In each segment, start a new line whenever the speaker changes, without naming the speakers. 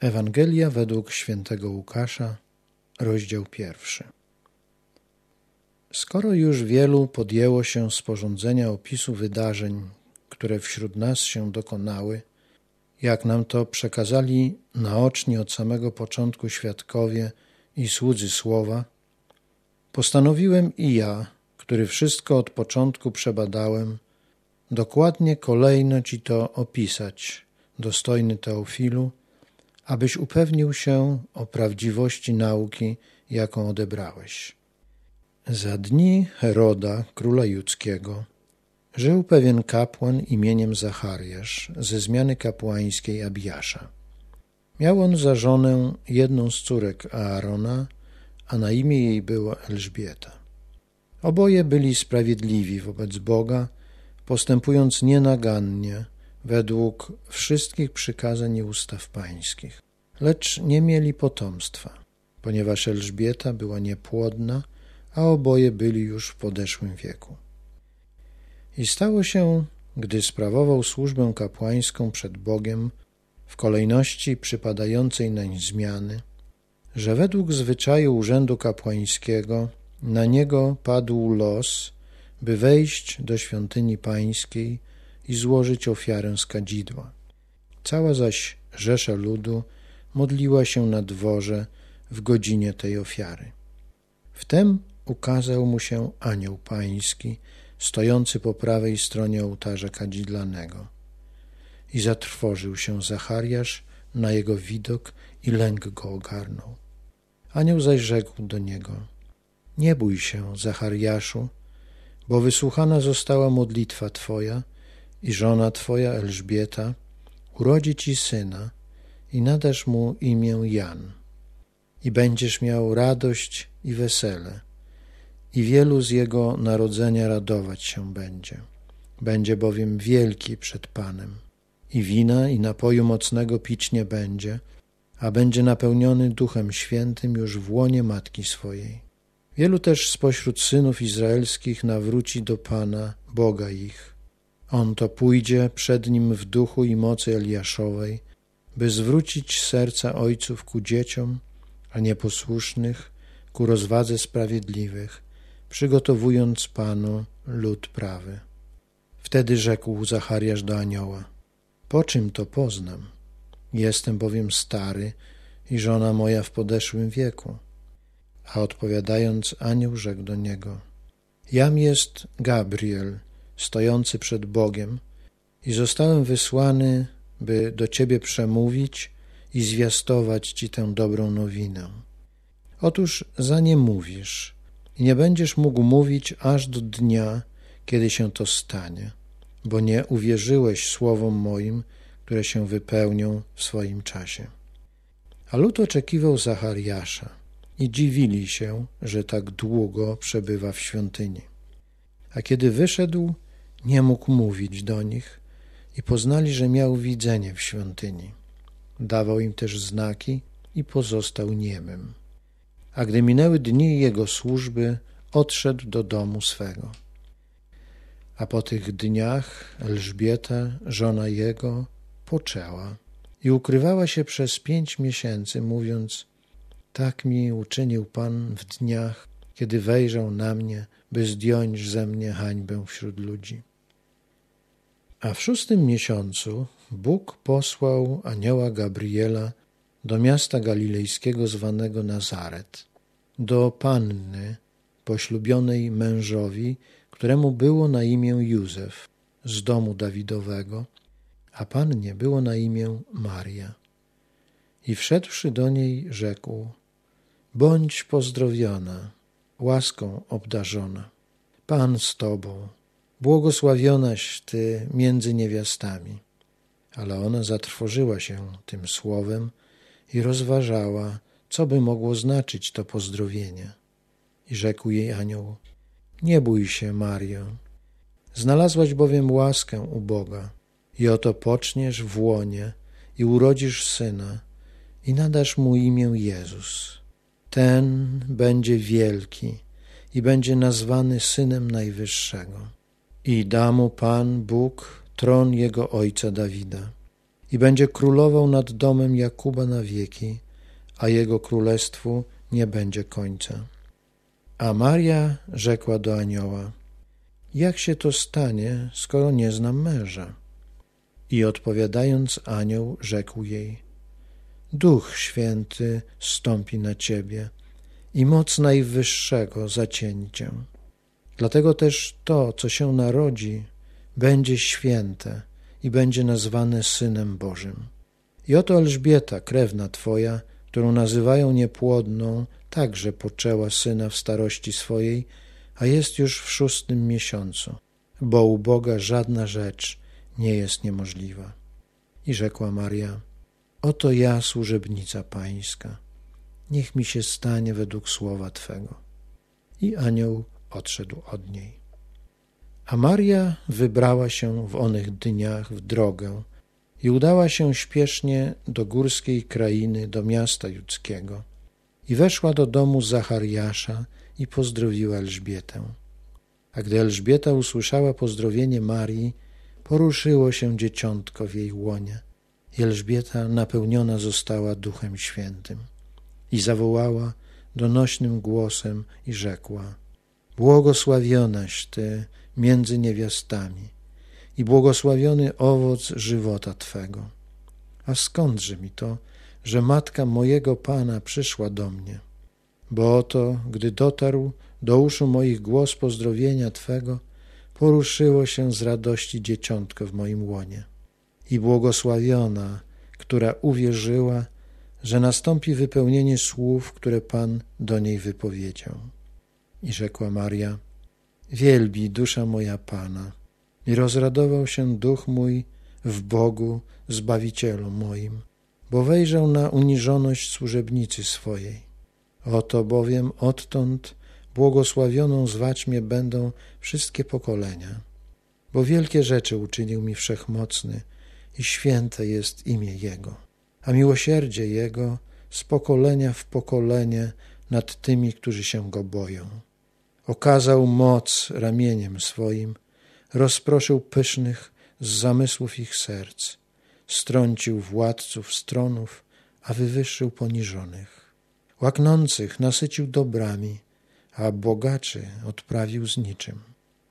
Ewangelia według świętego Łukasza, rozdział pierwszy. Skoro już wielu podjęło się sporządzenia opisu wydarzeń, które wśród nas się dokonały, jak nam to przekazali naocznie od samego początku świadkowie i słudzy słowa, postanowiłem i ja, który wszystko od początku przebadałem, dokładnie kolejno ci to opisać, dostojny Teofilu, abyś upewnił się o prawdziwości nauki, jaką odebrałeś. Za dni Heroda, króla judzkiego, żył pewien kapłan imieniem Zachariasz ze zmiany kapłańskiej Abijasza. Miał on za żonę jedną z córek Aarona, a na imię jej była Elżbieta. Oboje byli sprawiedliwi wobec Boga, postępując nienagannie według wszystkich przykazań i ustaw pańskich. Lecz nie mieli potomstwa, ponieważ Elżbieta była niepłodna, a oboje byli już w podeszłym wieku. I stało się, gdy sprawował służbę kapłańską przed Bogiem w kolejności przypadającej nań zmiany, że według zwyczaju urzędu kapłańskiego na niego padł los, by wejść do świątyni pańskiej i złożyć ofiarę z kadzidła. Cała zaś rzesza ludu modliła się na dworze w godzinie tej ofiary. Wtem ukazał mu się anioł pański, stojący po prawej stronie ołtarza kadzidlanego. I zatrwożył się Zachariasz na jego widok i lęk go ogarnął. Anioł zaś rzekł do niego, nie bój się, Zachariaszu, bo wysłuchana została modlitwa Twoja i żona Twoja Elżbieta urodzi Ci syna i nadasz mu imię Jan. I będziesz miał radość i wesele, i wielu z jego narodzenia radować się będzie. Będzie bowiem wielki przed Panem. I wina i napoju mocnego pić nie będzie, a będzie napełniony Duchem Świętym już w łonie matki swojej. Wielu też spośród synów izraelskich nawróci do Pana, Boga ich. On to pójdzie przed nim w duchu i mocy Eliaszowej, by zwrócić serca ojców ku dzieciom, a nieposłusznych ku rozwadze sprawiedliwych, przygotowując Panu lud prawy. Wtedy rzekł Zachariasz do anioła: Po czym to poznam? Jestem bowiem stary i żona moja w podeszłym wieku. A odpowiadając, anioł rzekł do niego: Jam jest Gabriel, stojący przed Bogiem, i zostałem wysłany, by do ciebie przemówić i zwiastować ci tę dobrą nowinę. Otóż za nie mówisz i nie będziesz mógł mówić aż do dnia, kiedy się to stanie, bo nie uwierzyłeś słowom moim, które się wypełnią w swoim czasie. A lud oczekiwał Zachariasza i dziwili się, że tak długo przebywa w świątyni. A kiedy wyszedł, nie mógł mówić do nich i poznali, że miał widzenie w świątyni. Dawał im też znaki i pozostał niemym. A gdy minęły dni jego służby, odszedł do domu swego. A po tych dniach Elżbieta, żona jego, poczęła i ukrywała się przez pięć miesięcy, mówiąc: Tak mi uczynił Pan w dniach, kiedy wejrzał na mnie, by zdjąć ze mnie hańbę wśród ludzi. A w szóstym miesiącu Bóg posłał anioła Gabriela do miasta galilejskiego zwanego Nazaret, do panny poślubionej mężowi, któremu było na imię Józef, z domu Dawidowego, a pannie było na imię Maria. I wszedłszy do niej, rzekł: Bądź pozdrowiona, łaską obdarzona. Pan z tobą, błogosławionaś ty między niewiastami. Ale ona zatrwożyła się tym słowem i rozważała, co by mogło znaczyć to pozdrowienie. I rzekł jej anioł: Nie bój się, Mario. Znalazłaś bowiem łaskę u Boga. I oto poczniesz w łonie i urodzisz syna i nadasz mu imię Jezus. Ten będzie wielki i będzie nazwany Synem Najwyższego. I da mu Pan Bóg tron jego ojca Dawida. i będzie królował nad domem Jakuba na wieki, a jego królestwu nie będzie końca. A Maria rzekła do anioła: Jak się to stanie, skoro nie znam męża? I odpowiadając, anioł rzekł jej: Duch Święty stąpi na ciebie i moc Najwyższego zacieni cię. Dlatego też to, co się narodzi, będzie święte i będzie nazwane Synem Bożym. I oto Elżbieta, krewna Twoja, którą nazywają niepłodną, także poczęła syna w starości swojej, a jest już w szóstym miesiącu, bo u Boga żadna rzecz nie jest niemożliwa. I rzekła Maria, oto ja, służebnica pańska, niech mi się stanie według słowa Twego. I anioł odszedł od niej. A Maria wybrała się w onych dniach w drogę i udała się śpiesznie do górskiej krainy, do miasta judzkiego. I weszła do domu Zachariasza i pozdrowiła Elżbietę. A gdy Elżbieta usłyszała pozdrowienie Marii, poruszyło się dzieciątko w jej łonie. I Elżbieta napełniona została Duchem Świętym. I zawołała donośnym głosem i rzekła: Błogosławionaś Ty między niewiastami i błogosławiony owoc żywota Twego. A skądże mi to, że matka mojego Pana przyszła do mnie? Bo oto, gdy dotarł do uszu moich głos pozdrowienia Twego, poruszyło się z radości dzieciątko w moim łonie. I błogosławiona, która uwierzyła, że nastąpi wypełnienie słów, które Pan do niej wypowiedział. I rzekła Maria, wielbi dusza moja Pana i rozradował się duch mój w Bogu, Zbawicielu moim, bo wejrzał na uniżoność służebnicy swojej. Oto bowiem odtąd błogosławioną zwać mnie będą wszystkie pokolenia, bo wielkie rzeczy uczynił mi Wszechmocny i święte jest imię Jego, a miłosierdzie Jego z pokolenia w pokolenie nad tymi, którzy się Go boją. Okazał moc ramieniem swoim, rozproszył pysznych z zamysłów ich serc, strącił władców stronów, a wywyższył poniżonych. Łaknących nasycił dobrami, a bogaczy odprawił z niczym.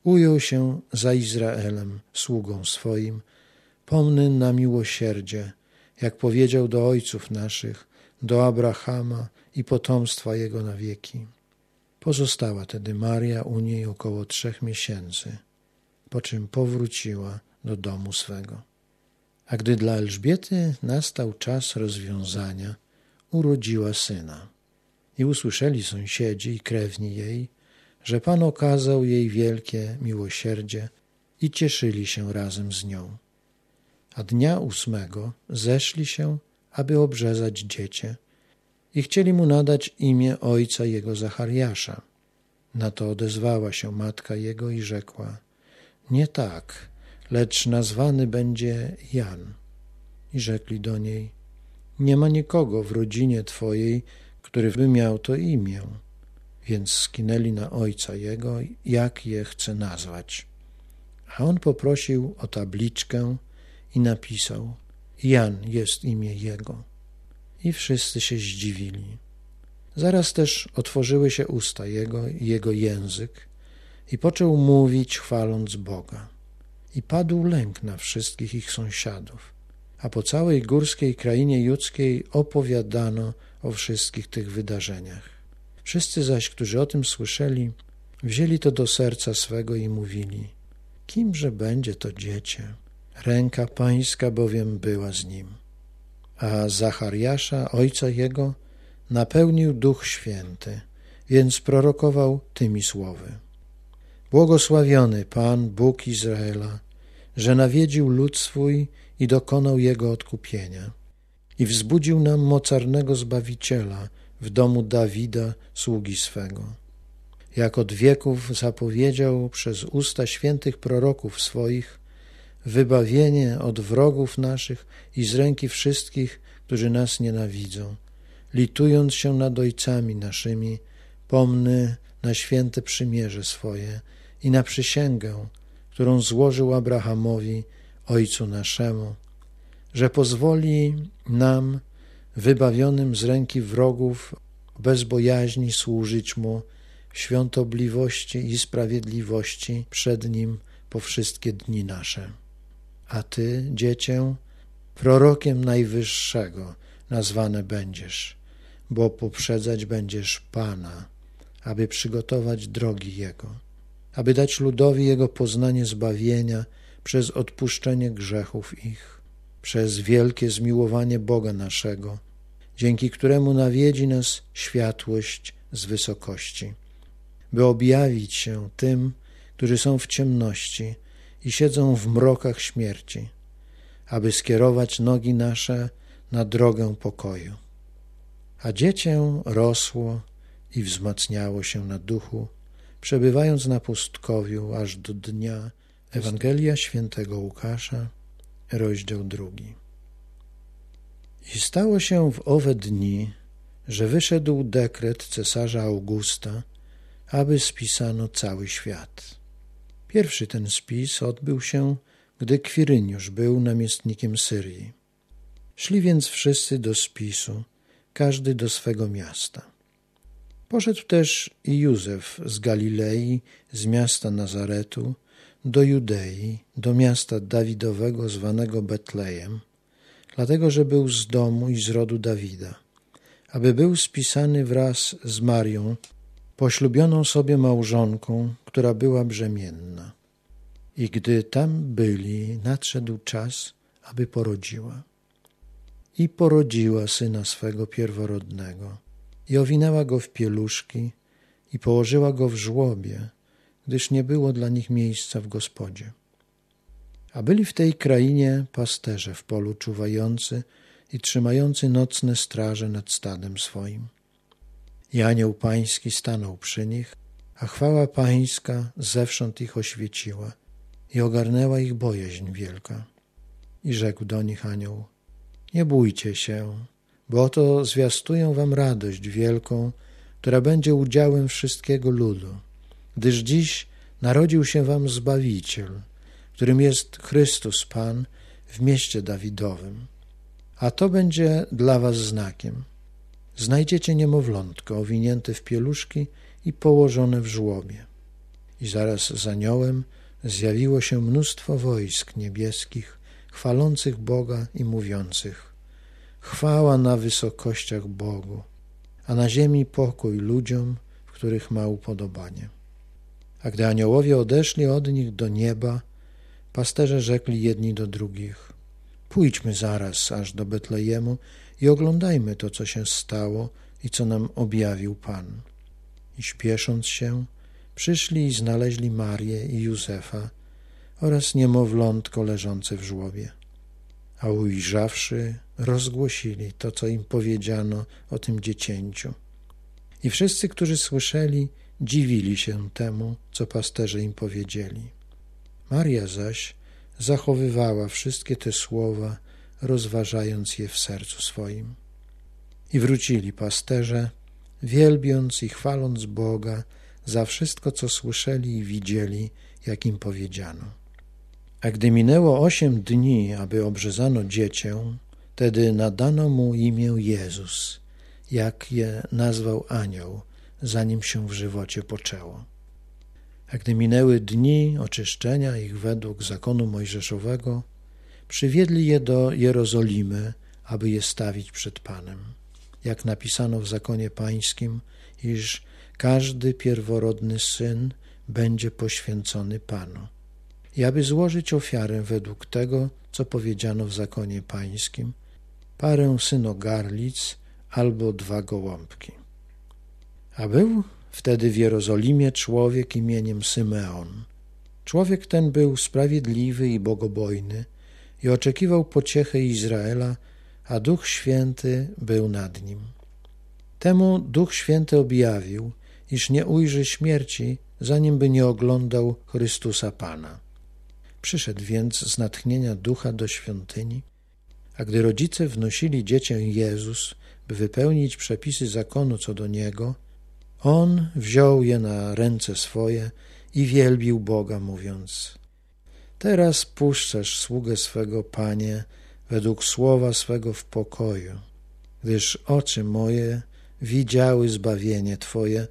Ujął się za Izraelem, sługą swoim, pomny na miłosierdzie, jak powiedział do ojców naszych, do Abrahama i potomstwa jego na wieki. Pozostała tedy Maria u niej około trzech miesięcy, po czym powróciła do domu swego. A gdy dla Elżbiety nastał czas rozwiązania, urodziła syna. I usłyszeli sąsiedzi i krewni jej, że Pan okazał jej wielkie miłosierdzie i cieszyli się razem z nią. A dnia ósmego zeszli się, aby obrzezać dziecię i chcieli mu nadać imię ojca jego Zachariasza. Na to odezwała się matka jego i rzekła: Nie tak, lecz nazwany będzie Jan. I rzekli do niej: Nie ma nikogo w rodzinie twojej, który by miał to imię. Więc skinęli na ojca jego, jak je chce nazwać. A on poprosił o tabliczkę i napisał: Jan jest imię jego i wszyscy się zdziwili. Zaraz też otworzyły się usta jego i jego język i począł mówić, chwaląc Boga. I padł lęk na wszystkich ich sąsiadów, a po całej górskiej krainie judzkiej opowiadano o wszystkich tych wydarzeniach. Wszyscy zaś, którzy o tym słyszeli, wzięli to do serca swego i mówili: Kimże będzie to dziecię? Ręka pańska bowiem była z nim a Zachariasza, ojca jego, napełnił Duch Święty, więc prorokował tymi słowy. Błogosławiony Pan, Bóg Izraela, że nawiedził lud swój i dokonał jego odkupienia i wzbudził nam mocarnego Zbawiciela w domu Dawida, sługi swego. Jak od wieków zapowiedział przez usta świętych proroków swoich, wybawienie od wrogów naszych i z ręki wszystkich, którzy nas nienawidzą. Litując się nad ojcami naszymi, pomny na święte przymierze swoje i na przysięgę, którą złożył Abrahamowi, ojcu naszemu, że pozwoli nam, wybawionym z ręki wrogów, bez bojaźni służyć Mu w świątobliwości i sprawiedliwości przed Nim po wszystkie dni nasze. A Ty, Dziecię, prorokiem Najwyższego nazwane będziesz, bo poprzedzać będziesz Pana, aby przygotować drogi Jego, aby dać ludowi Jego poznanie zbawienia przez odpuszczenie grzechów ich, przez wielkie zmiłowanie Boga naszego, dzięki któremu nawiedzi nas światłość z wysokości, by objawić się tym, którzy są w ciemności i siedzą w mrokach śmierci, aby skierować nogi nasze na drogę pokoju. A dziecię rosło i wzmacniało się na duchu, przebywając na pustkowiu aż do dnia Ewangelia świętego Łukasza, rozdział drugi. I stało się w owe dni, że wyszedł dekret cesarza Augusta, aby spisano cały świat. Pierwszy ten spis odbył się, gdy Kwiryniusz był namiestnikiem Syrii. Szli więc wszyscy do spisu, każdy do swego miasta. Poszedł też i Józef z Galilei, z miasta Nazaretu, do Judei, do miasta Dawidowego zwanego Betlejem, dlatego że był z domu i z rodu Dawida, aby był spisany wraz z Marią, poślubioną sobie małżonką, która była brzemienna. I gdy tam byli, nadszedł czas, aby porodziła. I porodziła syna swego pierworodnego, i owinęła go w pieluszki, i położyła go w żłobie, gdyż nie było dla nich miejsca w gospodzie. A byli w tej krainie pasterze w polu czuwający i trzymający nocne straże nad stadem swoim. I anioł pański stanął przy nich, a chwała pańska zewsząd ich oświeciła i ogarnęła ich bojaźń wielka. I rzekł do nich anioł, nie bójcie się, bo oto zwiastuję wam radość wielką, która będzie udziałem wszystkiego ludu gdyż dziś narodził się wam Zbawiciel, którym jest Chrystus Pan w mieście Dawidowym. A to będzie dla was znakiem. Znajdziecie niemowlątko owinięte w pieluszki i położone w żłobie. I zaraz za aniołem zjawiło się mnóstwo wojsk niebieskich, chwalących Boga i mówiących Chwała na wysokościach Bogu, a na ziemi pokój ludziom, w których ma upodobanie. A gdy aniołowie odeszli od nich do nieba, pasterze rzekli jedni do drugich: Pójdźmy zaraz aż do Betlejemu i oglądajmy to, co się stało i co nam objawił Pan. I śpiesząc się, przyszli i znaleźli Marię i Józefa oraz niemowlątko leżące w żłobie. A ujrzawszy, rozgłosili to, co im powiedziano o tym dziecięciu. I wszyscy, którzy słyszeli, dziwili się temu, co pasterze im powiedzieli. Maria zaś zachowywała wszystkie te słowa, rozważając je w sercu swoim. I wrócili pasterze, wielbiąc i chwaląc Boga za wszystko, co słyszeli i widzieli, jak im powiedziano. A gdy minęło osiem dni, aby obrzezano dziecię, wtedy nadano mu imię Jezus, jak je nazwał anioł, zanim się w żywocie poczęło. A gdy minęły dni oczyszczenia ich według zakonu mojżeszowego, przywiedli je do Jerozolimy, aby je stawić przed Panem. Jak napisano w zakonie pańskim, iż każdy pierworodny syn będzie poświęcony Panu. I aby złożyć ofiarę według tego, co powiedziano w zakonie pańskim, parę synogarlic albo dwa gołąbki. A był wtedy w Jerozolimie człowiek imieniem Symeon. Człowiek ten był sprawiedliwy i bogobojny i oczekiwał pociechy Izraela, a Duch Święty był nad nim. Temu Duch Święty objawił, iż nie ujrzy śmierci, zanim by nie oglądał Chrystusa Pana. Przyszedł więc z natchnienia ducha do świątyni, a gdy rodzice wnosili dziecię Jezus, by wypełnić przepisy zakonu co do niego, on wziął je na ręce swoje i wielbił Boga, mówiąc: Teraz puszczasz sługę swego, panie, według słowa swego w pokoju, gdyż oczy moje widziały zbawienie Twoje,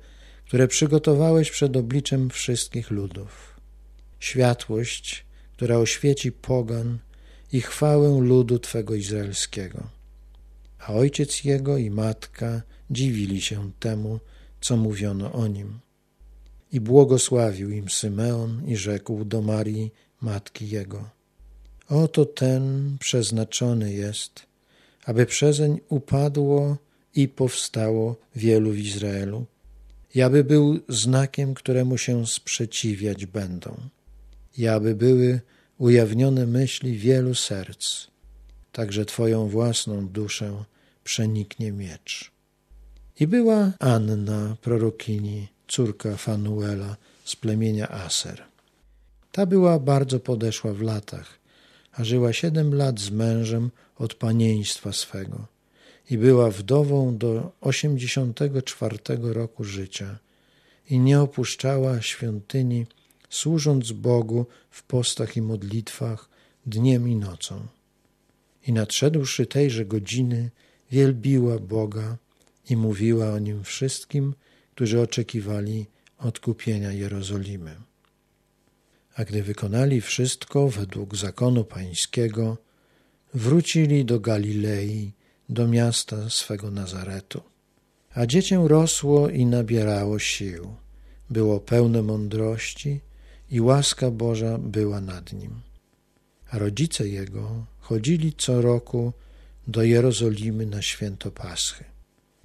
które przygotowałeś przed obliczem wszystkich ludów. Światłość, która oświeci pogan i chwałę ludu Twego izraelskiego. A ojciec jego i matka dziwili się temu, co mówiono o nim. I błogosławił im Symeon i rzekł do Marii, matki jego. Oto ten przeznaczony jest, aby przezeń upadło i powstało wielu w Izraelu, i aby był znakiem, któremu się sprzeciwiać będą, i aby były ujawnione myśli wielu serc, także Twoją własną duszę przeniknie miecz. I była Anna, prorokini, córka Fanuela z plemienia Aser. Ta była bardzo podeszła w latach, a żyła siedem lat z mężem od panieństwa swego i była wdową do osiemdziesiątego czwartego roku życia i nie opuszczała świątyni, służąc Bogu w postach i modlitwach dniem i nocą. I nadszedłszy tejże godziny, wielbiła Boga i mówiła o nim wszystkim, którzy oczekiwali odkupienia Jerozolimy. A gdy wykonali wszystko według zakonu pańskiego, wrócili do Galilei, do miasta swego Nazaretu. A dziecię rosło i nabierało sił, było pełne mądrości i łaska Boża była nad nim. A rodzice jego chodzili co roku do Jerozolimy na święto Paschy.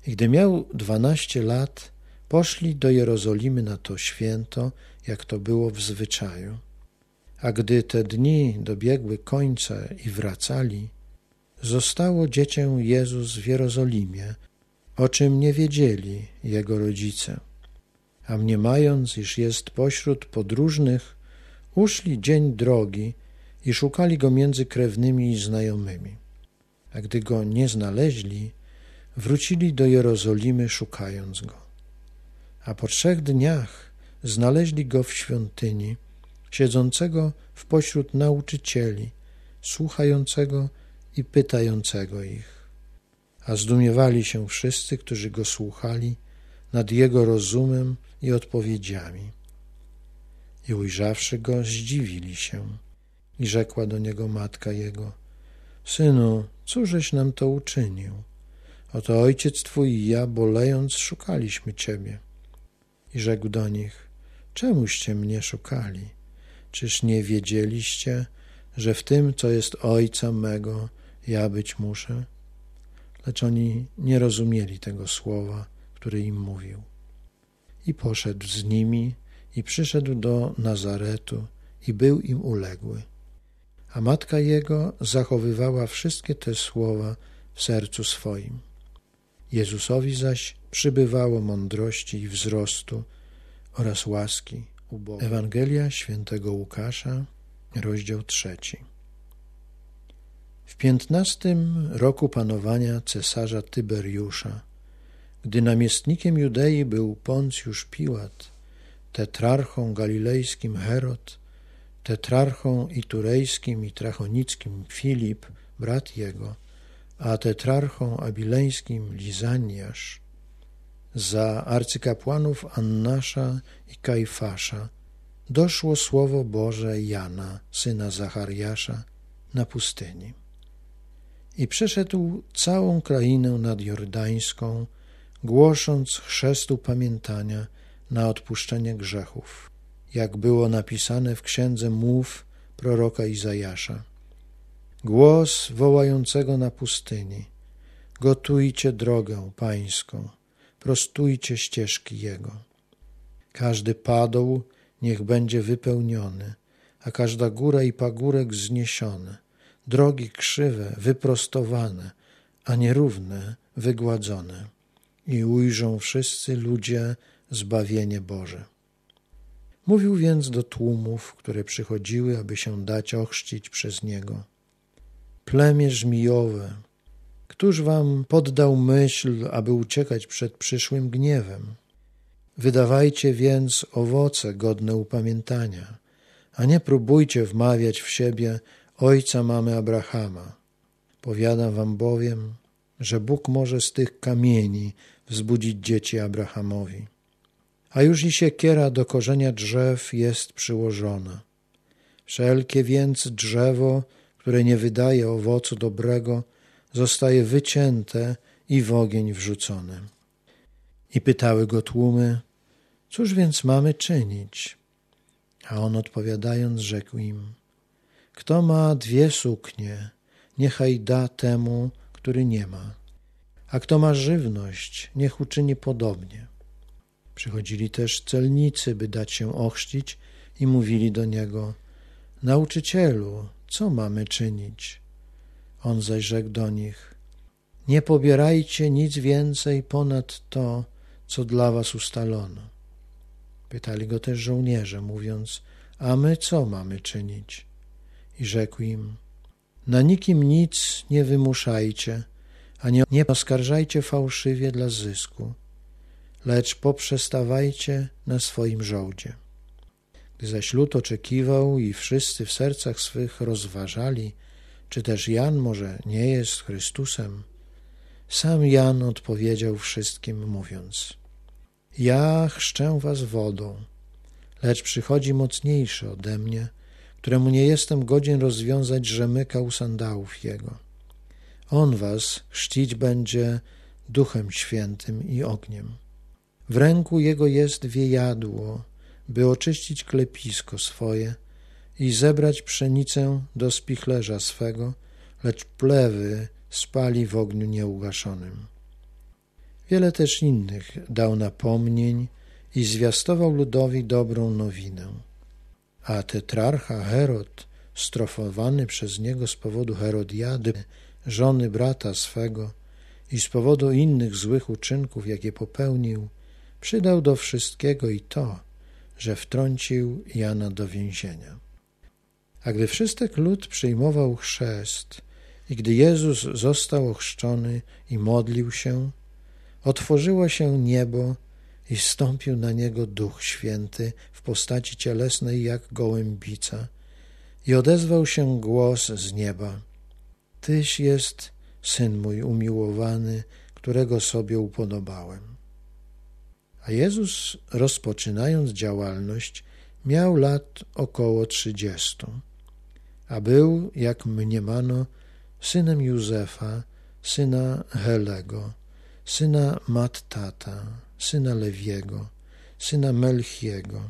I gdy miał dwanaście lat, poszli do Jerozolimy na to święto, jak to było w zwyczaju. A gdy te dni dobiegły końca i wracali, zostało dziecię Jezus w Jerozolimie, o czym nie wiedzieli jego rodzice. A mniemając, iż jest pośród podróżnych, uszli dzień drogi i szukali go między krewnymi i znajomymi. A gdy go nie znaleźli, wrócili do Jerozolimy szukając go. A po trzech dniach znaleźli go w świątyni, siedzącego w pośród nauczycieli, słuchającego i pytającego ich. A zdumiewali się wszyscy, którzy go słuchali, nad jego rozumem i odpowiedziami. I ujrzawszy go, zdziwili się. I rzekła do niego matka jego: Synu, cóżeś nam to uczynił? Oto ojciec twój i ja, bolejąc, szukaliśmy ciebie. I rzekł do nich: Czemuście mnie szukali? Czyż nie wiedzieliście, że w tym, co jest ojca mego, ja być muszę? Lecz oni nie rozumieli tego słowa, które im mówił. I poszedł z nimi i przyszedł do Nazaretu i był im uległy. A matka jego zachowywała wszystkie te słowa w sercu swoim. Jezusowi zaś przybywało mądrości i wzrostu oraz łaski u Boga. Ewangelia świętego Łukasza, rozdział trzeci. W piętnastym roku panowania cesarza Tyberiusza, gdy namiestnikiem Judei był Poncjusz Piłat, tetrarchą galilejskim Herod, tetrarchą iturejskim i trachonickim Filip, brat jego, a tetrarchą abileńskim Lizaniasz, za arcykapłanów Annasza i Kajfasza doszło słowo Boże Jana, syna Zachariasza, na pustyni. I przeszedł całą krainę nadjordańską, głosząc chrztu pamiętania na odpuszczenie grzechów, jak było napisane w księdze mów proroka Izajasza. Głos wołającego na pustyni: Gotujcie drogę pańską, prostujcie ścieżki jego. Każdy padł niech będzie wypełniony, a każda góra i pagórek zniesione, drogi krzywe, wyprostowane, a nierówne, wygładzone. I ujrzą wszyscy ludzie zbawienie Boże. Mówił więc do tłumów, które przychodziły, aby się dać ochrzcić przez Niego. Plemię żmijowe, któż wam poddał myśl, aby uciekać przed przyszłym gniewem? Wydawajcie więc owoce godne upamiętania, a nie próbujcie wmawiać w siebie ojca mamy Abrahama. Powiadam wam bowiem, że Bóg może z tych kamieni wzbudzić dzieci Abrahamowi. A już i siekiera do korzenia drzew jest przyłożona. Wszelkie więc drzewo, które nie wydaje owocu dobrego, zostaje wycięte i w ogień wrzucone. I pytały go tłumy, cóż więc mamy czynić? A on odpowiadając rzekł im, kto ma dwie suknie, niechaj da temu, który nie ma, a kto ma żywność, niech uczyni podobnie. Przychodzili też celnicy, by dać się ochrzcić i mówili do niego, Nauczycielu, co mamy czynić? On zaś rzekł do nich, nie pobierajcie nic więcej ponad to, co dla was ustalono. Pytali go też żołnierze, mówiąc, a my co mamy czynić? I rzekł im, na nikim nic nie wymuszajcie, a nie, nie oskarżajcie fałszywie dla zysku, lecz poprzestawajcie na swoim żołdzie. Gdy zaś lud oczekiwał i wszyscy w sercach swych rozważali, czy też Jan może nie jest Chrystusem, sam Jan odpowiedział wszystkim, mówiąc: Ja chrzczę was wodą, lecz przychodzi mocniejszy ode mnie, któremu nie jestem godzien rozwiązać rzemyka u sandałów jego. On was chrzcić będzie duchem świętym i ogniem. W ręku jego jest wiejadło, by oczyścić klepisko swoje i zebrać pszenicę do spichlerza swego, lecz plewy spali w ogniu nieugaszonym. Wiele też innych dał napomnień i zwiastował ludowi dobrą nowinę. A tetrarcha Herod, strofowany przez niego z powodu Herodiady, żony brata swego i z powodu innych złych uczynków, jakie popełnił, przydał do wszystkiego i to, że wtrącił Jana do więzienia. A gdy wszystek lud przyjmował chrzest i gdy Jezus został ochrzczony i modlił się, otworzyło się niebo i stąpił na niego Duch Święty w postaci cielesnej jak gołębica i odezwał się głos z nieba. Tyś jest Syn mój umiłowany, którego sobie upodobałem. A Jezus, rozpoczynając działalność, miał lat około trzydziestu, a był, jak mniemano, synem Józefa, syna Helego, syna Mattata, syna Lewiego, syna Melchiego,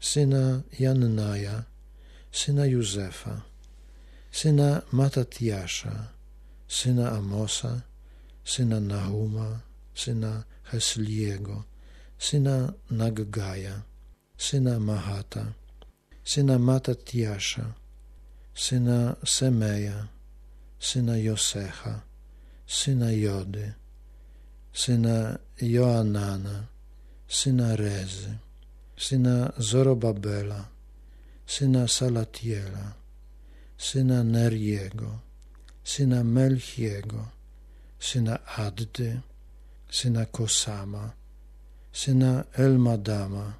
syna Jannaja, syna Józefa, syna Matatiasza, syna Amosa, syna Nahuma, syna Hesliego, syna Naggaja, syna Mahata, syna Matatiasza, syna Semeja, syna Josecha, syna Jody, syna Joanana, syna Rezy, syna Zorobabela, syna Salatiela, syna Neriego, syna Melchiego, syna Addy, syna Kosama, syna Elmadama,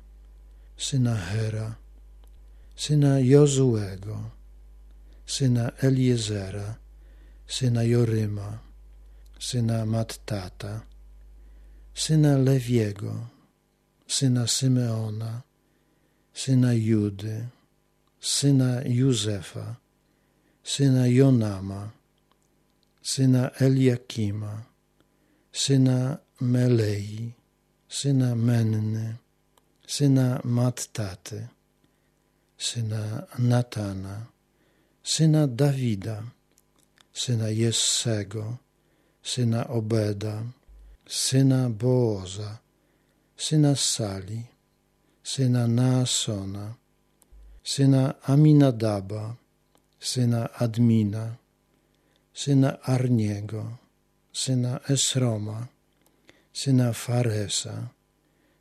syna Hera, syna Jozuego, syna Eliezera, syna Joryma, syna Mattata, syna Lewiego, syna Symeona, syna Judy, syna Józefa, syna Jonama, syna Eliakima, syna Melei, syna Menny, syna Mattaty, syna Natana, syna Dawida, syna Jessego, syna Obeda, syna Booza, syna Sali, syna Naasona, syna Aminadaba, syna Admina, syna Arniego, syna Esroma, syna Faresa,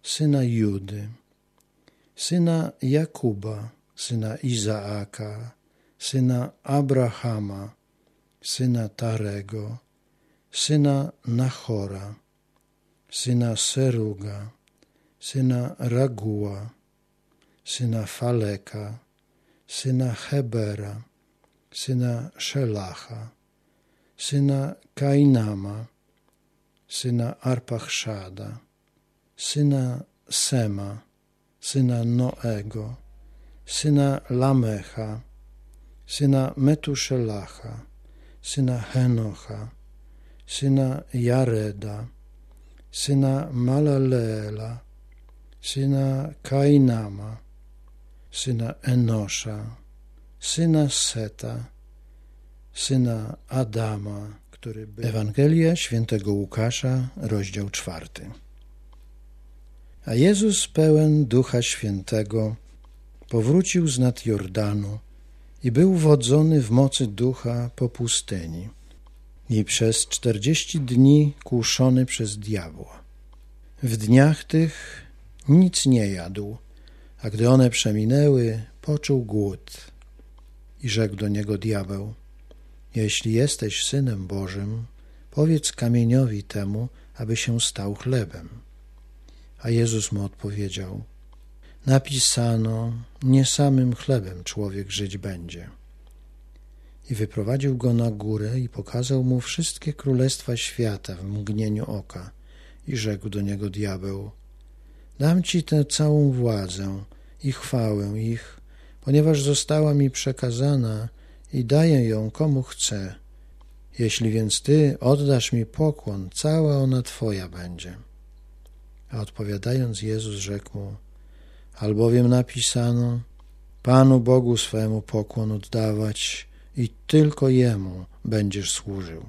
syna Judy, syna Jakuba, syna Izaaka, syna Abrahama, syna Tarego, syna Nachora, syna Seruga, syna Ragua, syna Faleka, syna Hebera, syna Szelacha, syna Kainama, syna Arpachszada, syna Sema, syna Noego, syna Lamecha, syna Metuszelacha, syna Henocha, syna Jareda, syna Malaleela, syna Kainama, syna Enosza, syna Seta, syna Adama, który był... Ewangelia świętego Łukasza, rozdział czwarty. A Jezus pełen Ducha Świętego powrócił z nad Jordanu i był wodzony w mocy Ducha po pustyni i przez czterdzieści dni kuszony przez diabła. W dniach tych nic nie jadł, a gdy one przeminęły, poczuł głód. I rzekł do niego diabeł, jeśli jesteś Synem Bożym, powiedz kamieniowi temu, aby się stał chlebem. A Jezus mu odpowiedział, napisano, nie samym chlebem człowiek żyć będzie. I wyprowadził go na górę i pokazał mu wszystkie królestwa świata w mgnieniu oka. I rzekł do niego diabeł, dam ci tę całą władzę i chwałę ich, ponieważ została mi przekazana i daję ją komu chcę. Jeśli więc ty oddasz mi pokłon, cała ona twoja będzie. A odpowiadając Jezus rzekł mu, albowiem napisano, Panu Bogu swemu pokłon oddawać i tylko Jemu będziesz służył.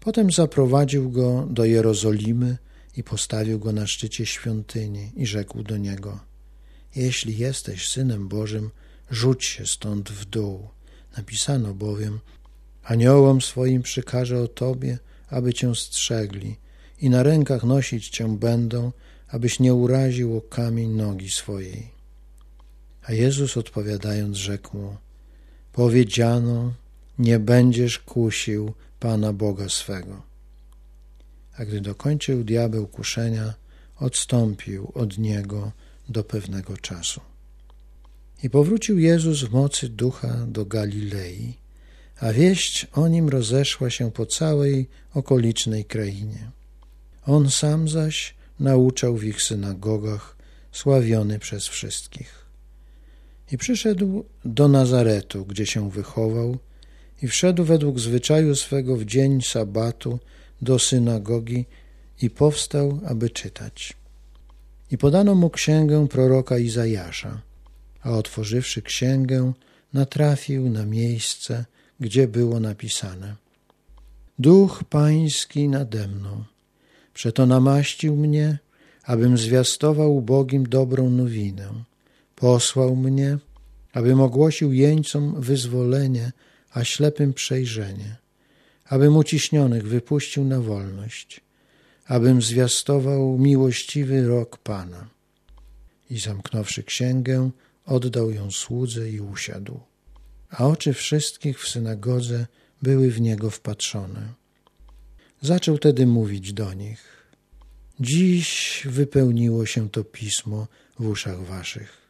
Potem zaprowadził go do Jerozolimy i postawił go na szczycie świątyni i rzekł do niego, jeśli jesteś Synem Bożym, rzuć się stąd w dół. Napisano bowiem, aniołom swoim przykaże o Tobie, aby Cię strzegli i na rękach nosić Cię będą, abyś nie uraził o kamień nogi swojej. A Jezus odpowiadając rzekł mu, powiedziano, nie będziesz kusił Pana Boga swego. A gdy dokończył diabeł kuszenia, odstąpił od niego do pewnego czasu. I powrócił Jezus w mocy ducha do Galilei, a wieść o nim rozeszła się po całej okolicznej krainie. On sam zaś nauczał w ich synagogach, sławiony przez wszystkich. I przyszedł do Nazaretu, gdzie się wychował, i wszedł według zwyczaju swego w dzień sabatu do synagogi i powstał, aby czytać. I podano mu księgę proroka Izajasza, a otworzywszy księgę, natrafił na miejsce, gdzie było napisane: Duch Pański nade mną, przeto namaścił mnie, abym zwiastował ubogim dobrą nowinę. Posłał mnie, abym ogłosił jeńcom wyzwolenie, a ślepym przejrzenie, abym uciśnionych wypuścił na wolność, abym zwiastował miłościwy rok Pana. I zamknąwszy księgę, oddał ją słudze i usiadł. A oczy wszystkich w synagodze były w niego wpatrzone. Zaczął tedy mówić do nich: Dziś wypełniło się to pismo w uszach waszych.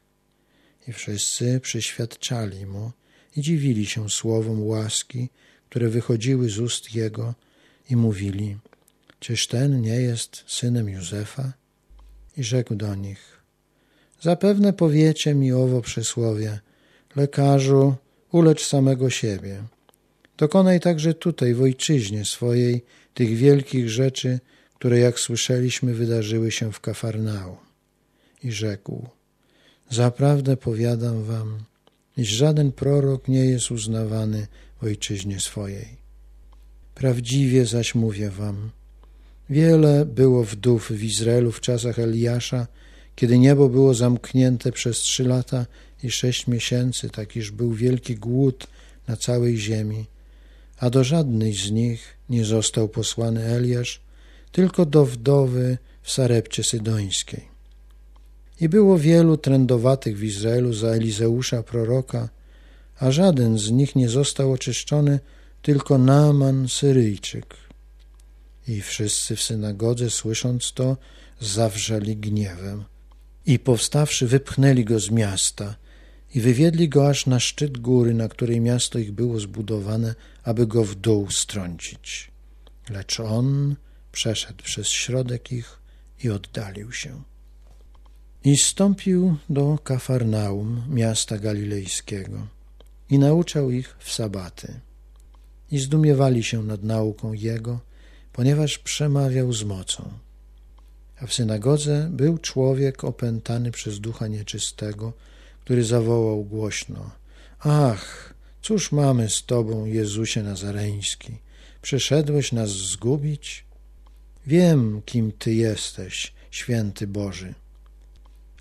I wszyscy przyświadczali mu i dziwili się słowom łaski, które wychodziły z ust jego i mówili: Czyż ten nie jest synem Józefa? I rzekł do nich: Zapewne powiecie mi owo przysłowie: Lekarzu, ulecz samego siebie. Dokonaj także tutaj, w ojczyźnie swojej, tych wielkich rzeczy, które, jak słyszeliśmy, wydarzyły się w Kafarnaum. I rzekł: Zaprawdę powiadam wam, iż żaden prorok nie jest uznawany w ojczyźnie swojej. Prawdziwie zaś mówię wam, wiele było wdów w Izraelu w czasach Eliasza, kiedy niebo było zamknięte przez trzy lata i sześć miesięcy, tak iż był wielki głód na całej ziemi, a do żadnej z nich nie został posłany Eliasz, tylko do wdowy w Sarepcie Sydońskiej. I było wielu trędowatych w Izraelu za Elizeusza proroka, a żaden z nich nie został oczyszczony, tylko Naaman Syryjczyk. I wszyscy w synagodze, słysząc to, zawrzeli gniewem. I powstawszy, wypchnęli go z miasta i wywiedli go aż na szczyt góry, na której miasto ich było zbudowane, aby go w dół strącić. Lecz on przeszedł przez środek ich i oddalił się. I stąpił do Kafarnaum, miasta galilejskiego, i nauczał ich w sabaty. I zdumiewali się nad nauką jego, ponieważ przemawiał z mocą. A w synagodze był człowiek opętany przez ducha nieczystego, który zawołał głośno: Ach, cóż mamy z Tobą, Jezusie Nazareński? Przyszedłeś nas zgubić? Wiem, kim Ty jesteś, święty Boży.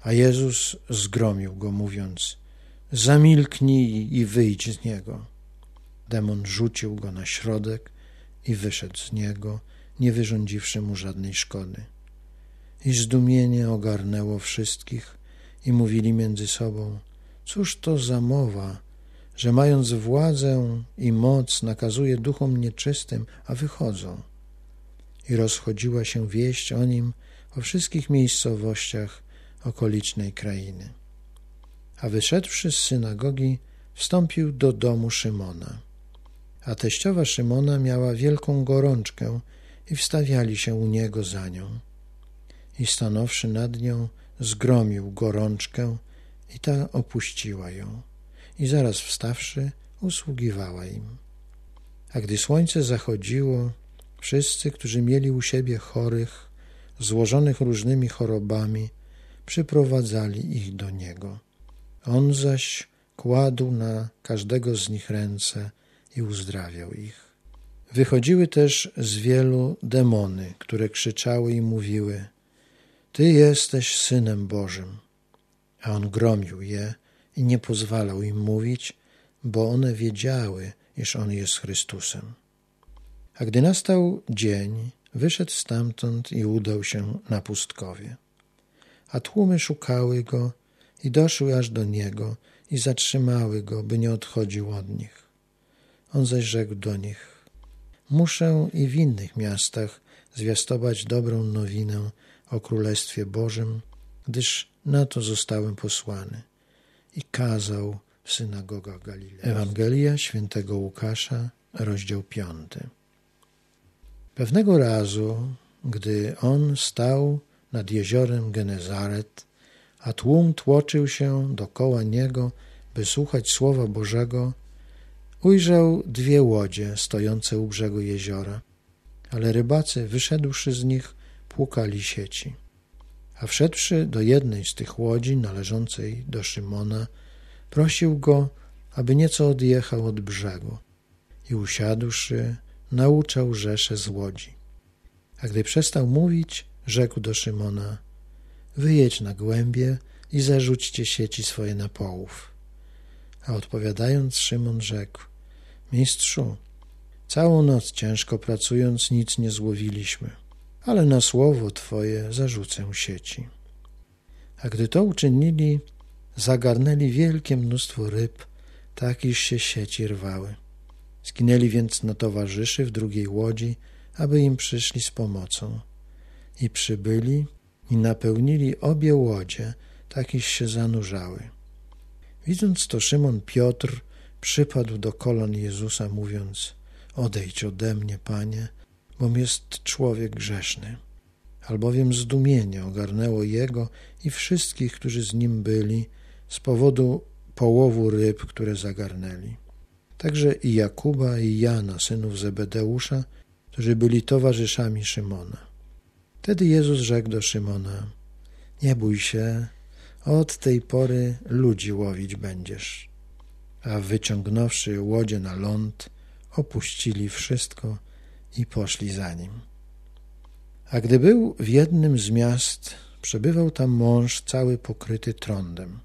A Jezus zgromił go, mówiąc: Zamilknij i wyjdź z niego. Demon rzucił go na środek i wyszedł z niego, nie wyrządziwszy mu żadnej szkody. I zdumienie ogarnęło wszystkich i mówili między sobą: Cóż to za mowa, że mając władzę i moc nakazuje duchom nieczystym, a wychodzą? I rozchodziła się wieść o nim po wszystkich miejscowościach okolicznej krainy. A wyszedłszy z synagogi, wstąpił do domu Szymona. A teściowa Szymona miała wielką gorączkę i wstawiali się u niego za nią. I stanowszy nad nią, zgromił gorączkę i ta opuściła ją. I zaraz wstawszy, usługiwała im. A gdy słońce zachodziło, wszyscy, którzy mieli u siebie chorych, złożonych różnymi chorobami, przyprowadzali ich do niego. On zaś kładł na każdego z nich ręce i uzdrawiał ich. Wychodziły też z wielu demony, które krzyczały i mówiły: Ty jesteś synem Bożym. A on gromił je i nie pozwalał im mówić, bo one wiedziały, iż on jest Chrystusem. A gdy nastał dzień, wyszedł stamtąd i udał się na pustkowie. A tłumy szukały go i doszły aż do niego i zatrzymały go, by nie odchodził od nich. On zaś rzekł do nich: Muszę i w innych miastach zwiastować dobrą nowinę o Królestwie Bożym, gdyż na to zostałem posłany. I kazał w synagogach Galilei. Ewangelia świętego Łukasza, rozdział piąty. Pewnego razu, gdy on stał nad jeziorem Genezaret, a tłum tłoczył się dokoła niego, by słuchać słowa Bożego, ujrzał dwie łodzie stojące u brzegu jeziora, ale rybacy, wyszedłszy z nich, płukali sieci. A wszedłszy do jednej z tych łodzi należącej do Szymona, prosił go, aby nieco odjechał od brzegu i usiadłszy, nauczał rzesze z łodzi. A gdy przestał mówić, rzekł do Szymona: Wyjedź na głębie i zarzućcie sieci swoje na połów. A odpowiadając, Szymon rzekł: Mistrzu, całą noc ciężko pracując nic nie złowiliśmy, ale na słowo Twoje zarzucę sieci. A gdy to uczynili, zagarnęli wielkie mnóstwo ryb, tak iż się sieci rwały. Skinęli więc na towarzyszy w drugiej łodzi, aby im przyszli z pomocą. I przybyli i napełnili obie łodzie, tak iż się zanurzały. Widząc to Szymon Piotr przypadł do kolan Jezusa, mówiąc: Odejdź ode mnie, panie, bom jest człowiek grzeszny. Albowiem zdumienie ogarnęło jego i wszystkich, którzy z nim byli, z powodu połowu ryb, które zagarnęli. Także i Jakuba i Jana, synów Zebedeusza, którzy byli towarzyszami Szymona. Wtedy Jezus rzekł do Szymona: Nie bój się, od tej pory ludzi łowić będziesz a wyciągnąwszy łodzie na ląd, opuścili wszystko i poszli za nim. A gdy był w jednym z miast, przebywał tam mąż cały pokryty trądem.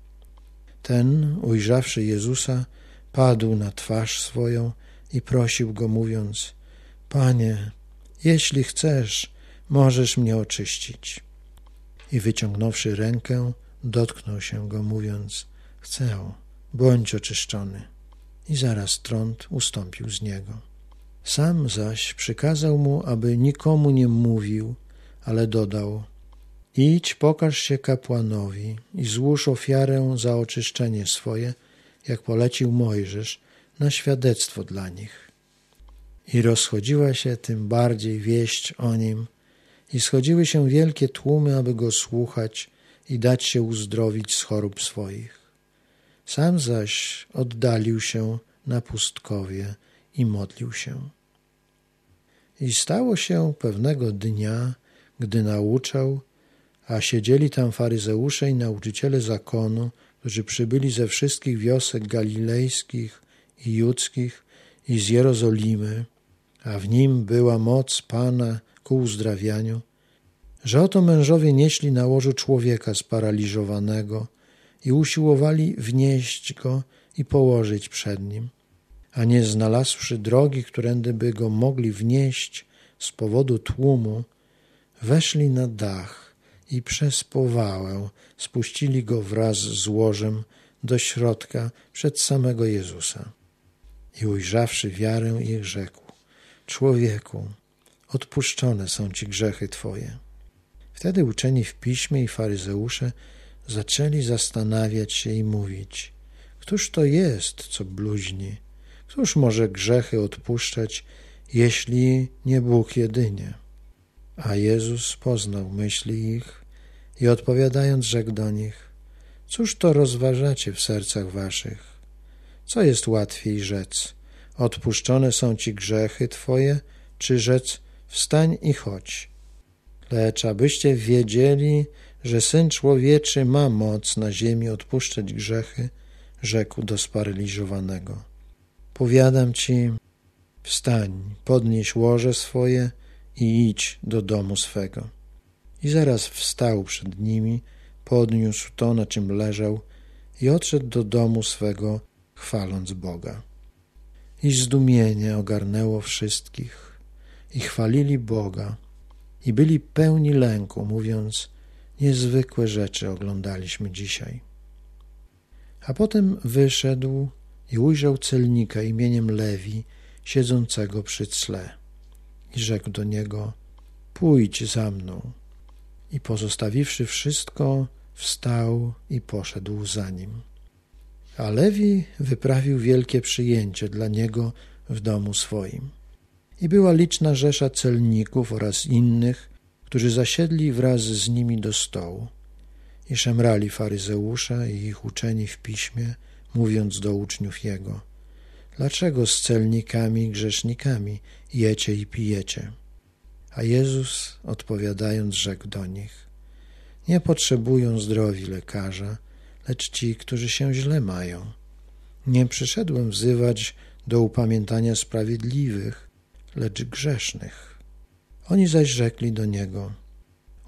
Ten, ujrzawszy Jezusa, padł na twarz swoją i prosił go, mówiąc: Panie, jeśli chcesz, możesz mnie oczyścić. I wyciągnąwszy rękę, dotknął się go, mówiąc: Chcę, bądź oczyszczony. I zaraz trąd ustąpił z niego. Sam zaś przykazał mu, aby nikomu nie mówił, ale dodał: Idź, pokaż się kapłanowi i złóż ofiarę za oczyszczenie swoje, jak polecił Mojżesz, na świadectwo dla nich. I rozchodziła się tym bardziej wieść o nim, i schodziły się wielkie tłumy, aby go słuchać i dać się uzdrowić z chorób swoich. Sam zaś oddalił się na pustkowie i modlił się. I stało się pewnego dnia, gdy nauczał, a siedzieli tam faryzeusze i nauczyciele zakonu, którzy przybyli ze wszystkich wiosek galilejskich i judzkich i z Jerozolimy, a w nim była moc Pana ku uzdrawianiu, że oto mężowie nieśli na łożu człowieka sparaliżowanego i usiłowali wnieść go i położyć przed nim, a nie znalazłszy drogi, którędy by go mogli wnieść z powodu tłumu, weszli na dach i przez powałę spuścili go wraz z łożem do środka przed samego Jezusa. I ujrzawszy wiarę ich rzekł, człowieku, odpuszczone są ci grzechy Twoje. Wtedy uczeni w piśmie i faryzeusze zaczęli zastanawiać się i mówić: Któż to jest, co bluźni? Któż może grzechy odpuszczać, jeśli nie Bóg jedynie? A Jezus poznał myśli ich i odpowiadając, rzekł do nich: Cóż to rozważacie w sercach waszych? Co jest łatwiej rzec? Odpuszczone są ci grzechy twoje, czy rzec: Wstań i chodź? Lecz abyście wiedzieli, że Syn Człowieczy ma moc na ziemi odpuszczać grzechy, rzekł do sparaliżowanego. Powiadam ci, wstań, podnieś łoże swoje i idź do domu swego. I zaraz wstał przed nimi, podniósł to, na czym leżał i odszedł do domu swego, chwaląc Boga. I zdumienie ogarnęło wszystkich i chwalili Boga i byli pełni lęku, mówiąc, niezwykłe rzeczy oglądaliśmy dzisiaj. A potem wyszedł i ujrzał celnika imieniem Lewi, siedzącego przy cle. I rzekł do niego, pójdź za mną. I pozostawiwszy wszystko, wstał i poszedł za nim. A Lewi wyprawił wielkie przyjęcie dla niego w domu swoim i była liczna rzesza celników oraz innych, którzy zasiedli wraz z nimi do stołu. I szemrali faryzeusze i ich uczeni w piśmie, mówiąc do uczniów Jego, dlaczego z celnikami i grzesznikami jecie i pijecie? A Jezus odpowiadając rzekł do nich, nie potrzebują zdrowi lekarza, lecz ci, którzy się źle mają. Nie przyszedłem wzywać do upamiętania sprawiedliwych, lecz grzesznych. Oni zaś rzekli do niego: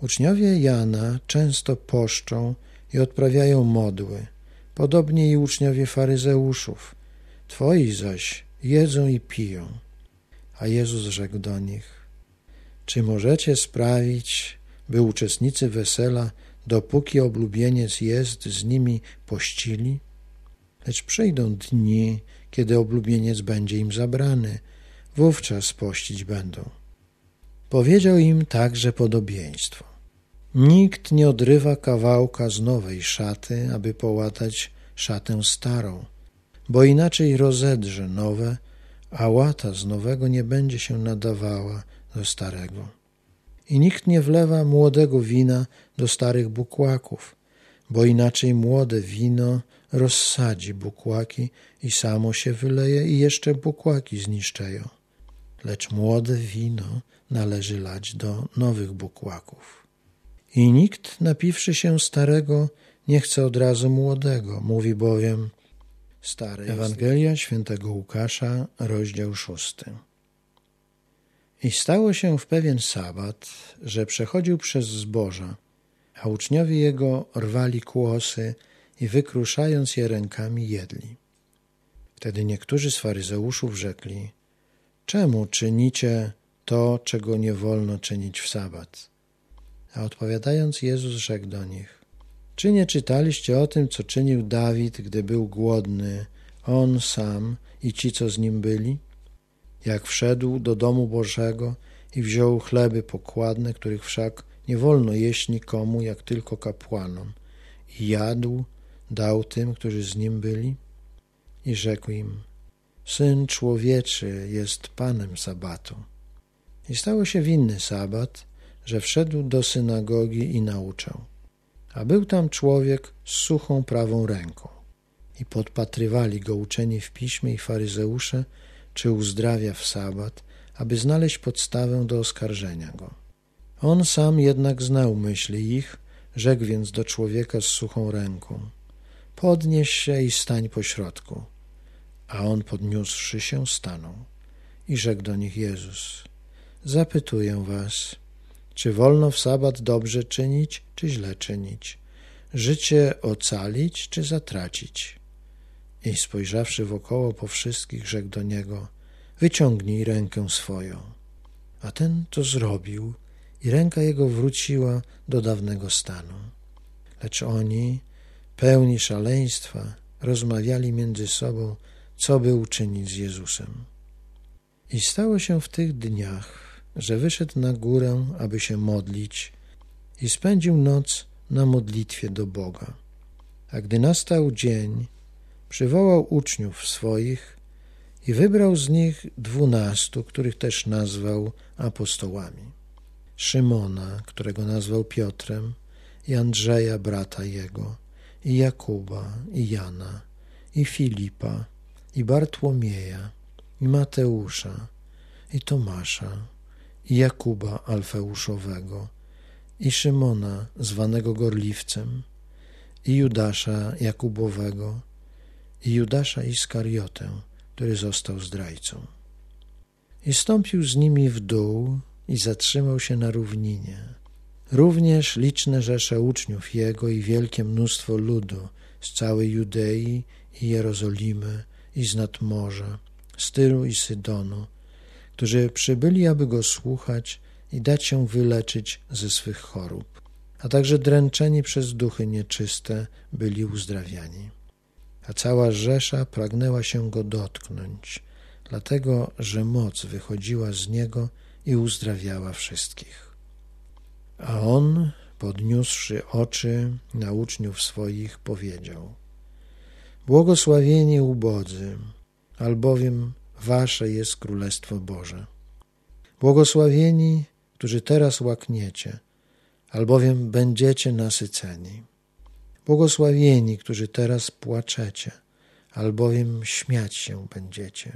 Uczniowie Jana często poszczą i odprawiają modły, podobnie i uczniowie faryzeuszów. Twoi zaś jedzą i piją. A Jezus rzekł do nich: Czy możecie sprawić, by uczestnicy wesela, dopóki oblubieniec jest z nimi, pościli? Lecz przyjdą dni, kiedy oblubieniec będzie im zabrany – wówczas pościć będą. Powiedział im także podobieństwo. Nikt nie odrywa kawałka z nowej szaty, aby połatać szatę starą, bo inaczej rozedrze nowe, a łata z nowego nie będzie się nadawała do starego. I nikt nie wlewa młodego wina do starych bukłaków, bo inaczej młode wino rozsadzi bukłaki i samo się wyleje i jeszcze bukłaki zniszczeją lecz młode wino należy lać do nowych bukłaków. I nikt, napiwszy się starego, nie chce od razu młodego, mówi bowiem stary. Ewangelia świętego Łukasza, rozdział szósty. I stało się w pewien sabat, że przechodził przez zboża, a uczniowie jego rwali kłosy i wykruszając je rękami jedli. Wtedy niektórzy z faryzeuszów rzekli – Czemu czynicie to, czego nie wolno czynić w sabat? A odpowiadając, Jezus rzekł do nich: Czy nie czytaliście o tym, co czynił Dawid, gdy był głodny, on sam i ci, co z nim byli? Jak wszedł do domu Bożego i wziął chleby pokładne, których wszak nie wolno jeść nikomu, jak tylko kapłanom, i jadł, dał tym, którzy z nim byli? I rzekł im: Syn człowieczy jest Panem sabatu. I stało się winny sabat, że wszedł do synagogi i nauczał. A był tam człowiek z suchą prawą ręką. I podpatrywali go uczeni w piśmie i faryzeusze, czy uzdrawia w sabat, aby znaleźć podstawę do oskarżenia go. On sam jednak znał myśli ich, rzekł więc do człowieka z suchą ręką: Podnieś się i stań po środku. A on podniósłszy się, stanął. I rzekł do nich Jezus: Zapytuję was, czy wolno w sabat dobrze czynić, czy źle czynić? Życie ocalić, czy zatracić? I spojrzawszy wokoło po wszystkich, rzekł do niego: Wyciągnij rękę swoją. A ten to zrobił, i ręka jego wróciła do dawnego stanu. Lecz oni, pełni szaleństwa, rozmawiali między sobą, co by uczynić z Jezusem. I stało się w tych dniach, że wyszedł na górę, aby się modlić i spędził noc na modlitwie do Boga. A gdy nastał dzień, przywołał uczniów swoich i wybrał z nich dwunastu, których też nazwał apostołami. Szymona, którego nazwał Piotrem, i Andrzeja, brata jego, i Jakuba, i Jana, i Filipa, i Bartłomieja, i Mateusza, i Tomasza, Jakuba Alfeuszowego, i Szymona, zwanego Gorliwcem, i Judasza Jakubowego, i Judasza Iskariotę, który został zdrajcą. I stąpił z nimi w dół i zatrzymał się na równinie. Również liczne rzesze uczniów jego i wielkie mnóstwo ludu z całej Judei i Jerozolimy i z nadmorza, z Tyru i Sydonu, którzy przybyli, aby go słuchać i dać się wyleczyć ze swych chorób, a także dręczeni przez duchy nieczyste byli uzdrawiani. A cała Rzesza pragnęła się go dotknąć, dlatego że moc wychodziła z niego i uzdrawiała wszystkich. A on, podniósłszy oczy na uczniów swoich, powiedział: Błogosławieni ubodzy, albowiem Wasze jest Królestwo Boże. Błogosławieni, którzy teraz łakniecie, albowiem będziecie nasyceni. Błogosławieni, którzy teraz płaczecie, albowiem śmiać się będziecie.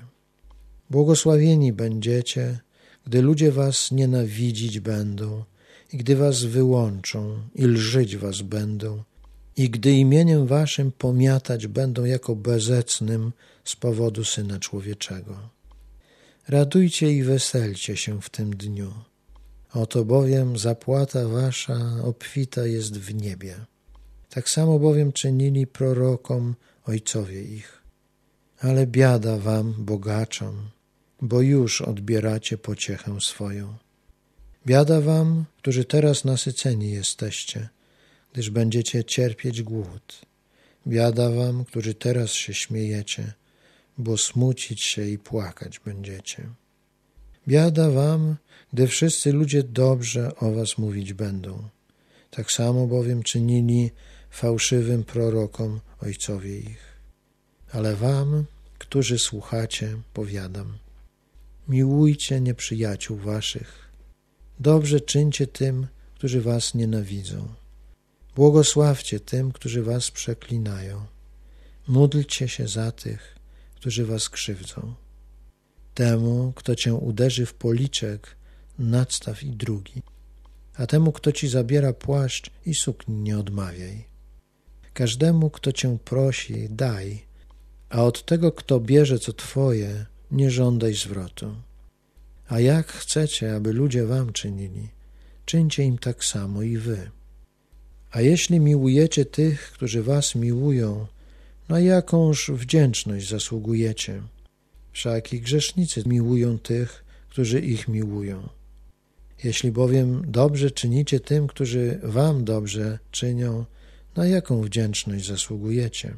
Błogosławieni będziecie, gdy ludzie was nienawidzić będą i gdy was wyłączą i lżyć was będą i gdy imieniem waszym pomiatać będą jako bezecnym z powodu Syna Człowieczego. Radujcie i weselcie się w tym dniu. Oto bowiem zapłata wasza obfita jest w niebie. Tak samo bowiem czynili prorokom ojcowie ich. Ale biada wam, bogaczom, bo już odbieracie pociechę swoją. Biada wam, którzy teraz nasyceni jesteście, gdyż będziecie cierpieć głód. Biada wam, którzy teraz się śmiejecie, bo smucić się i płakać będziecie. Biada wam, gdy wszyscy ludzie dobrze o was mówić będą. Tak samo bowiem czynili fałszywym prorokom ojcowie ich. Ale wam, którzy słuchacie, powiadam, miłujcie nieprzyjaciół waszych, dobrze czyńcie tym, którzy was nienawidzą. Błogosławcie tym, którzy was przeklinają. Módlcie się za tych, którzy was krzywdzą. Temu, kto cię uderzy w policzek, nadstaw i drugi, a temu, kto ci zabiera płaszcz i sukni nie odmawiaj. Każdemu, kto cię prosi, daj, a od tego, kto bierze co twoje, nie żądaj zwrotu. A jak chcecie, aby ludzie wam czynili, czyńcie im tak samo i wy. A jeśli miłujecie tych, którzy was miłują, na jakąż wdzięczność zasługujecie? Wszak i grzesznicy miłują tych, którzy ich miłują. Jeśli bowiem dobrze czynicie tym, którzy wam dobrze czynią, na jaką wdzięczność zasługujecie?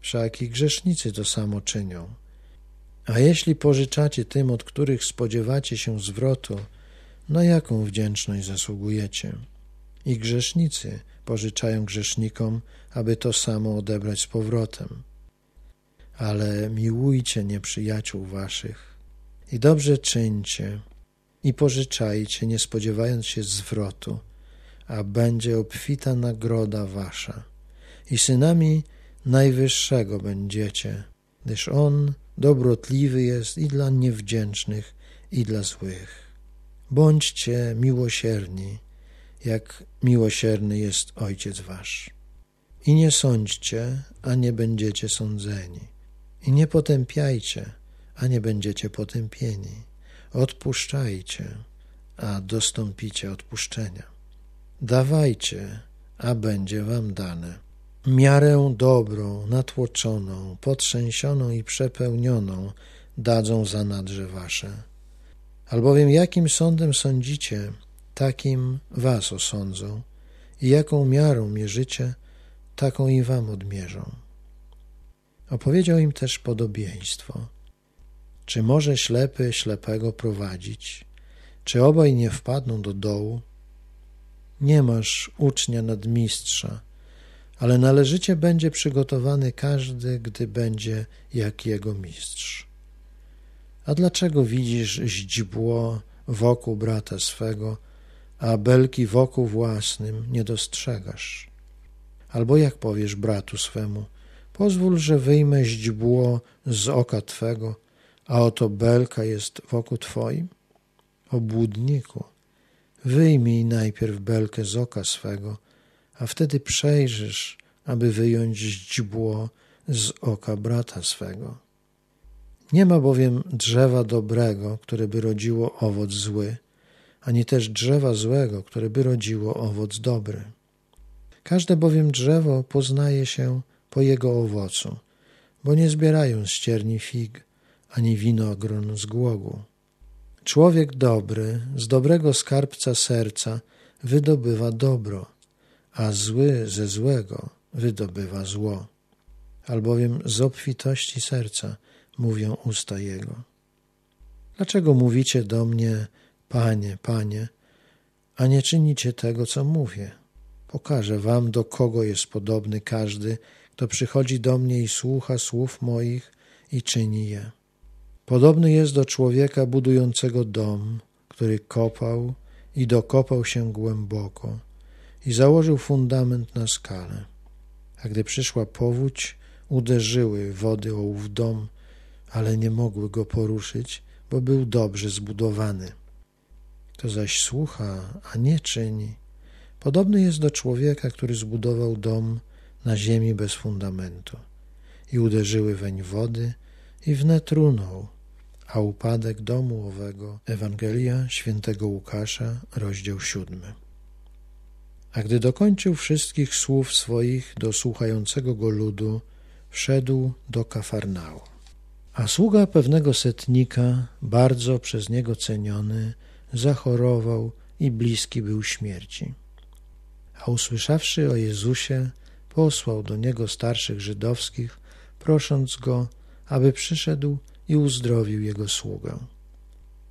Wszak i grzesznicy to samo czynią. A jeśli pożyczacie tym, od których spodziewacie się zwrotu, na jaką wdzięczność zasługujecie? I grzesznicy pożyczają grzesznikom, aby to samo odebrać z powrotem. ale miłujcie nieprzyjaciół waszych i dobrze czyńcie i pożyczajcie, nie spodziewając się zwrotu, a będzie obfita nagroda wasza. I synami Najwyższego będziecie, gdyż On dobrotliwy jest i dla niewdzięcznych, i dla złych. Bądźcie miłosierni, jak miłosierny jest Ojciec Wasz. I nie sądźcie, a nie będziecie sądzeni. I nie potępiajcie, a nie będziecie potępieni. Odpuszczajcie, a dostąpicie odpuszczenia. Dawajcie, a będzie wam dane. Miarę dobrą, natłoczoną, potrzęsioną i przepełnioną dadzą zanadrze wasze. Albowiem jakim sądem sądzicie, takim was osądzą, i jaką miarą mierzycie, taką i wam odmierzą. Opowiedział im też podobieństwo. Czy może ślepy ślepego prowadzić? Czy obaj nie wpadną do dołu? Nie masz ucznia nadmistrza, ale należycie będzie przygotowany każdy, gdy będzie jak jego mistrz. A dlaczego widzisz źdźbło wokół brata swego, a belki wokół własnym nie dostrzegasz? Albo jak powiesz bratu swemu, pozwól, że wyjmę źdźbło z oka twego, a oto belka jest wokół twoim? Obłudniku, wyjmij najpierw belkę z oka swego, a wtedy przejrzysz, aby wyjąć źdźbło z oka brata swego. Nie ma bowiem drzewa dobrego, które by rodziło owoc zły, ani też drzewa złego, które by rodziło owoc dobry. Każde bowiem drzewo poznaje się po jego owocu, bo nie zbierają z cierni fig, ani winogron z głogu. Człowiek dobry z dobrego skarbca serca wydobywa dobro, a zły ze złego wydobywa zło. Albowiem z obfitości serca mówią usta Jego. Dlaczego mówicie do mnie, Panie, Panie, a nie czynicie tego, co mówię? Pokażę wam, do kogo jest podobny każdy, kto przychodzi do mnie i słucha słów moich i czyni je. Podobny jest do człowieka budującego dom, który kopał i dokopał się głęboko i założył fundament na skalę. A gdy przyszła powódź, uderzyły wody o ów dom, ale nie mogły go poruszyć, bo był dobrze zbudowany. Kto zaś słucha, a nie czyni, podobny jest do człowieka, który zbudował dom na ziemi bez fundamentu. I uderzyły weń wody, i wnet runął, a upadek domu owego. Ewangelia świętego Łukasza, rozdział siódmy. A gdy dokończył wszystkich słów swoich do słuchającego go ludu, wszedł do Kafarnału. A sługa pewnego setnika, bardzo przez niego ceniony, zachorował i bliski był śmierci. A usłyszawszy o Jezusie, posłał do niego starszych żydowskich, prosząc go, aby przyszedł i uzdrowił jego sługę.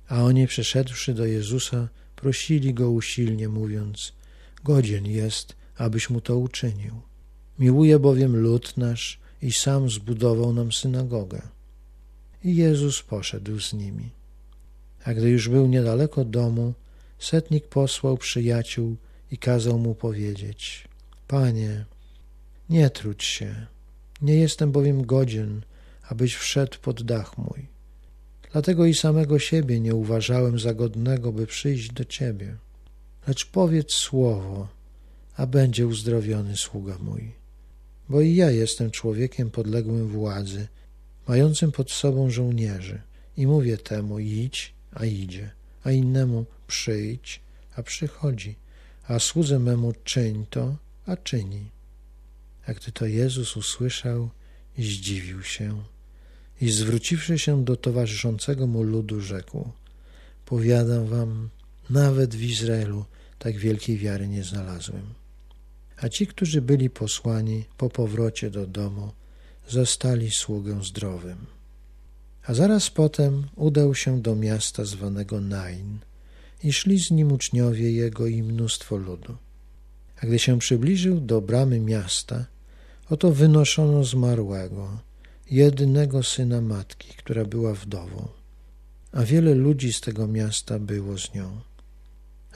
A oni przyszedłszy do Jezusa, prosili go usilnie, mówiąc: Godzien jest, abyś mu to uczynił. Miłuje bowiem lud nasz i sam zbudował nam synagogę. I Jezus poszedł z nimi. A gdy już był niedaleko domu, setnik posłał przyjaciół i kazał mu powiedzieć: Panie, nie trudź się, nie jestem bowiem godzien, abyś wszedł pod dach mój. Dlatego i samego siebie nie uważałem za godnego, by przyjść do ciebie. Lecz powiedz słowo, a będzie uzdrowiony sługa mój. Bo i ja jestem człowiekiem podległym władzy, mającym pod sobą żołnierzy, i mówię temu idź, a idzie, a innemu przyjdź, a przychodzi, a słudze memu czyń to, a czyni. A gdy to Jezus usłyszał, zdziwił się i zwróciwszy się do towarzyszącego mu ludu, rzekł: Powiadam wam, nawet w Izraelu tak wielkiej wiary nie znalazłem. A ci, którzy byli posłani po powrocie do domu, zastali sługę zdrowym. A zaraz potem udał się do miasta zwanego Nain i szli z nim uczniowie jego i mnóstwo ludu. A gdy się przybliżył do bramy miasta, oto wynoszono zmarłego jedynego syna matki, która była wdową, a wiele ludzi z tego miasta było z nią.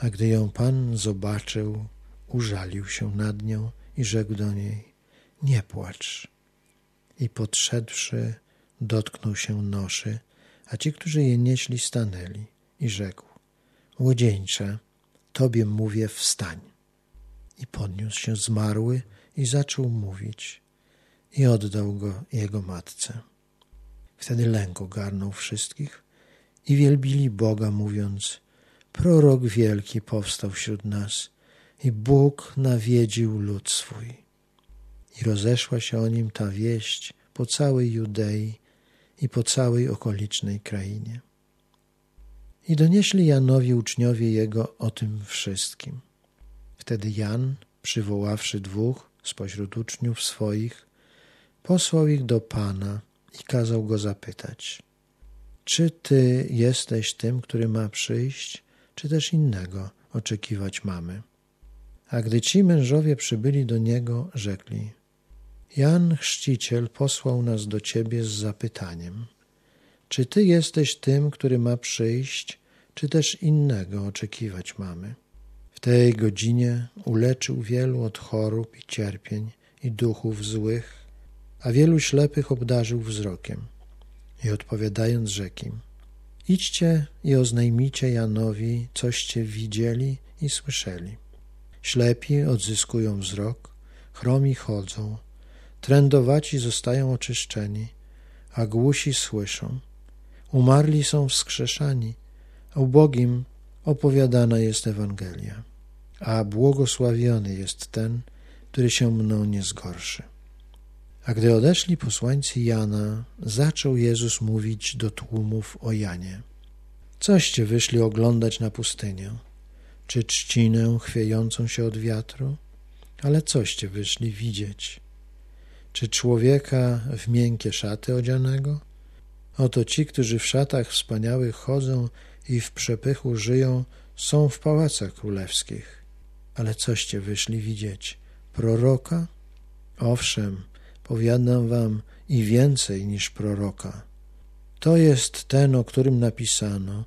A gdy ją Pan zobaczył, użalił się nad nią i rzekł do niej: Nie płacz. I podszedłszy, dotknął się noszy, a ci, którzy je nieśli, stanęli i rzekł: Młodzieńcze, tobie mówię, wstań. I podniósł się zmarły i zaczął mówić, i oddał go jego matce. Wtedy lęk ogarnął wszystkich i wielbili Boga, mówiąc: Prorok wielki powstał wśród nas i Bóg nawiedził lud swój. I rozeszła się o nim ta wieść po całej Judei i po całej okolicznej krainie. I donieśli Janowi uczniowie jego o tym wszystkim. Wtedy Jan, przywoławszy dwóch spośród uczniów swoich, posłał ich do Pana i kazał go zapytać: Czy ty jesteś tym, który ma przyjść, czy też innego oczekiwać mamy? A gdy ci mężowie przybyli do niego, rzekli: Jan Chrzciciel posłał nas do ciebie z zapytaniem: Czy ty jesteś tym, który ma przyjść, czy też innego oczekiwać mamy? W tej godzinie uleczył wielu od chorób i cierpień i duchów złych, a wielu ślepych obdarzył wzrokiem. I odpowiadając rzekł idźcie i oznajmijcie Janowi, coście widzieli i słyszeli. Ślepi odzyskują wzrok, chromi chodzą, trędowaci zostają oczyszczeni, a głusi słyszą. Umarli są wskrzeszani, a ubogim opowiadana jest Ewangelia. A błogosławiony jest ten, który się mną nie zgorszy. A gdy odeszli posłańcy Jana, zaczął Jezus mówić do tłumów o Janie. Coście wyszli oglądać na pustynię? Czy trzcinę chwiejącą się od wiatru? Ale coście wyszli widzieć? Czy człowieka w miękkie szaty odzianego? Oto ci, którzy w szatach wspaniałych chodzą i w przepychu żyją, są w pałacach królewskich. Ale coście wyszli widzieć? Proroka? Owszem, powiadam wam i więcej niż proroka. To jest ten, o którym napisano: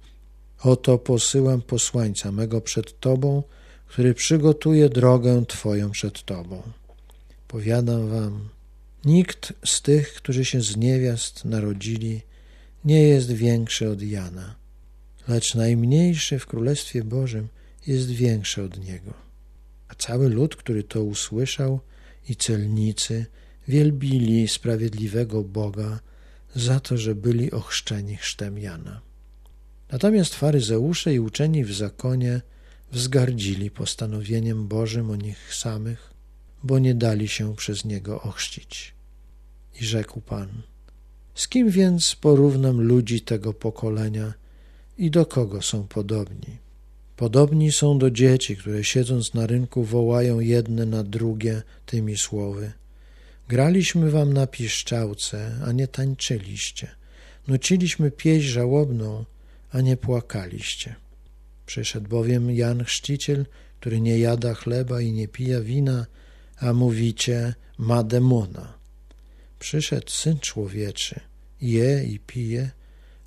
Oto posyłam posłańca mego przed tobą, który przygotuje drogę twoją przed tobą. Powiadam wam, nikt z tych, którzy się z niewiast narodzili, nie jest większy od Jana, lecz najmniejszy w Królestwie Bożym jest większy od niego. A cały lud, który to usłyszał, i celnicy wielbili sprawiedliwego Boga za to, że byli ochrzczeni chrztem Jana. Natomiast faryzeusze i uczeni w zakonie wzgardzili postanowieniem Bożym o nich samych, bo nie dali się przez niego ochrzcić. I rzekł Pan, z kim więc porównam ludzi tego pokolenia i do kogo są podobni? Podobni są do dzieci, które siedząc na rynku wołają jedne na drugie tymi słowy. Graliśmy wam na piszczałce, a nie tańczyliście. Nuciliśmy pieśń żałobną, a nie płakaliście. Przyszedł bowiem Jan Chrzciciel, który nie jada chleba i nie pija wina, a mówicie, ma demona. Przyszedł Syn Człowieczy, je i pije,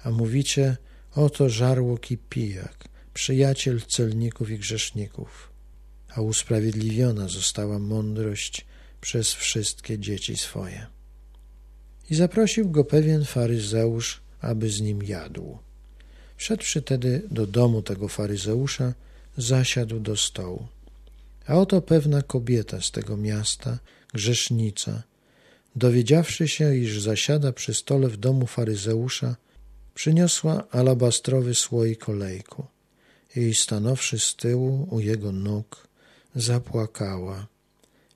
a mówicie, oto żarłok i pijak, przyjaciel celników i grzeszników. A usprawiedliwiona została mądrość przez wszystkie dzieci swoje. I zaprosił go pewien faryzeusz, aby z nim jadł. Wszedłszy tedy do domu tego faryzeusza, zasiadł do stołu. A oto pewna kobieta z tego miasta, grzesznica, dowiedziawszy się, iż zasiada przy stole w domu faryzeusza, przyniosła alabastrowy słoik olejku i stanowszy z tyłu u jego nóg, zapłakała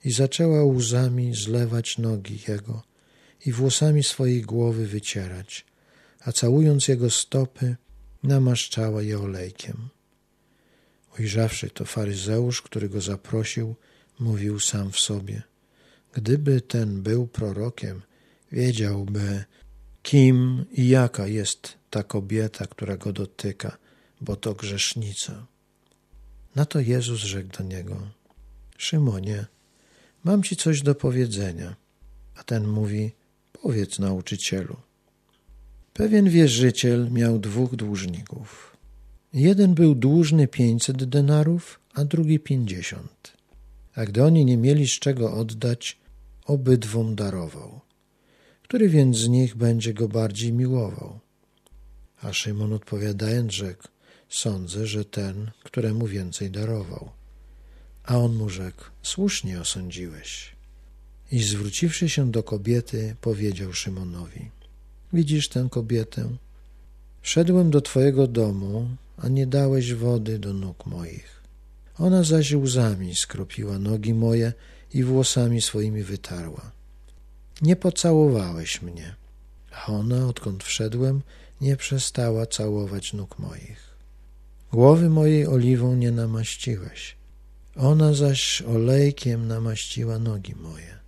i zaczęła łzami zlewać nogi jego i włosami swojej głowy wycierać, a całując jego stopy, namaszczała je olejkiem. Ujrzawszy to faryzeusz, który go zaprosił, mówił sam w sobie: Gdyby ten był prorokiem, wiedziałby, kim i jaka jest ta kobieta, która go dotyka, bo to grzesznica. Na to Jezus rzekł do niego: Szymonie, mam ci coś do powiedzenia. A ten mówi: Powiedz nauczycielu. Pewien wierzyciel miał dwóch dłużników. Jeden był dłużny pięćset denarów, a drugi pięćdziesiąt. A gdy oni nie mieli z czego oddać, obydwom darował. Który więc z nich będzie go bardziej miłował? A Szymon odpowiadając rzekł, sądzę, że ten, któremu więcej darował. A on mu rzekł, słusznie osądziłeś. I zwróciwszy się do kobiety, powiedział Szymonowi, widzisz tę kobietę? Wszedłem do twojego domu, a nie dałeś wody do nóg moich. Ona zaś łzami skropiła nogi moje i włosami swoimi wytarła. Nie pocałowałeś mnie, a ona, odkąd wszedłem, nie przestała całować nóg moich. Głowy mojej oliwą nie namaściłeś, ona zaś olejkiem namaściła nogi moje.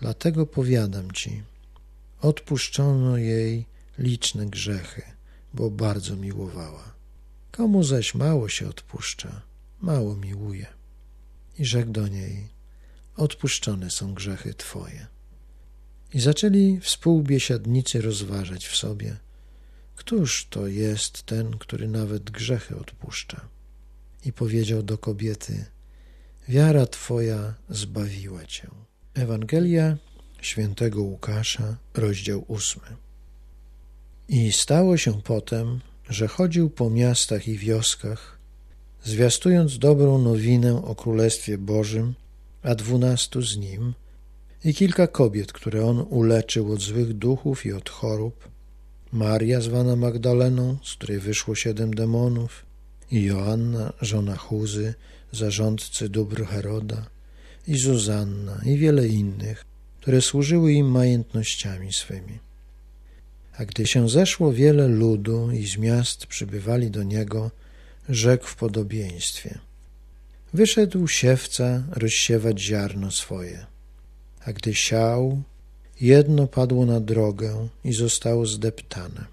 Dlatego powiadam ci, odpuszczono jej liczne grzechy, bo bardzo miłowała. Komu zaś mało się odpuszcza, mało miłuje. I rzekł do niej, odpuszczone są grzechy twoje. I zaczęli współbiesiadnicy rozważać w sobie, któż to jest ten, który nawet grzechy odpuszcza. I powiedział do kobiety, wiara twoja zbawiła cię. Ewangelia świętego Łukasza, rozdział ósmy. I stało się potem, że chodził po miastach i wioskach, zwiastując dobrą nowinę o Królestwie Bożym, a dwunastu z nim i kilka kobiet, które on uleczył od złych duchów i od chorób, Maria zwana Magdaleną, z której wyszło siedem demonów, i Joanna, żona Chuzy, zarządcy dóbr Heroda, i Zuzanna, i wiele innych, które służyły im majątnościami swymi. A gdy się zeszło wiele ludu i z miast przybywali do niego, rzekł w podobieństwie. Wyszedł siewca rozsiewać ziarno swoje. A gdy siał, jedno padło na drogę i zostało zdeptane,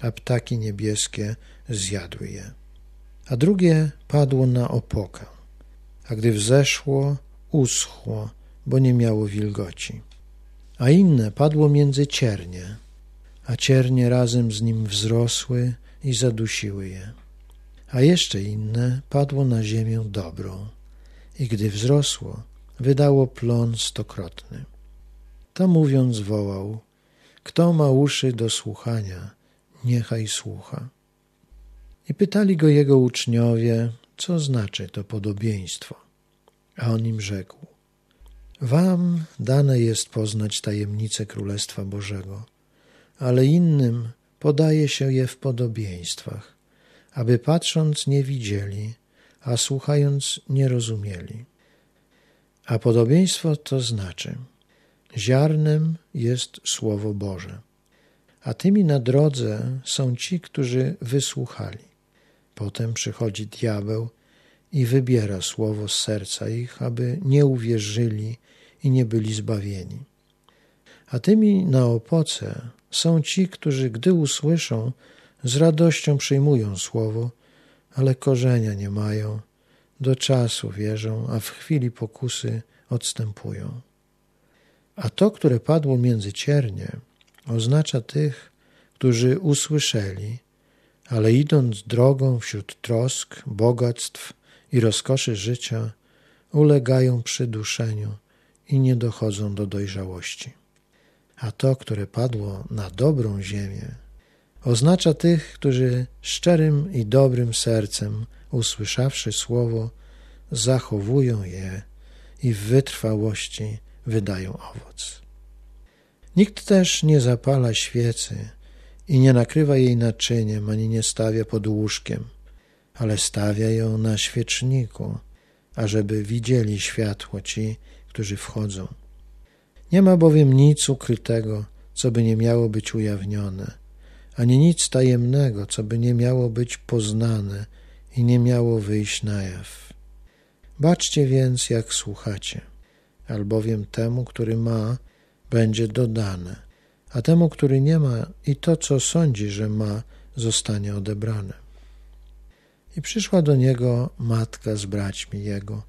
a ptaki niebieskie zjadły je. A drugie padło na opokę, a gdy wzeszło, uschło, bo nie miało wilgoci. A inne padło między ciernie, a ciernie razem z nim wzrosły i zadusiły je. A jeszcze inne padło na ziemię dobrą i gdy wzrosło, wydało plon stokrotny. To mówiąc wołał, kto ma uszy do słuchania, niechaj słucha. I pytali go jego uczniowie, co znaczy to podobieństwo. A on im rzekł, Wam dane jest poznać tajemnice Królestwa Bożego, ale innym podaje się je w podobieństwach, aby patrząc nie widzieli, a słuchając nie rozumieli. A podobieństwo to znaczy, ziarnem jest Słowo Boże, a tymi na drodze są ci, którzy wysłuchali. Potem przychodzi diabeł i wybiera słowo z serca ich, aby nie uwierzyli i nie byli zbawieni. A tymi na opoce są ci, którzy gdy usłyszą, z radością przyjmują słowo, ale korzenia nie mają, do czasu wierzą, a w chwili pokusy odstępują. A to, które padło między ciernie, oznacza tych, którzy usłyszeli, ale idąc drogą wśród trosk, bogactw i rozkoszy życia, ulegają przyduszeniu i nie dochodzą do dojrzałości. A to, które padło na dobrą ziemię, oznacza tych, którzy szczerym i dobrym sercem, usłyszawszy słowo, zachowują je i w wytrwałości wydają owoc. Nikt też nie zapala świecy i nie nakrywa jej naczyniem, ani nie stawia pod łóżkiem, ale stawia ją na świeczniku, ażeby widzieli światło ci, którzy wchodzą. Nie ma bowiem nic ukrytego, co by nie miało być ujawnione, ani nic tajemnego, co by nie miało być poznane i nie miało wyjść na jaw. Baczcie więc, jak słuchacie, albowiem temu, który ma, będzie dodane, a temu, który nie ma, i to, co sądzi, że ma, zostanie odebrane. I przyszła do niego matka z braćmi jego,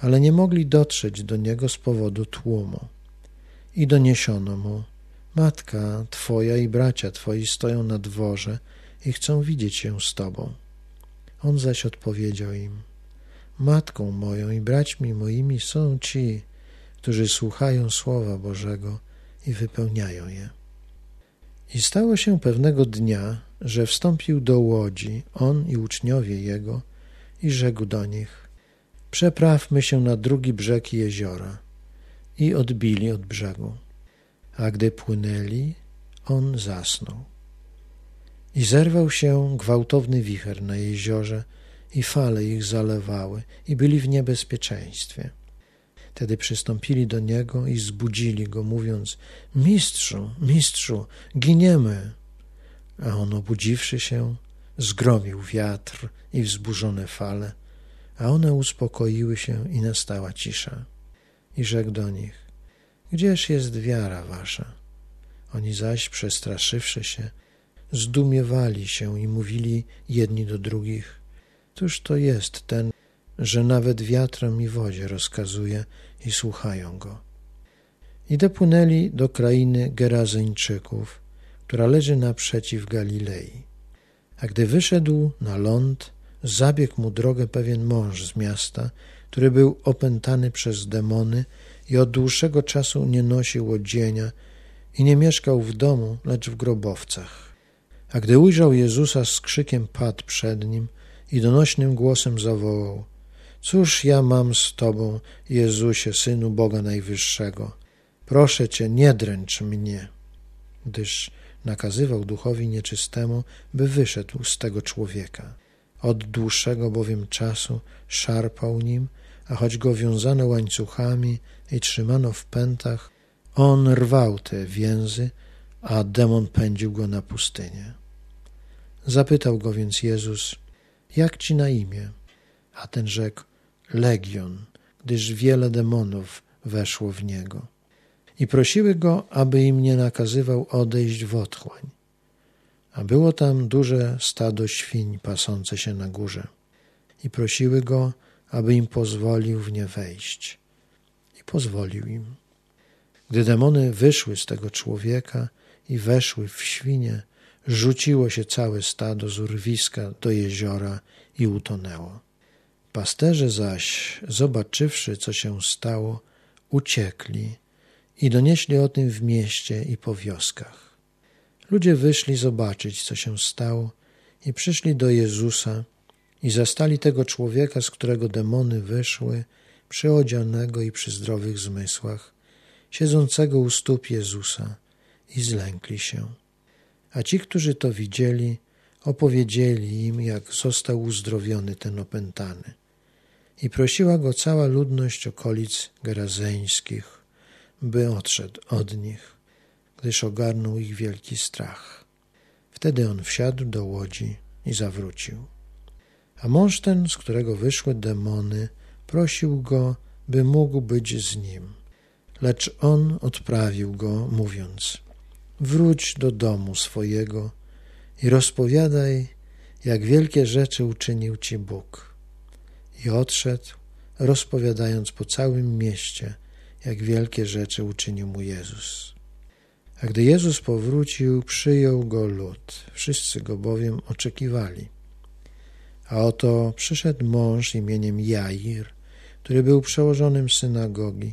ale nie mogli dotrzeć do niego z powodu tłumu. I doniesiono mu, Matka twoja i bracia twoi stoją na dworze i chcą widzieć się z tobą. On zaś odpowiedział im: Matką moją i braćmi moimi są ci, którzy słuchają słowa Bożego i wypełniają je. I stało się pewnego dnia, że wstąpił do łodzi, on i uczniowie jego, i rzekł do nich: Przeprawmy się na drugi brzeg jeziora. I odbili od brzegu. A gdy płynęli, on zasnął. I zerwał się gwałtowny wicher na jeziorze, i fale ich zalewały, i byli w niebezpieczeństwie. Wtedy przystąpili do niego i zbudzili go, mówiąc: Mistrzu, mistrzu, giniemy. A on, obudziwszy się, zgromił wiatr i wzburzone fale, a one uspokoiły się i nastała cisza. I rzekł do nich: Gdzież jest wiara wasza? Oni zaś, przestraszywszy się, zdumiewali się i mówili jedni do drugich: Któż to jest ten, że nawet wiatrom i wodzie rozkazuje i słuchają go? I dopłynęli do krainy Gerazyńczyków, która leży naprzeciw Galilei. A gdy wyszedł na ląd, zabiegł mu drogę pewien mąż z miasta, który był opętany przez demony i od dłuższego czasu nie nosił odzienia i nie mieszkał w domu, lecz w grobowcach. A gdy ujrzał Jezusa, z krzykiem padł przed nim i donośnym głosem zawołał: Cóż ja mam z Tobą, Jezusie, synu Boga Najwyższego? Proszę Cię, nie dręcz mnie, gdyż nakazywał duchowi nieczystemu, by wyszedł z tego człowieka. Od dłuższego bowiem czasu szarpał nim, a choć go wiązano łańcuchami i trzymano w pętach, on rwał te więzy, a demon pędził go na pustynię. Zapytał go więc Jezus, jak ci na imię? A ten rzekł, Legion, gdyż wiele demonów weszło w niego i prosiły go, aby im nie nakazywał odejść w otchłań. A było tam duże stado świń pasące się na górze i prosiły go, aby im pozwolił w nie wejść. Pozwolił im. Gdy demony wyszły z tego człowieka i weszły w świnie, rzuciło się całe stado z urwiska do jeziora i utonęło. Pasterze zaś, zobaczywszy, co się stało, uciekli i donieśli o tym w mieście i po wioskach. Ludzie wyszli zobaczyć, co się stało, i przyszli do Jezusa i zastali tego człowieka, z którego demony wyszły, przyodzianego i przy zdrowych zmysłach, siedzącego u stóp Jezusa, i zlękli się. A ci, którzy to widzieli, opowiedzieli im, jak został uzdrowiony ten opętany. I prosiła go cała ludność okolic gerazeńskich, by odszedł od nich, gdyż ogarnął ich wielki strach. Wtedy on wsiadł do łodzi i zawrócił. A mąż ten, z którego wyszły demony, prosił go, by mógł być z nim. Lecz on odprawił go, mówiąc: Wróć do domu swojego i rozpowiadaj, jak wielkie rzeczy uczynił ci Bóg. I odszedł, rozpowiadając po całym mieście, jak wielkie rzeczy uczynił mu Jezus. A gdy Jezus powrócił, przyjął go lud, wszyscy go bowiem oczekiwali. A oto przyszedł mąż imieniem Jair, który był przełożonym synagogi,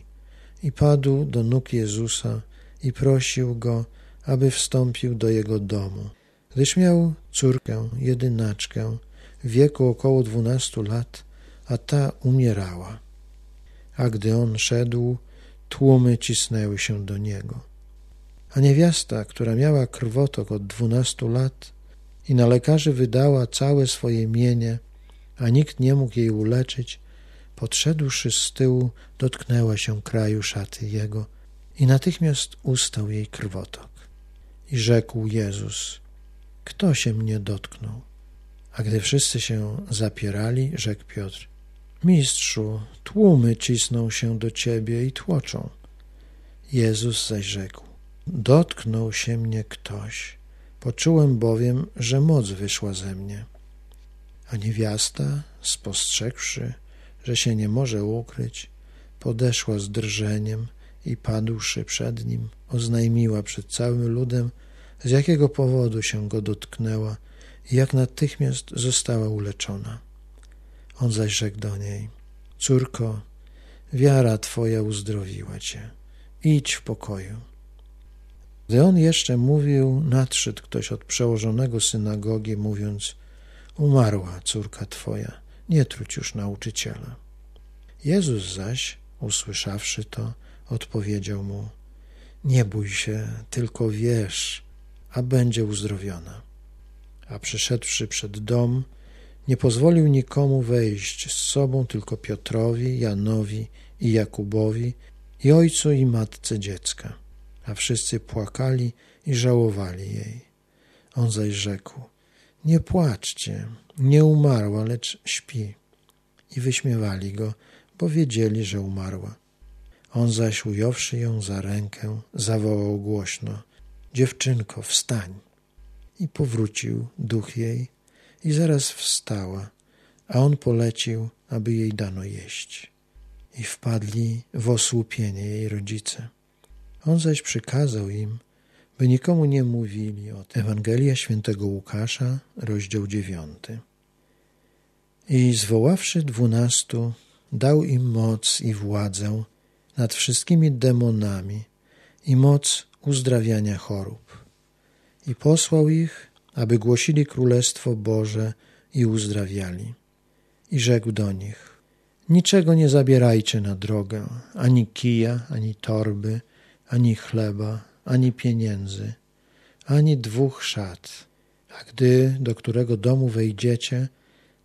i padł do nóg Jezusa i prosił go, aby wstąpił do jego domu, gdyż miał córkę, jedynaczkę, w wieku około dwunastu lat, a ta umierała. A gdy on szedł, tłumy cisnęły się do niego. A niewiasta, która miała krwotok od dwunastu lat i na lekarzy wydała całe swoje mienie, a nikt nie mógł jej uleczyć, podszedłszy z tyłu, dotknęła się kraju szaty jego i natychmiast ustał jej krwotok. I rzekł Jezus, kto się mnie dotknął? A gdy wszyscy się zapierali, rzekł Piotr, Mistrzu, tłumy cisną się do ciebie i tłoczą. Jezus zaś rzekł: Dotknął się mnie ktoś, poczułem bowiem, że moc wyszła ze mnie. A niewiasta, spostrzegłszy, że się nie może ukryć, podeszła z drżeniem i padłszy przed nim, oznajmiła przed całym ludem, z jakiego powodu się go dotknęła i jak natychmiast została uleczona. On zaś rzekł do niej: Córko, wiara twoja uzdrowiła cię. Idź w pokoju. Gdy on jeszcze mówił, nadszedł ktoś od przełożonego synagogi, mówiąc: Umarła córka twoja, nie truć już nauczyciela. Jezus zaś, usłyszawszy to, odpowiedział mu: Nie bój się, tylko wierz, a będzie uzdrowiona. A przyszedłszy przed dom, nie pozwolił nikomu wejść z sobą, tylko Piotrowi, Janowi i Jakubowi i ojcu i matce dziecka. A wszyscy płakali i żałowali jej. On zaś rzekł: Nie płaczcie, nie umarła, lecz śpi. I wyśmiewali go, bo wiedzieli, że umarła. On zaś, ująwszy ją za rękę, zawołał głośno: Dziewczynko, wstań! I powrócił duch jej, i zaraz wstała, a on polecił, aby jej dano jeść. I wpadli w osłupienie jej rodzice. On zaś przykazał im, by nikomu nie mówili o tym. Ewangelia świętego Łukasza, rozdział dziewiąty. I zwoławszy dwunastu, dał im moc i władzę nad wszystkimi demonami i moc uzdrawiania chorób. I posłał ich, aby głosili Królestwo Boże i uzdrawiali. I rzekł do nich: Niczego nie zabierajcie na drogę, ani kija, ani torby, ani chleba, ani pieniędzy, ani dwóch szat. A gdy do którego domu wejdziecie,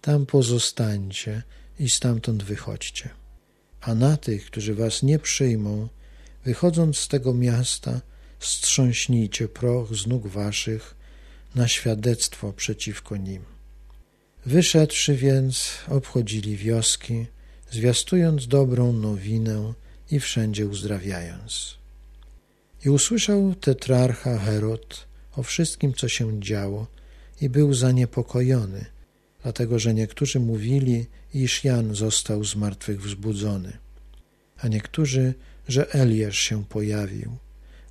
tam pozostańcie i stamtąd wychodźcie. A na tych, którzy was nie przyjmą, wychodząc z tego miasta, strząśnijcie proch z nóg waszych na świadectwo przeciwko nim. Wyszedłszy więc, obchodzili wioski, zwiastując dobrą nowinę i wszędzie uzdrawiając. I usłyszał tetrarcha Herod o wszystkim, co się działo, i był zaniepokojony, dlatego że niektórzy mówili, iż Jan został z martwych wzbudzony, a niektórzy, że Eliasz się pojawił,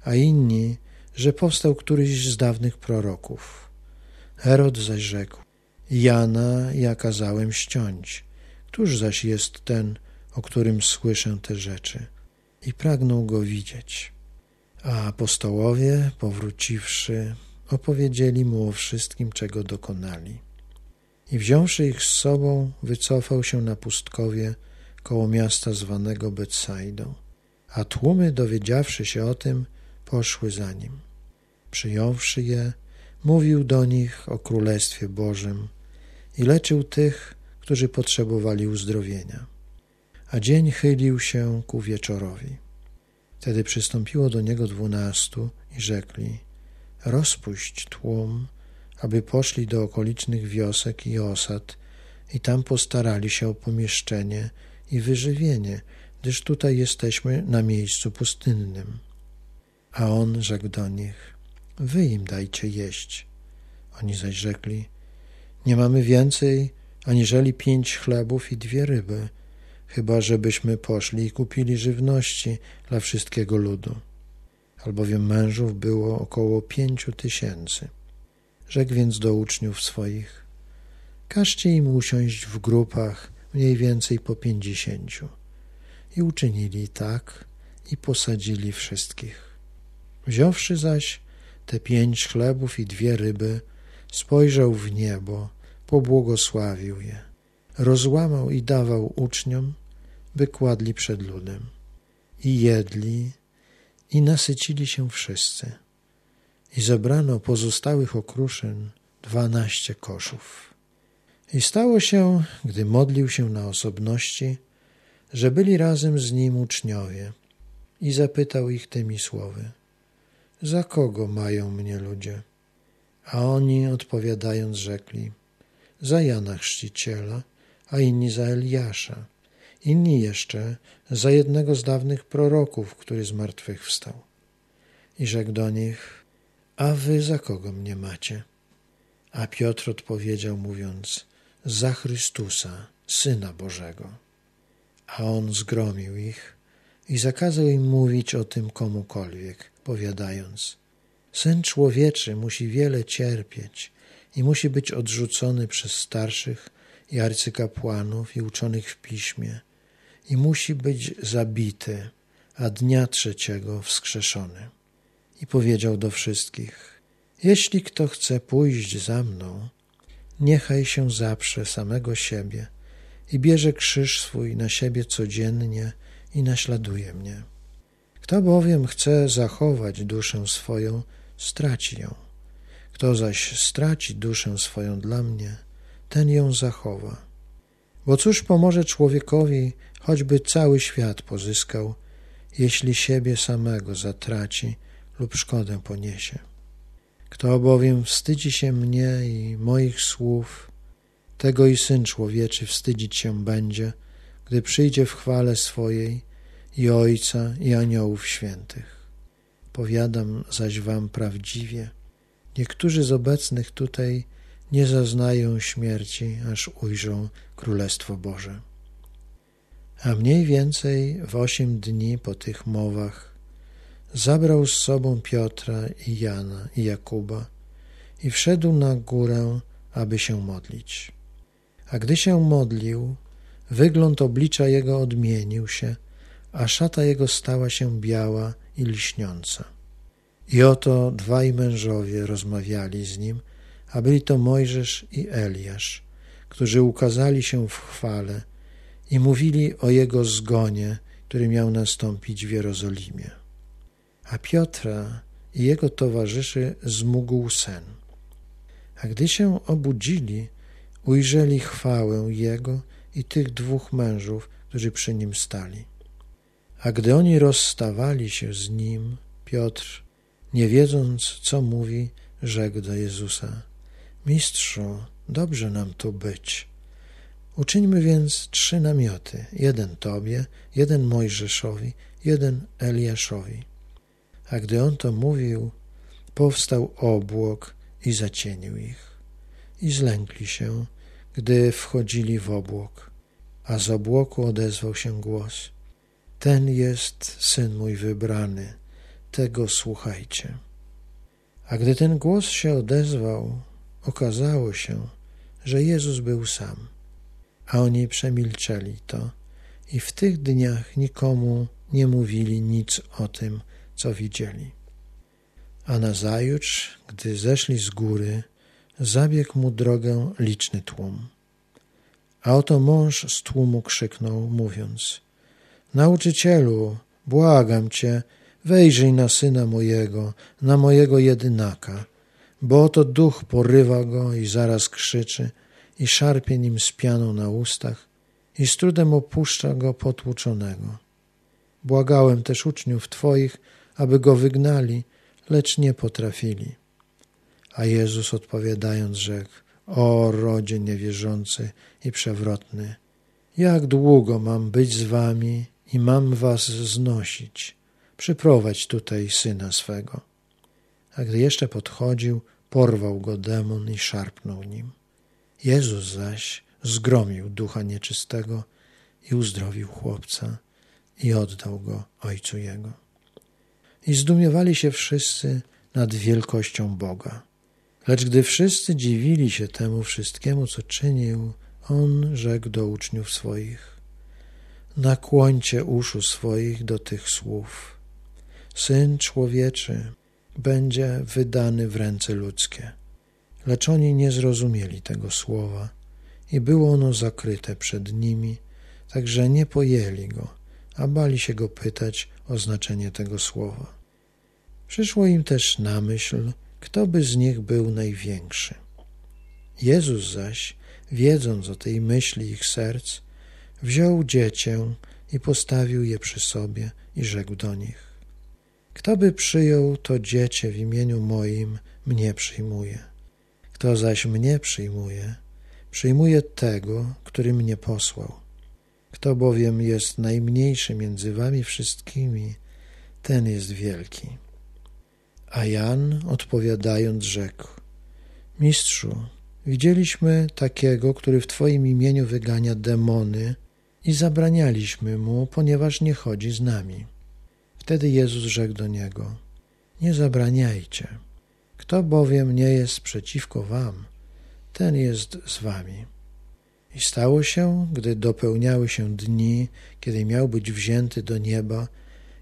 a inni, że powstał któryś z dawnych proroków. Herod zaś rzekł, Jana ja kazałem ściąć, któż zaś jest ten, o którym słyszę te rzeczy? I pragnął go widzieć. A apostołowie, powróciwszy, opowiedzieli mu o wszystkim, czego dokonali. I wziąwszy ich z sobą, wycofał się na pustkowie koło miasta zwanego Betsaidą. A tłumy, dowiedziawszy się o tym, poszły za nim. Przyjąwszy je, mówił do nich o Królestwie Bożym i leczył tych, którzy potrzebowali uzdrowienia. A dzień chylił się ku wieczorowi. Wtedy przystąpiło do niego dwunastu i rzekli: Rozpuść tłum, aby poszli do okolicznych wiosek i osad i tam postarali się o pomieszczenie i wyżywienie, gdyż tutaj jesteśmy na miejscu pustynnym. A on rzekł do nich: Wy im dajcie jeść. Oni zaś rzekli: Nie mamy więcej aniżeli pięć chlebów i dwie ryby, chyba żebyśmy poszli i kupili żywności dla wszystkiego ludu. Albowiem mężów było około pięciu tysięcy. Rzekł więc do uczniów swoich: Każcie im usiąść w grupach mniej więcej po pięćdziesięciu. I uczynili tak i posadzili wszystkich. Wziąwszy zaś te pięć chlebów i dwie ryby, spojrzał w niebo, pobłogosławił je, rozłamał i dawał uczniom, by kładli przed ludem. I jedli, i nasycili się wszyscy. I zebrano pozostałych okruszyn dwanaście koszów. I stało się, gdy modlił się na osobności, że byli razem z nim uczniowie i zapytał ich tymi słowy – za kogo mają mnie ludzie? A oni odpowiadając rzekli, za Jana Chrzciciela, a inni za Eliasza, inni jeszcze za jednego z dawnych proroków, który z martwych wstał. I rzekł do nich, a wy za kogo mnie macie? A Piotr odpowiedział, mówiąc, za Chrystusa, Syna Bożego. A on zgromił ich i zakazał im mówić o tym komukolwiek, powiadając: Syn człowieczy musi wiele cierpieć i musi być odrzucony przez starszych i arcykapłanów i uczonych w piśmie, i musi być zabity, a dnia trzeciego wskrzeszony. I powiedział do wszystkich: Jeśli kto chce pójść za mną, niechaj się zaprze samego siebie i bierze krzyż swój na siebie codziennie i naśladuje mnie. Kto bowiem chce zachować duszę swoją, straci ją. Kto zaś straci duszę swoją dla mnie, ten ją zachowa. Bo cóż pomoże człowiekowi, choćby cały świat pozyskał, jeśli siebie samego zatraci lub szkodę poniesie? Kto bowiem wstydzi się mnie i moich słów, tego i Syn Człowieczy wstydzić się będzie, gdy przyjdzie w chwale swojej i Ojca i aniołów świętych. Powiadam zaś wam prawdziwie, niektórzy z obecnych tutaj nie zaznają śmierci, aż ujrzą Królestwo Boże. A mniej więcej w osiem dni po tych mowach zabrał z sobą Piotra i Jana i Jakuba i wszedł na górę, aby się modlić. A gdy się modlił, wygląd oblicza jego odmienił się, a szata jego stała się biała i lśniąca. I oto dwaj mężowie rozmawiali z nim, a byli to Mojżesz i Eliasz, którzy ukazali się w chwale i mówili o jego zgonie, który miał nastąpić w Jerozolimie. A Piotra i jego towarzyszy zmógł sen. A gdy się obudzili, ujrzeli chwałę jego i tych dwóch mężów, którzy przy nim stali. A gdy oni rozstawali się z nim, Piotr, nie wiedząc, co mówi, rzekł do Jezusa: Mistrzu, dobrze nam tu być. Uczyńmy więc trzy namioty: jeden Tobie, jeden Mojżeszowi, jeden Eliaszowi. A gdy on to mówił, powstał obłok i zacienił ich. I zlękli się, gdy wchodzili w obłok. A z obłoku odezwał się głos: Ten jest syn mój wybrany, tego słuchajcie. A gdy ten głos się odezwał, okazało się, że Jezus był sam, a oni przemilczeli to i w tych dniach nikomu nie mówili nic o tym, co widzieli. A nazajutrz, gdy zeszli z góry, zabiegł mu drogę liczny tłum. A oto mąż z tłumu krzyknął, mówiąc: Nauczycielu, błagam cię, wejrzyj na syna mojego, na mojego jedynaka, bo oto duch porywa go i zaraz krzyczy i szarpie nim z pianą na ustach i z trudem opuszcza go potłuczonego. Błagałem też uczniów Twoich, aby go wygnali, lecz nie potrafili. A Jezus odpowiadając rzekł, o rodzie niewierzący i przewrotny, jak długo mam być z wami i mam was znosić? Przyprowadź tutaj syna swego. A gdy jeszcze podchodził, porwał go demon i szarpnął nim. Jezus zaś zgromił ducha nieczystego i uzdrowił chłopca i oddał go ojcu jego. I zdumiewali się wszyscy nad wielkością Boga. Lecz gdy wszyscy dziwili się temu wszystkiemu, co czynił, on rzekł do uczniów swoich: Nakłońcie uszu swoich do tych słów. Syn człowieczy będzie wydany w ręce ludzkie. Lecz oni nie zrozumieli tego słowa i było ono zakryte przed nimi, tak że nie pojęli go, a bali się go pytać o znaczenie tego słowa. Przyszło im też na myśl, kto by z nich był największy. Jezus zaś, wiedząc o tej myśli ich serc, wziął dziecię i postawił je przy sobie i rzekł do nich: Kto by przyjął to dziecię w imieniu moim, mnie przyjmuje. Kto zaś mnie przyjmuje, przyjmuje tego, który mnie posłał. Kto bowiem jest najmniejszy między wami wszystkimi, ten jest wielki. A Jan odpowiadając rzekł: Mistrzu, widzieliśmy takiego, który w Twoim imieniu wygania demony i zabranialiśmy mu, ponieważ nie chodzi z nami. Wtedy Jezus rzekł do niego: Nie zabraniajcie. Kto bowiem nie jest przeciwko wam, ten jest z wami. I stało się, gdy dopełniały się dni, kiedy miał być wzięty do nieba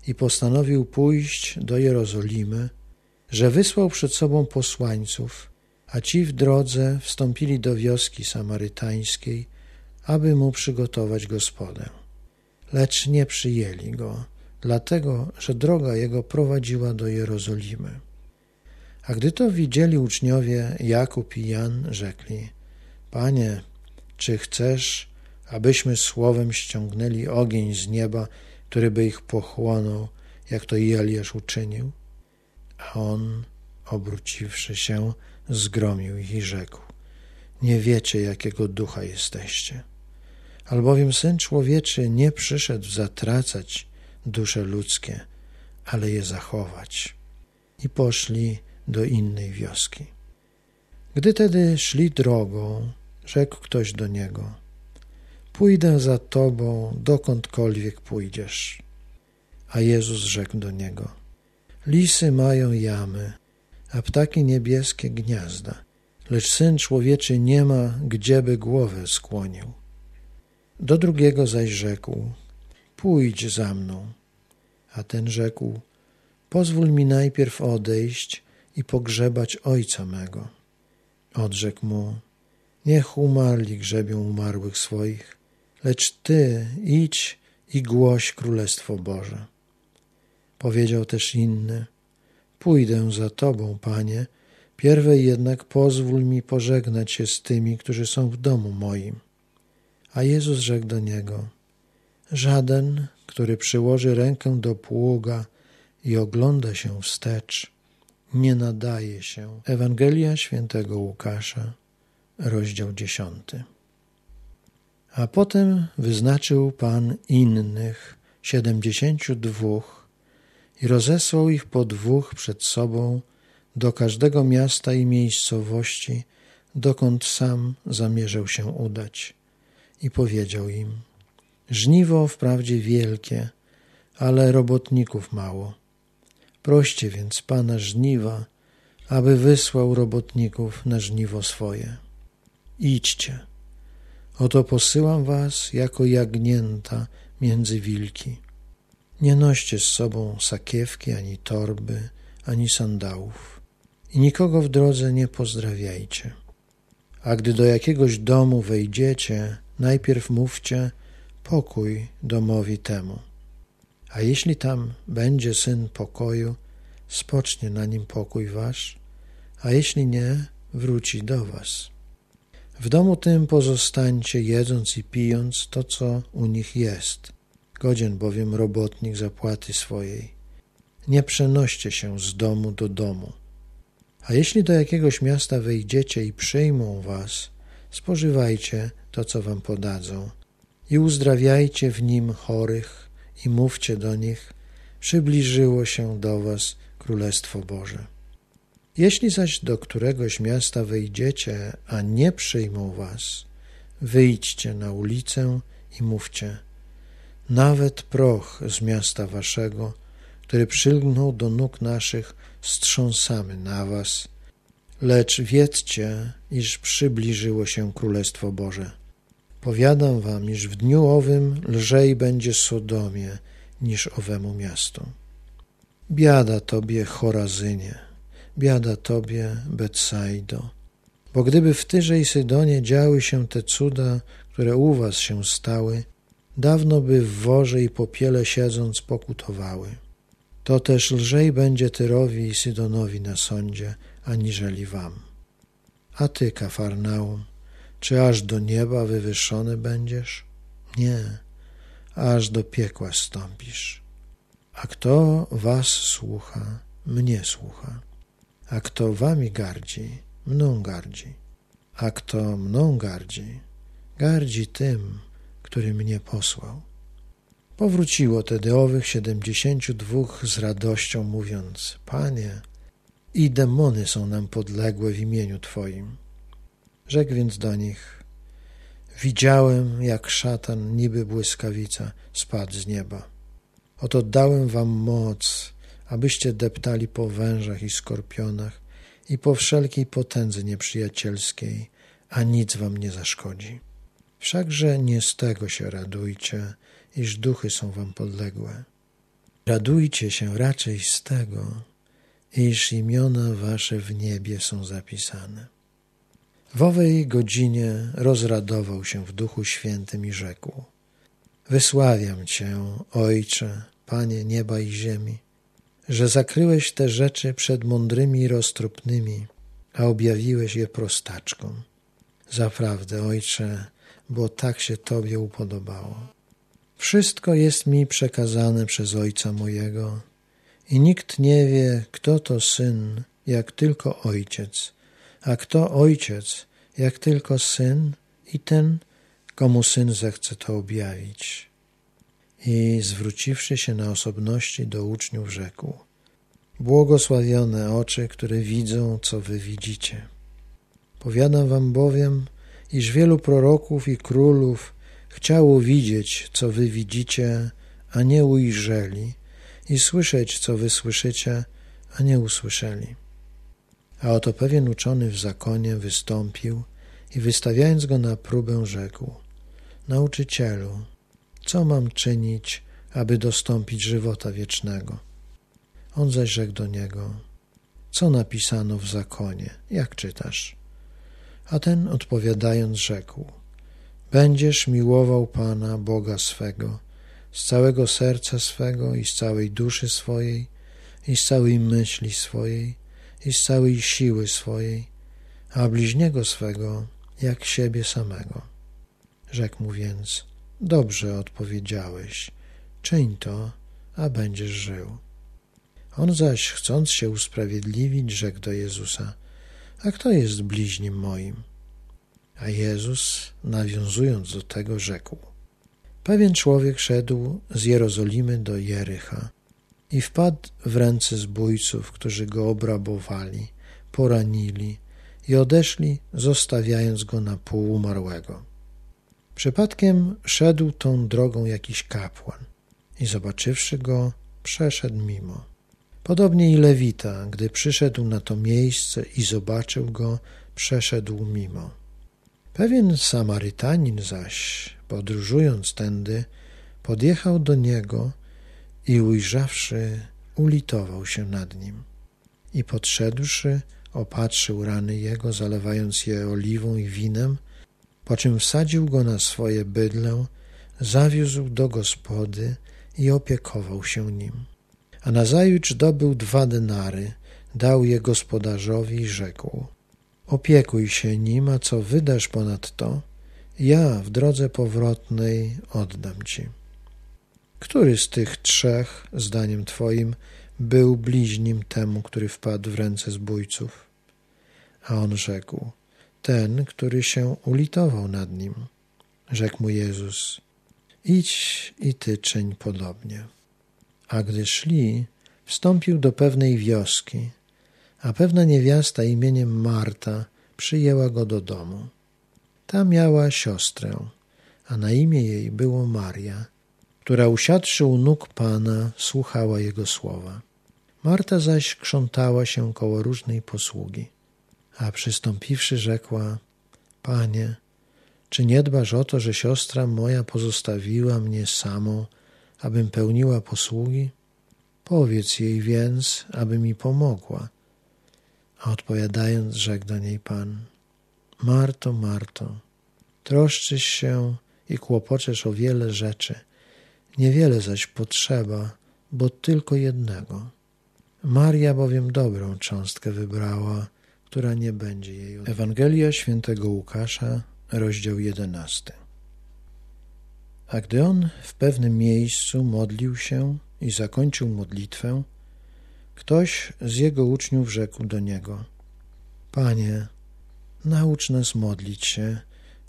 i postanowił pójść do Jerozolimy, że wysłał przed sobą posłańców, a ci w drodze wstąpili do wioski samarytańskiej, aby mu przygotować gospodę. Lecz nie przyjęli go, dlatego że droga jego prowadziła do Jerozolimy. A gdy to widzieli uczniowie Jakub i Jan, rzekli: Panie, czy chcesz, abyśmy słowem ściągnęli ogień z nieba, który by ich pochłonął, jak to i Eliasz uczynił? A on, obróciwszy się, zgromił ich i rzekł: Nie wiecie, jakiego ducha jesteście. Albowiem syn człowieczy nie przyszedł zatracać dusze ludzkie, ale je zachować. I poszli do innej wioski. Gdy tedy szli drogą, rzekł ktoś do niego: Pójdę za tobą, dokądkolwiek pójdziesz. A Jezus rzekł do niego: Lisy mają jamy, a ptaki niebieskie gniazda, lecz syn człowieczy nie ma, gdzieby głowę skłonił. Do drugiego zaś rzekł: Pójdź za mną. A ten rzekł: Pozwól mi najpierw odejść i pogrzebać ojca mego. Odrzekł mu: Niech umarli grzebią umarłych swoich, lecz ty idź i głoś królestwo Boże. Powiedział też inny: Pójdę za tobą, panie, pierwej jednak pozwól mi pożegnać się z tymi, którzy są w domu moim. A Jezus rzekł do niego: Żaden, który przyłoży rękę do pługa i ogląda się wstecz, nie nadaje się. Ewangelia świętego Łukasza, rozdział dziesiąty. A potem wyznaczył Pan innych, siedemdziesięciu dwóch, i rozesłał ich po dwóch przed sobą do każdego miasta i miejscowości, dokąd sam zamierzał się udać. I powiedział im: Żniwo wprawdzie wielkie, ale robotników mało. Proście więc Pana żniwa, aby wysłał robotników na żniwo swoje. Idźcie. Oto posyłam was jako jagnięta między wilki. Nie noście z sobą sakiewki, ani torby, ani sandałów. I nikogo w drodze nie pozdrawiajcie. A gdy do jakiegoś domu wejdziecie, najpierw mówcie pokój domowi temu. A jeśli tam będzie syn pokoju, spocznie na nim pokój wasz, a jeśli nie, wróci do was. W domu tym pozostańcie, jedząc i pijąc to, co u nich jest, godzien bowiem robotnik zapłaty swojej. Nie przenoście się z domu do domu. A jeśli do jakiegoś miasta wejdziecie i przyjmą was, spożywajcie to, co wam podadzą, i uzdrawiajcie w nim chorych i mówcie do nich, przybliżyło się do was Królestwo Boże. Jeśli zaś do któregoś miasta wyjdziecie, a nie przyjmą was, wyjdźcie na ulicę i mówcie, nawet proch z miasta waszego, który przylgnął do nóg naszych, strząsamy na was, lecz wiedzcie, iż przybliżyło się Królestwo Boże. Powiadam wam, iż w dniu owym lżej będzie Sodomie niż owemu miastu. Biada tobie, Chorazynie, biada tobie, Betsaido, bo gdyby w Tyrze i Sydonie działy się te cuda, które u was się stały, dawno by w worze i popiele siedząc pokutowały. To też lżej będzie Tyrowi i Sydonowi na sądzie, aniżeli wam. A ty, Kafarnaum, czy aż do nieba wywyższony będziesz? Nie, aż do piekła stąpisz. A kto was słucha, mnie słucha. A kto wami gardzi, mną gardzi. A kto mną gardzi, gardzi tym, który mnie posłał. Powróciło tedy owych siedemdziesięciu dwóch z radością, mówiąc: Panie, i demony są nam podległe w imieniu Twoim. Rzekł więc do nich: Widziałem, jak szatan, niby błyskawica, spadł z nieba. Oto dałem wam moc, abyście deptali po wężach i skorpionach i po wszelkiej potędze nieprzyjacielskiej, a nic wam nie zaszkodzi. Wszakże nie z tego się radujcie, iż duchy są wam podległe. Radujcie się raczej z tego, iż imiona wasze w niebie są zapisane. W owej godzinie rozradował się w Duchu Świętym i rzekł: Wysławiam Cię, Ojcze, Panie nieba i ziemi, że zakryłeś te rzeczy przed mądrymi i roztropnymi, a objawiłeś je prostaczkom. Zaprawdę, Ojcze, bo tak się Tobie upodobało. Wszystko jest mi przekazane przez Ojca mojego i nikt nie wie, kto to Syn, jak tylko Ojciec, a kto Ojciec, jak tylko Syn i ten, komu Syn zechce to objawić. I zwróciwszy się na osobności do uczniów, rzekł: Błogosławione oczy, które widzą, co wy widzicie. Powiadam wam bowiem, iż wielu proroków i królów chciało widzieć, co wy widzicie, a nie ujrzeli, i słyszeć, co wy słyszycie, a nie usłyszeli. A oto pewien uczony w zakonie wystąpił i wystawiając go na próbę rzekł: Nauczycielu, co mam czynić, aby dostąpić żywota wiecznego? On zaś rzekł do niego: Co napisano w zakonie? Jak czytasz? A ten odpowiadając rzekł: Będziesz miłował Pana Boga swego z całego serca swego i z całej duszy swojej i z całej myśli swojej i z całej siły swojej, a bliźniego swego jak siebie samego. Rzekł mu więc: Dobrze odpowiedziałeś, czyń to, a będziesz żył. On zaś, chcąc się usprawiedliwić, rzekł do Jezusa: A kto jest bliźnim moim? A Jezus, nawiązując do tego, rzekł: Pewien człowiek szedł z Jerozolimy do Jericha i wpadł w ręce zbójców, którzy go obrabowali, poranili i odeszli, zostawiając go na pół umarłego. Przypadkiem szedł tą drogą jakiś kapłan i zobaczywszy go, przeszedł mimo. Podobnie i Lewita, gdy przyszedł na to miejsce i zobaczył go, przeszedł mimo. Pewien Samarytanin zaś, podróżując tędy, podjechał do niego i ujrzawszy, ulitował się nad nim. I podszedłszy, opatrzył rany jego, zalewając je oliwą i winem, po czym wsadził go na swoje bydlę, zawiózł do gospody i opiekował się nim. A nazajutrz dobył dwa denary, dał je gospodarzowi i rzekł: Opiekuj się nim, a co wydasz ponadto, ja w drodze powrotnej oddam ci. Który z tych trzech, zdaniem Twoim, był bliźnim temu, który wpadł w ręce zbójców? A on rzekł: Ten, który się ulitował nad nim. Rzekł mu Jezus: Idź i ty czyń podobnie. A gdy szli, wstąpił do pewnej wioski, a pewna niewiasta imieniem Marta przyjęła go do domu. Ta miała siostrę, a na imię jej było Maria, która usiadłszy u nóg Pana, słuchała jego słowa. Marta zaś krzątała się koło różnej posługi, a przystąpiwszy rzekła: Panie, czy nie dbasz o to, że siostra moja pozostawiła mnie samą, abym pełniła posługi? Powiedz jej więc, aby mi pomogła. A odpowiadając, rzekł do niej Pan: Marto, Marto, troszczysz się i kłopoczesz o wiele rzeczy, niewiele zaś potrzeba, bo tylko jednego. Maria bowiem dobrą cząstkę wybrała, która nie będzie jej. Ewangelia świętego Łukasza, rozdział jedenasty. A gdy on w pewnym miejscu modlił się i zakończył modlitwę, ktoś z jego uczniów rzekł do niego: Panie, naucz nas modlić się,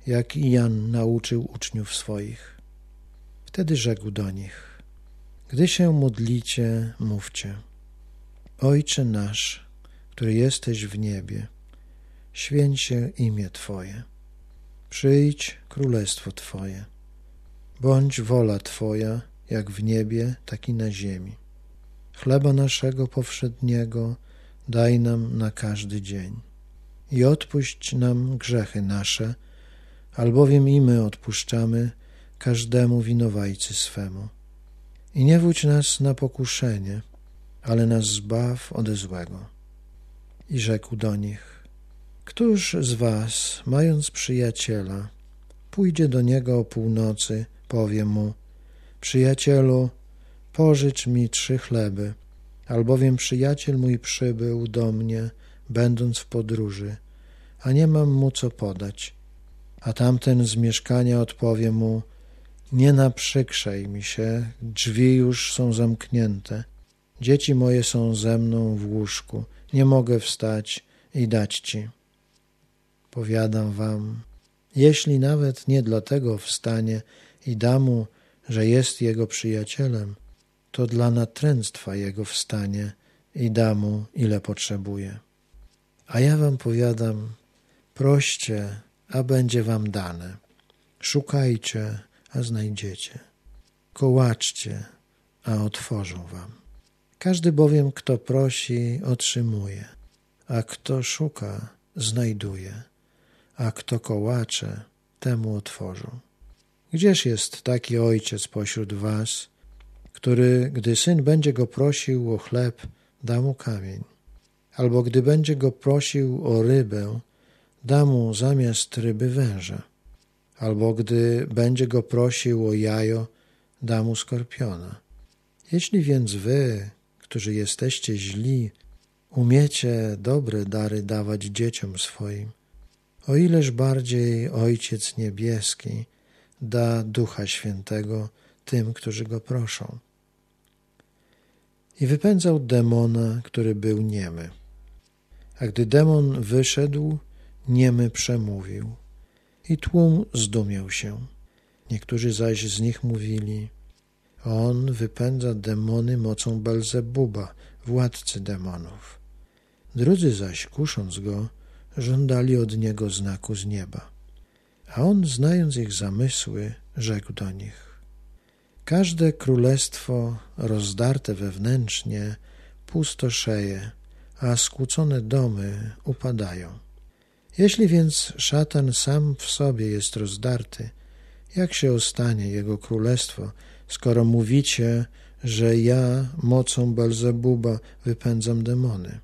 jak i Jan nauczył uczniów swoich. Wtedy rzekł do nich: Gdy się modlicie, mówcie: Ojcze nasz, który jesteś w niebie, święć się imię Twoje. Przyjdź królestwo Twoje. Bądź wola Twoja, jak w niebie, tak i na ziemi. Chleba naszego powszedniego daj nam na każdy dzień. I odpuść nam grzechy nasze, albowiem i my odpuszczamy każdemu winowajcy swemu. I nie wódź nas na pokuszenie, ale nas zbaw ode złego. I rzekł do nich, Któż z was, mając przyjaciela, pójdzie do niego o północy, powie mu, Przyjacielu, pożycz mi trzy chleby, albowiem przyjaciel mój przybył do mnie, będąc w podróży, a nie mam mu co podać. A tamten z mieszkania odpowie mu, nie naprzykrzej mi się, drzwi już są zamknięte, dzieci moje są ze mną w łóżku, nie mogę wstać i dać ci. Powiadam wam, jeśli nawet nie dlatego wstanie i da mu, że jest jego przyjacielem, to dla natręctwa jego wstanie i da mu, ile potrzebuje. A ja wam powiadam, proście, a będzie wam dane. Szukajcie, a znajdziecie. Kołaczcie, a otworzą wam. Każdy bowiem, kto prosi, otrzymuje, a kto szuka, znajduje, a kto kołacze, temu otworzą. Gdzież jest taki ojciec pośród was, który, gdy syn będzie go prosił o chleb, da mu kamień, albo gdy będzie go prosił o rybę, da mu zamiast ryby węża, albo gdy będzie go prosił o jajo, da mu skorpiona. Jeśli więc wy, którzy jesteście źli, umiecie dobre dary dawać dzieciom swoim, o ileż bardziej Ojciec Niebieski da Ducha Świętego tym, którzy go proszą. I wypędzał demona, który był niemy. A gdy demon wyszedł, niemy przemówił. I tłum zdumiał się. Niektórzy zaś z nich mówili: On wypędza demony mocą Belzebuba, władcy demonów. Drudzy zaś, kusząc go, żądali od niego znaku z nieba. A on, znając ich zamysły, rzekł do nich: Każde królestwo rozdarte wewnętrznie pustoszeje, a skłócone domy upadają. Jeśli więc szatan sam w sobie jest rozdarty, jak się ostanie jego królestwo, skoro mówicie, że ja mocą Belzebuba wypędzam demony?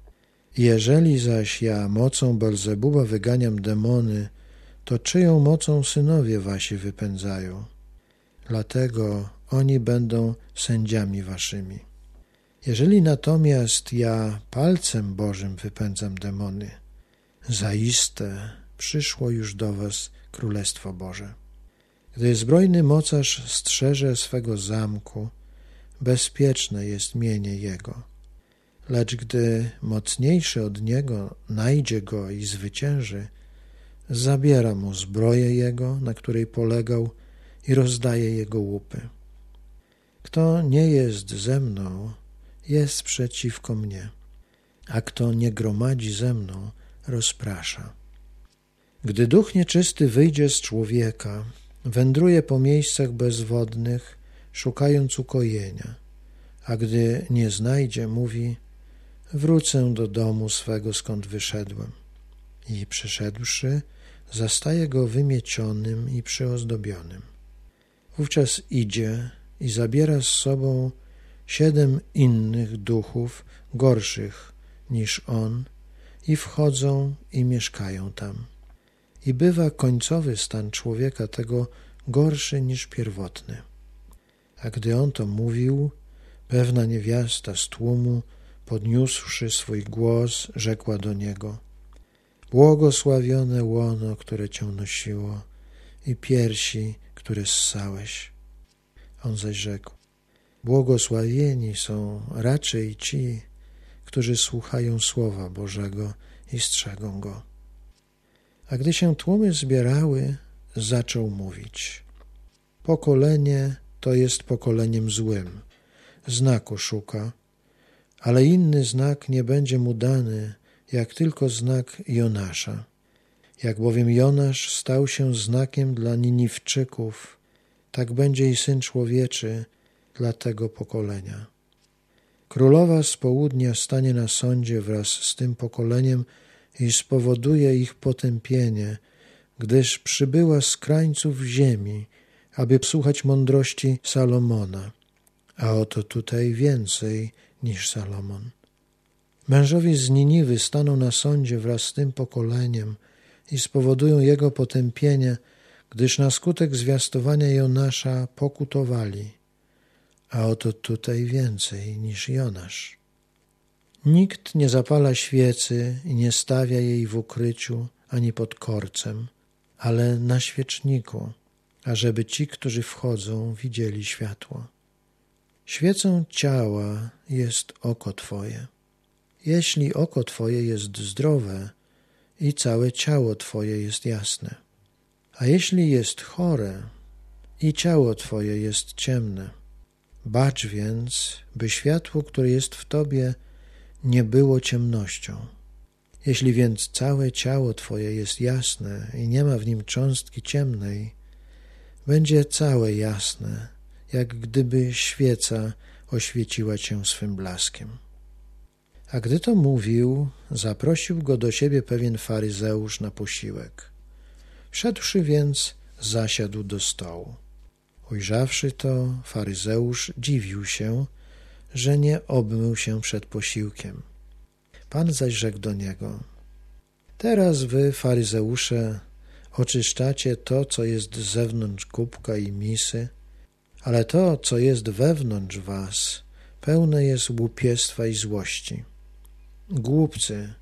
Jeżeli zaś ja mocą Belzebuba wyganiam demony, to czyją mocą synowie wasi wypędzają? Dlatego oni będą sędziami waszymi. Jeżeli natomiast ja palcem Bożym wypędzam demony, zaiste przyszło już do was Królestwo Boże. Gdy zbrojny mocarz strzeże swego zamku, bezpieczne jest mienie jego. Lecz gdy mocniejszy od niego najdzie go i zwycięży, zabiera mu zbroję jego, na której polegał, i rozdaje jego łupy. Kto nie jest ze mną, jest przeciwko mnie, a kto nie gromadzi ze mną, rozprasza. Gdy duch nieczysty wyjdzie z człowieka, wędruje po miejscach bezwodnych, szukając ukojenia, a gdy nie znajdzie, mówi: Wrócę do domu swego, skąd wyszedłem. I przyszedłszy, zastaje go wymiecionym i przyozdobionym. Wówczas idzie i zabiera z sobą siedem innych duchów, gorszych niż on, i wchodzą i mieszkają tam. I bywa końcowy stan człowieka tego gorszy niż pierwotny. A gdy on to mówił, pewna niewiasta z tłumu, podniósłszy swój głos, rzekła do niego: Błogosławione łono, które cię nosiło, i piersi, które ssałeś. On zaś rzekł: Błogosławieni są raczej ci, którzy słuchają słowa Bożego i strzegą go. A gdy się tłumy zbierały, zaczął mówić: Pokolenie to jest pokoleniem złym, znaku szuka, ale inny znak nie będzie mu dany, jak tylko znak Jonasza. Jak bowiem Jonasz stał się znakiem dla Niniwczyków, tak będzie i Syn Człowieczy dla tego pokolenia. Królowa z południa stanie na sądzie wraz z tym pokoleniem i spowoduje ich potępienie, gdyż przybyła z krańców ziemi, aby słuchać mądrości Salomona, a oto tutaj więcej niż Salomon. Mężowie z Niniwy staną na sądzie wraz z tym pokoleniem i spowodują jego potępienie, gdyż na skutek zwiastowania Jonasza pokutowali, a oto tutaj więcej niż Jonasz. Nikt nie zapala świecy i nie stawia jej w ukryciu ani pod korcem, ale na świeczniku, ażeby ci, którzy wchodzą, widzieli światło. Świecą ciała jest oko Twoje. Jeśli oko Twoje jest zdrowe i całe ciało Twoje jest jasne, a jeśli jest chore i ciało Twoje jest ciemne, bacz więc, by światło, które jest w Tobie, nie było ciemnością. Jeśli więc całe ciało Twoje jest jasne i nie ma w nim cząstki ciemnej, będzie całe jasne, jak gdyby świeca oświeciła Cię swym blaskiem. A gdy to mówił, zaprosił go do siebie pewien faryzeusz na posiłek. Wszedłszy więc, zasiadł do stołu. Ujrzawszy to, faryzeusz dziwił się, że nie obmył się przed posiłkiem. Pan zaś rzekł do niego: Teraz wy, faryzeusze, oczyszczacie to, co jest z zewnątrz kubka i misy, ale to, co jest wewnątrz was, pełne jest łupiestwa i złości. Głupcy,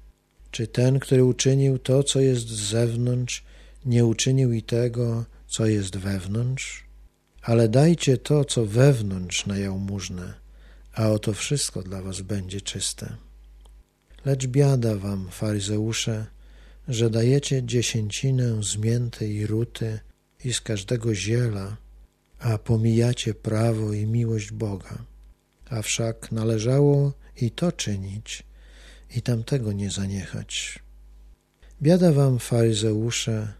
czy ten, który uczynił to, co jest z zewnątrz, nie uczynił i tego, co jest wewnątrz? Ale dajcie to, co wewnątrz na jałmużnę, a oto wszystko dla was będzie czyste. Lecz biada wam, faryzeusze, że dajecie dziesięcinę z mięty i ruty i z każdego ziela, a pomijacie prawo i miłość Boga. A wszak należało i to czynić, i tamtego nie zaniechać. Biada wam, faryzeusze,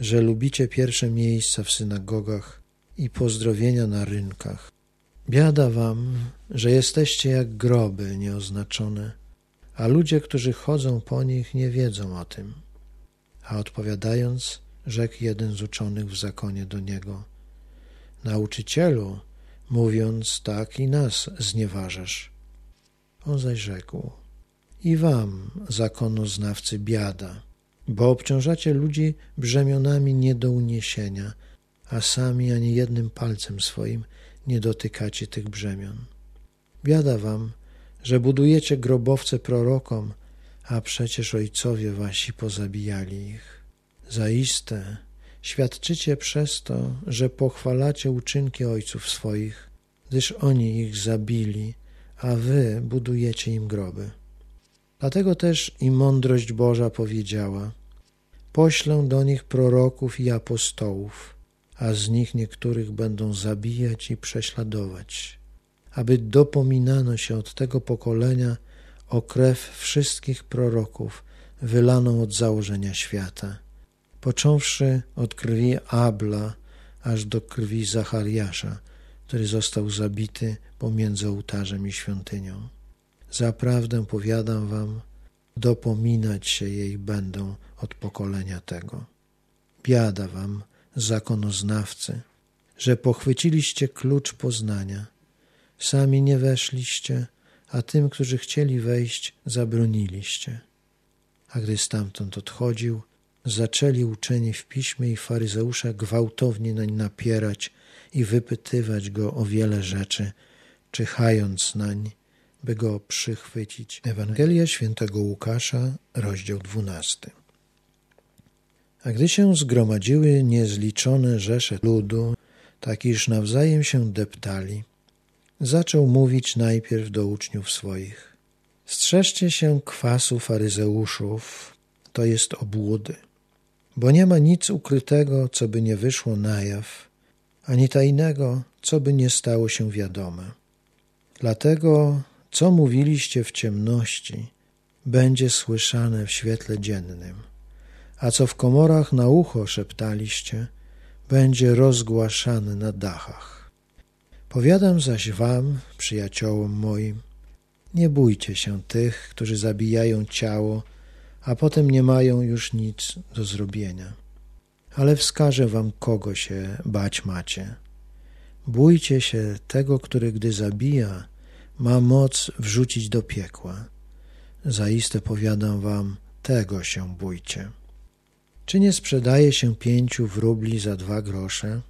że lubicie pierwsze miejsca w synagogach i pozdrowienia na rynkach. Biada wam, że jesteście jak groby nieoznaczone, a ludzie, którzy chodzą po nich, nie wiedzą o tym. A odpowiadając, rzekł jeden z uczonych w zakonie do niego: Nauczycielu, mówiąc tak i nas znieważasz. On zaś rzekł: I wam, zakonoznawcy, biada, bo obciążacie ludzi brzemionami nie do uniesienia, a sami ani jednym palcem swoim nie dotykacie tych brzemion. Biada wam, że budujecie grobowce prorokom, a przecież ojcowie wasi pozabijali ich. Zaiste świadczycie przez to, że pochwalacie uczynki ojców swoich, gdyż oni ich zabili, a wy budujecie im groby. Dlatego też i mądrość Boża powiedziała: Poślę do nich proroków i apostołów, a z nich niektórych będą zabijać i prześladować aby dopominano się od tego pokolenia o krew wszystkich proroków wylaną od założenia świata, począwszy od krwi Abla aż do krwi Zachariasza, który został zabity pomiędzy ołtarzem i świątynią. Zaprawdę powiadam wam, dopominać się jej będą od pokolenia tego. Biada wam, zakonoznawcy, że pochwyciliście klucz poznania – Sami nie weszliście, a tym, którzy chcieli wejść, zabroniliście. A gdy stamtąd odchodził, zaczęli uczeni w piśmie i faryzeusze gwałtownie nań napierać i wypytywać go o wiele rzeczy, czyhając nań, by go przychwycić. Ewangelia świętego Łukasza, rozdział dwunasty. A gdy się zgromadziły niezliczone rzesze ludu, tak iż nawzajem się deptali, zaczął mówić najpierw do uczniów swoich. Strzeżcie się kwasu faryzeuszów, to jest obłudy, bo nie ma nic ukrytego, co by nie wyszło na jaw, ani tajnego, co by nie stało się wiadome. Dlatego, co mówiliście w ciemności, będzie słyszane w świetle dziennym, a co w komorach na ucho szeptaliście, będzie rozgłaszane na dachach. Powiadam zaś wam, przyjaciołom moim, nie bójcie się tych, którzy zabijają ciało, a potem nie mają już nic do zrobienia. Ale wskażę wam, kogo się bać macie. Bójcie się tego, który gdy zabija, ma moc wrzucić do piekła. Zaiste powiadam wam, tego się bójcie. Czy nie sprzedaje się pięciu wróbli za dwa grosze?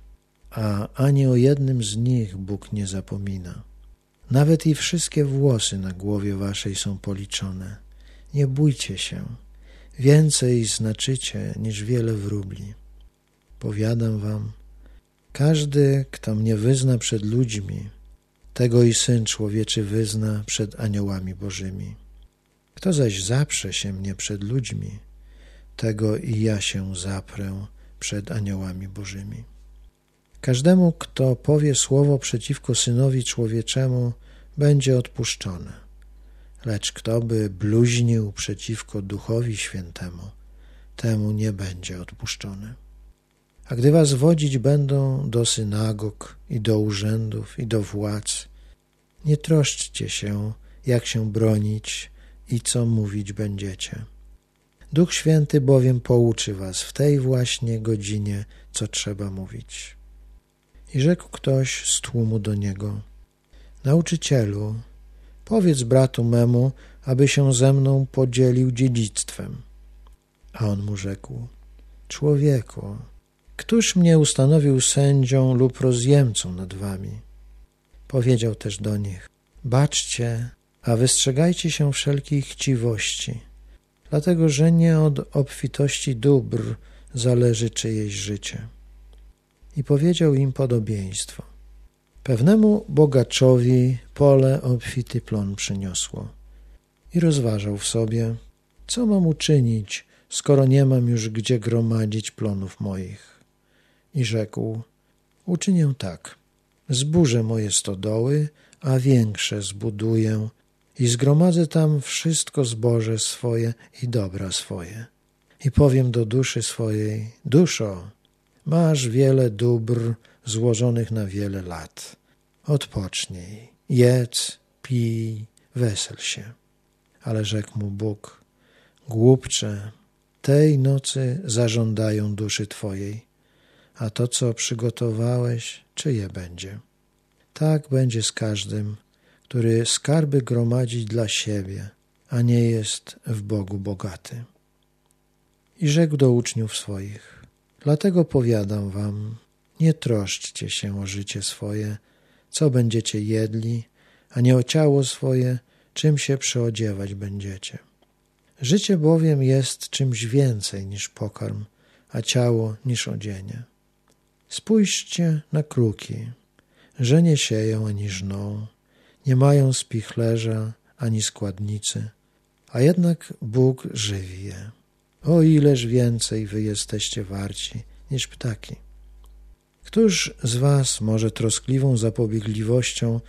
A ani o jednym z nich Bóg nie zapomina. Nawet i wszystkie włosy na głowie waszej są policzone. Nie bójcie się, więcej znaczycie niż wiele wróbli. Powiadam wam, każdy, kto mnie wyzna przed ludźmi, tego i Syn Człowieczy wyzna przed aniołami Bożymi. Kto zaś zaprze się mnie przed ludźmi, tego i ja się zaprę przed aniołami Bożymi. Każdemu, kto powie słowo przeciwko Synowi Człowieczemu, będzie odpuszczone. Lecz kto by bluźnił przeciwko Duchowi Świętemu, temu nie będzie odpuszczone. A gdy was wodzić będą do synagog i do urzędów i do władz, nie troszczcie się, jak się bronić i co mówić będziecie. Duch Święty bowiem pouczy was w tej właśnie godzinie, co trzeba mówić. I rzekł ktoś z tłumu do niego: Nauczycielu, powiedz bratu memu, aby się ze mną podzielił dziedzictwem. A on mu rzekł: Człowieku, któż mnie ustanowił sędzią lub rozjemcą nad wami? Powiedział też do nich: Baczcie, a wystrzegajcie się wszelkiej chciwości, dlatego że nie od obfitości dóbr zależy czyjeś życie. I powiedział im podobieństwo. Pewnemu bogaczowi pole obfity plon przyniosło i rozważał w sobie, co mam uczynić, skoro nie mam już gdzie gromadzić plonów moich. I rzekł, uczynię tak, zburzę moje stodoły, a większe zbuduję i zgromadzę tam wszystko zboże swoje i dobra swoje. I powiem do duszy swojej, duszo, masz wiele dóbr złożonych na wiele lat. Odpocznij, jedz, pij, wesel się. Ale rzekł mu Bóg, głupcze, tej nocy zażądają duszy Twojej, a to, co przygotowałeś, czyje będzie? Tak będzie z każdym, który skarby gromadzi dla siebie, a nie jest w Bogu bogaty. I rzekł do uczniów swoich: Dlatego powiadam wam, nie troszczcie się o życie swoje, co będziecie jedli, a nie o ciało swoje, czym się przyodziewać będziecie. Życie bowiem jest czymś więcej niż pokarm, a ciało niż odzienie. Spójrzcie na kruki, że nie sieją ani żną, nie mają spichlerza ani składnicy, a jednak Bóg żywi je. O ileż więcej wy jesteście warci niż ptaki. Któż z was może troskliwą zapobiegliwością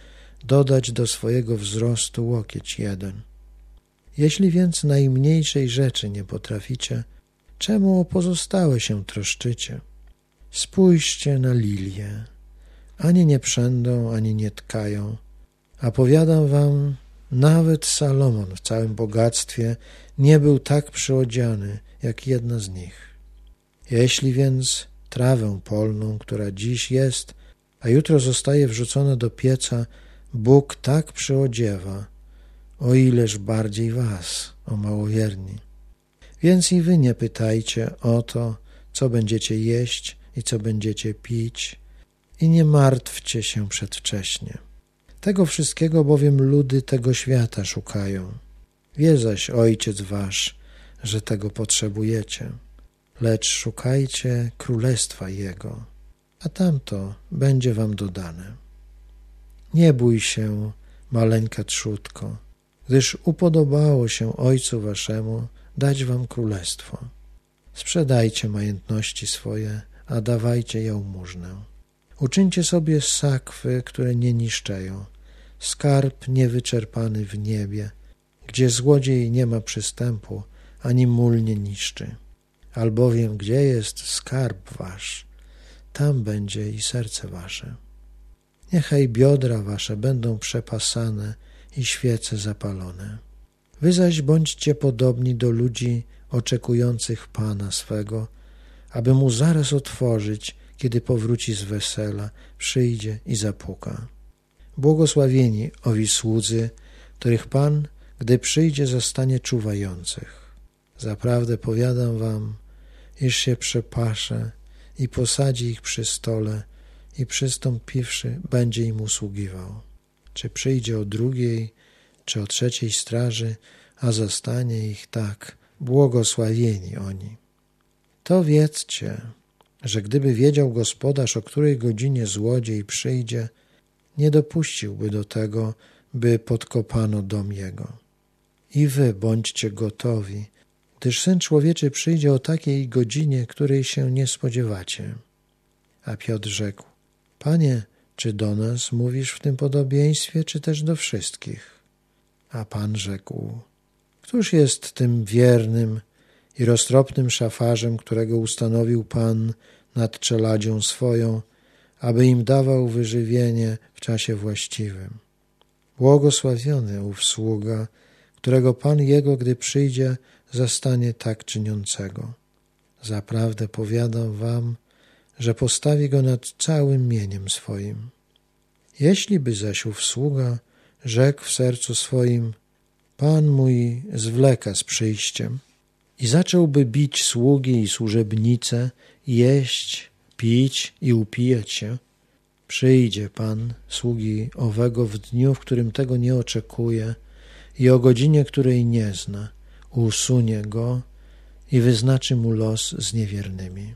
dodać do swojego wzrostu łokieć jeden? Jeśli więc najmniejszej rzeczy nie potraficie, czemu o pozostałe się troszczycie? Spójrzcie na lilie. Ani nie przędą, ani nie tkają. A powiadam wam, nawet Salomon w całym bogactwie nie był tak przyodziany, jak jedna z nich. Jeśli więc trawę polną, która dziś jest, a jutro zostaje wrzucona do pieca, Bóg tak przyodziewa, o ileż bardziej was, o małowierni. Więc i wy nie pytajcie o to, co będziecie jeść i co będziecie pić, i nie martwcie się przedwcześnie. Tego wszystkiego bowiem ludy tego świata szukają. Wie zaś Ojciec Wasz, że tego potrzebujecie lecz szukajcie królestwa Jego, a tamto będzie wam dodane. Nie bój się, maleńka trzutko, gdyż upodobało się Ojcu Waszemu dać wam królestwo. Sprzedajcie majątności swoje, a dawajcie jałmużnę. Uczyńcie sobie sakwy, które nie niszczeją, skarb niewyczerpany w niebie, gdzie złodziej nie ma przystępu, ani mól nie niszczy albowiem gdzie jest skarb wasz, tam będzie i serce wasze. Niechaj biodra wasze będą przepasane i świece zapalone. Wy zaś bądźcie podobni do ludzi oczekujących Pana swego, aby mu zaraz otworzyć, kiedy powróci z wesela, przyjdzie i zapuka. Błogosławieni owi słudzy, których Pan, gdy przyjdzie, zastanie czuwających. Zaprawdę powiadam wam, iż się przepasze i posadzi ich przy stole i przystąpiwszy będzie im usługiwał. Czy przyjdzie o drugiej, czy o trzeciej straży, a zastanie ich tak, błogosławieni oni. To wiedzcie, że gdyby wiedział gospodarz, o której godzinie złodziej przyjdzie, nie dopuściłby do tego, by podkopano dom jego. I wy bądźcie gotowi, gdyż Syn Człowieczy przyjdzie o takiej godzinie, której się nie spodziewacie. A Piotr rzekł, Panie, czy do nas mówisz w tym podobieństwie, czy też do wszystkich? A Pan rzekł, Któż jest tym wiernym i roztropnym szafarzem, którego ustanowił Pan nad czeladzią swoją, aby im dawał wyżywienie w czasie właściwym? Błogosławiony ów sługa, którego Pan jego, gdy przyjdzie, zastanie tak czyniącego. Zaprawdę powiadam wam, że postawi go nad całym mieniem swoim. Jeśli by zaś ów sługa rzekł w sercu swoim, Pan mój zwleka z przyjściem i zacząłby bić sługi i służebnice, jeść, pić i upijać się, przyjdzie Pan sługi owego w dniu, w którym tego nie oczekuje i o godzinie, której nie zna, usunie go i wyznaczy mu los z niewiernymi.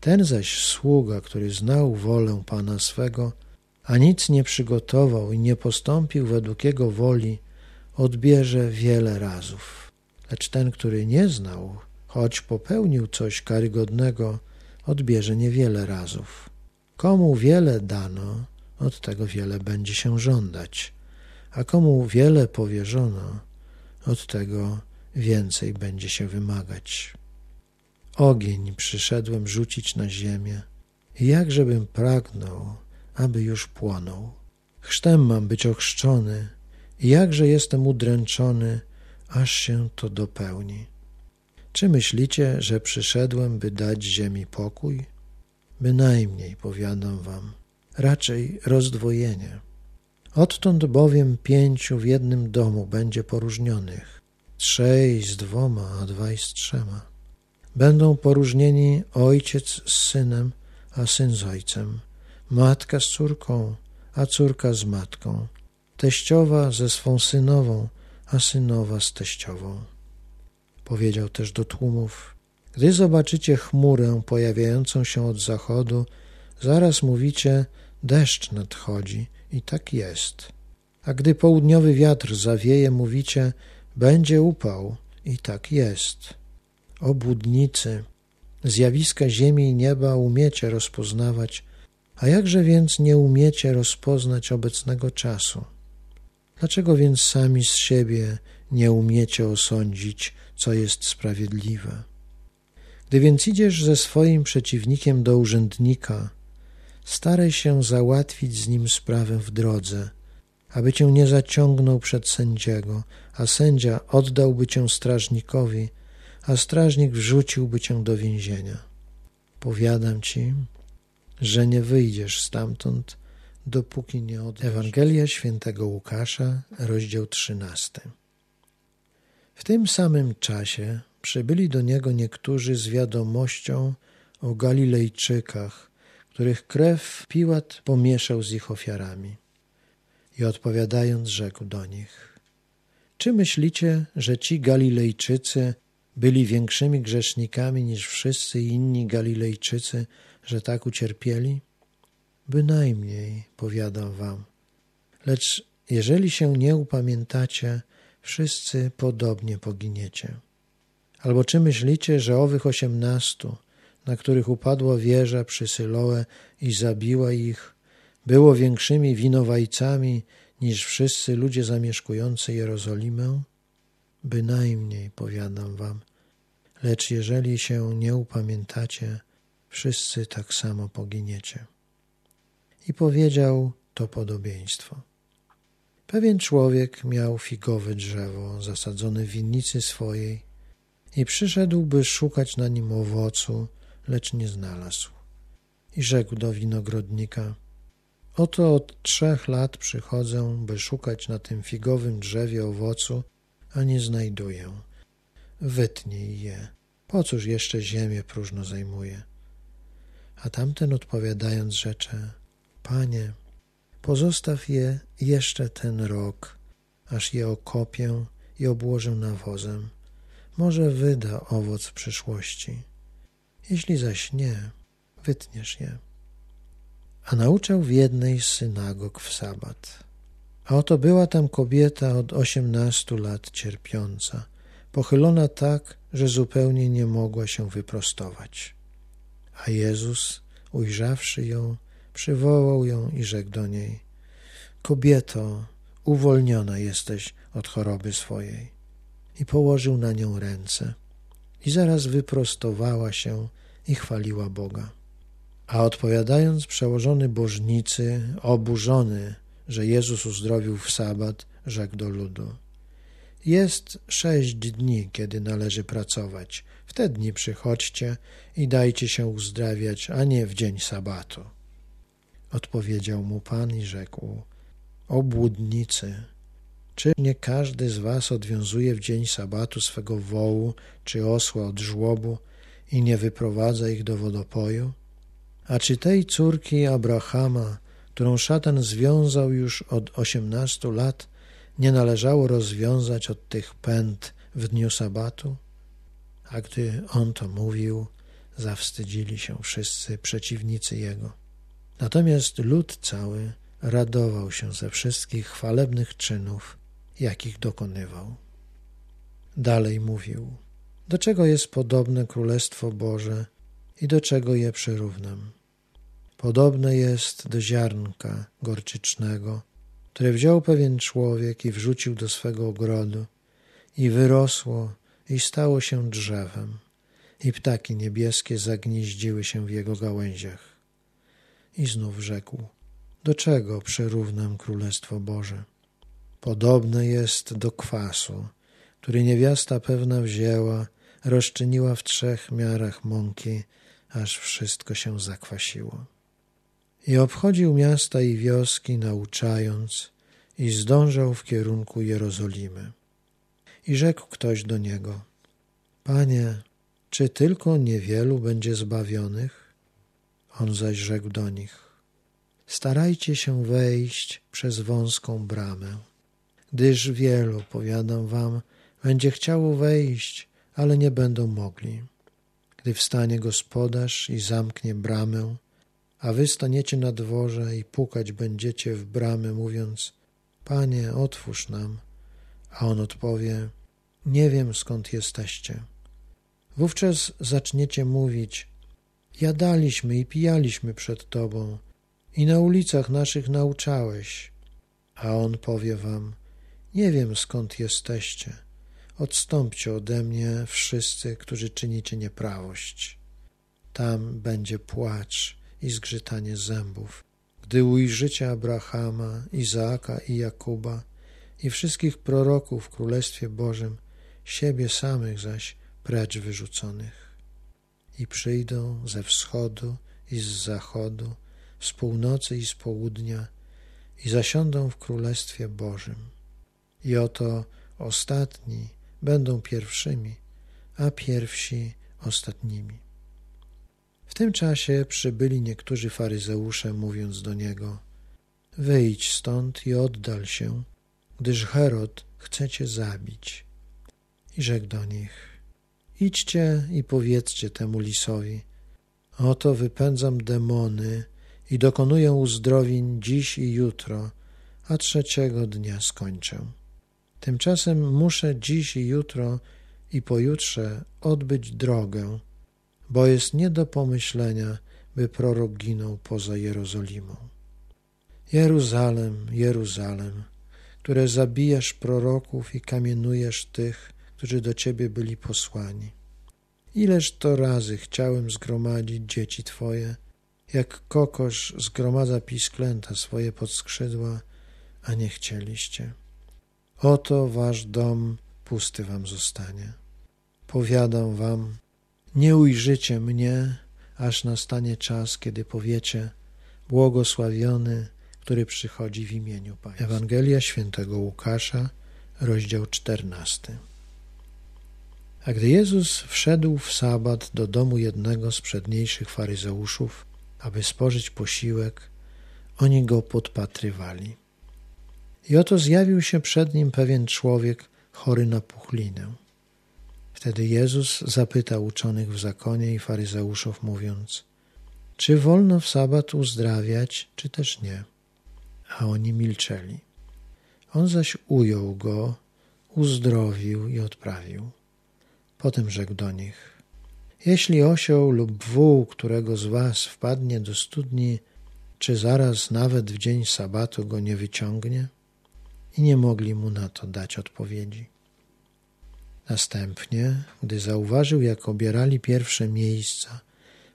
Ten zaś sługa, który znał wolę Pana swego, a nic nie przygotował i nie postąpił według jego woli, odbierze wiele razów. Lecz ten, który nie znał, choć popełnił coś karygodnego, odbierze niewiele razów. Komu wiele dano, od tego wiele będzie się żądać, a komu wiele powierzono, od tego więcej będzie się wymagać. Ogień przyszedłem rzucić na ziemię, jakżebym pragnął, aby już płonął. Chrztem mam być ochrzczony, jakże jestem udręczony, aż się to dopełni. Czy myślicie, że przyszedłem, by dać ziemi pokój? Bynajmniej, powiadam wam, raczej rozdwojenie. Odtąd bowiem pięciu w jednym domu będzie poróżnionych, trzej z dwoma, a dwaj z trzema. Będą poróżnieni ojciec z synem, a syn z ojcem, matka z córką, a córka z matką, teściowa ze swą synową, a synowa z teściową. Powiedział też do tłumów, gdy zobaczycie chmurę pojawiającą się od zachodu, zaraz mówicie, deszcz nadchodzi i tak jest. A gdy południowy wiatr zawieje, mówicie, będzie upał i tak jest. Obłudnicy, zjawiska ziemi i nieba umiecie rozpoznawać, a jakże więc nie umiecie rozpoznać obecnego czasu? Dlaczego więc sami z siebie nie umiecie osądzić, co jest sprawiedliwe? Gdy więc idziesz ze swoim przeciwnikiem do urzędnika, staraj się załatwić z nim sprawę w drodze, aby cię nie zaciągnął przed sędziego, a sędzia oddałby cię strażnikowi, a strażnik wrzuciłby cię do więzienia. Powiadam ci, że nie wyjdziesz stamtąd, dopóki nie od Ewangelia świętego Łukasza, rozdział 13. W tym samym czasie przybyli do niego niektórzy z wiadomością o Galilejczykach, których krew Piłat pomieszał z ich ofiarami. I odpowiadając, rzekł do nich: Czy myślicie, że ci Galilejczycy byli większymi grzesznikami niż wszyscy inni Galilejczycy, że tak ucierpieli? Bynajmniej, powiadam wam. Lecz jeżeli się nie upamiętacie, wszyscy podobnie poginiecie. Albo czy myślicie, że owych osiemnastu, na których upadła wieża przy Syloe i zabiła ich, było większymi winowajcami niż wszyscy ludzie zamieszkujący Jerozolimę? Bynajmniej, powiadam wam. lecz jeżeli się nie upamiętacie, wszyscy tak samo poginiecie. I powiedział to podobieństwo. Pewien człowiek miał figowe drzewo zasadzone w winnicy swojej i przyszedł, by szukać na nim owocu, lecz nie znalazł. I rzekł do winogrodnika: Oto od trzech lat przychodzę, by szukać na tym figowym drzewie owocu, a nie znajduję. Wytnij je. Po cóż jeszcze ziemię próżno zajmuje? A tamten odpowiadając rzecze: Panie, pozostaw je jeszcze ten rok, aż je okopię i obłożę nawozem. Może wyda owoc w przyszłości. Jeśli zaś nie, wytniesz je. A nauczał w jednej z synagog w sabat. A oto była tam kobieta od osiemnastu lat cierpiąca, pochylona tak, że zupełnie nie mogła się wyprostować. A Jezus, ujrzawszy ją, przywołał ją i rzekł do niej: Kobieto, uwolniona jesteś od choroby swojej. I położył na nią ręce. I zaraz wyprostowała się i chwaliła Boga. A odpowiadając przełożony bożnicy, oburzony, że Jezus uzdrowił w sabat, rzekł do ludu: Jest sześć dni, kiedy należy pracować. W te dni przychodźcie i dajcie się uzdrawiać, a nie w dzień sabatu. Odpowiedział mu Pan i rzekł: Obłudnicy, czy nie każdy z was odwiązuje w dzień sabatu swego wołu czy osła od żłobu i nie wyprowadza ich do wodopoju? A czy tej córki Abrahama, którą szatan związał już od osiemnastu lat, nie należało rozwiązać od tych pęd w dniu sabatu? A gdy on to mówił, zawstydzili się wszyscy przeciwnicy jego. Natomiast lud cały radował się ze wszystkich chwalebnych czynów, jakich dokonywał. Dalej mówił: Do czego jest podobne Królestwo Boże i do czego je przyrównam? Podobne jest do ziarnka gorczycznego, które wziął pewien człowiek i wrzucił do swego ogrodu, i wyrosło i stało się drzewem, i ptaki niebieskie zagnieździły się w jego gałęziach. I znów rzekł: Do czego przyrównam Królestwo Boże? Podobne jest do kwasu, który niewiasta pewna wzięła, rozczyniła w trzech miarach mąki, aż wszystko się zakwasiło. I obchodził miasta i wioski, nauczając, i zdążał w kierunku Jerozolimy. I rzekł ktoś do niego: Panie, czy tylko niewielu będzie zbawionych? On zaś rzekł do nich: Starajcie się wejść przez wąską bramę, gdyż wielu, powiadam wam, będzie chciało wejść, ale nie będą mogli. Gdy wstanie gospodarz i zamknie bramę, a wy staniecie na dworze i pukać będziecie w bramę, mówiąc: Panie, otwórz nam. A on odpowie: Nie wiem skąd jesteście. Wówczas zaczniecie mówić: Jadaliśmy i pijaliśmy przed Tobą, i na ulicach naszych nauczałeś. A on powie wam: Nie wiem skąd jesteście. Odstąpcie ode mnie wszyscy, którzy czynicie nieprawość. Tam będzie płacz i zgrzytanie zębów, gdy ujrzycie Abrahama, Izaaka i Jakuba i wszystkich proroków w Królestwie Bożym, siebie samych zaś precz wyrzuconych. I przyjdą ze wschodu i z zachodu, z północy i z południa i zasiądą w Królestwie Bożym. I oto ostatni będą pierwszymi, a pierwsi ostatnimi. W tym czasie przybyli niektórzy faryzeusze, mówiąc do niego: Wyjdź stąd i oddal się, gdyż Herod chce cię zabić. I rzekł do nich: Idźcie i powiedzcie temu lisowi: Oto wypędzam demony i dokonuję uzdrowień dziś i jutro, a trzeciego dnia skończę. Tymczasem muszę dziś i jutro i pojutrze odbyć drogę bo jest nie do pomyślenia, by prorok ginął poza Jerozolimą. Jeruzalem, Jeruzalem, które zabijasz proroków i kamienujesz tych, którzy do ciebie byli posłani. Ileż to razy chciałem zgromadzić dzieci Twoje, jak kokosz zgromadza pisklęta swoje pod skrzydła, a nie chcieliście. Oto wasz dom pusty wam zostanie. Powiadam wam, nie ujrzycie mnie, aż nastanie czas, kiedy powiecie, błogosławiony, który przychodzi w imieniu Pana. Ewangelia świętego Łukasza, rozdział czternasty. A gdy Jezus wszedł w sabat do domu jednego z przedniejszych faryzeuszów, aby spożyć posiłek, oni go podpatrywali. I oto zjawił się przed nim pewien człowiek chory na puchlinę. Wtedy Jezus zapytał uczonych w zakonie i faryzeuszów, mówiąc: Czy wolno w sabat uzdrawiać, czy też nie? A oni milczeli. On zaś ujął go, uzdrowił i odprawił. Potem rzekł do nich: Jeśli osioł lub wół którego z was wpadnie do studni, czy zaraz nawet w dzień sabatu go nie wyciągnie? I nie mogli mu na to dać odpowiedzi. Następnie, gdy zauważył, jak obierali pierwsze miejsca,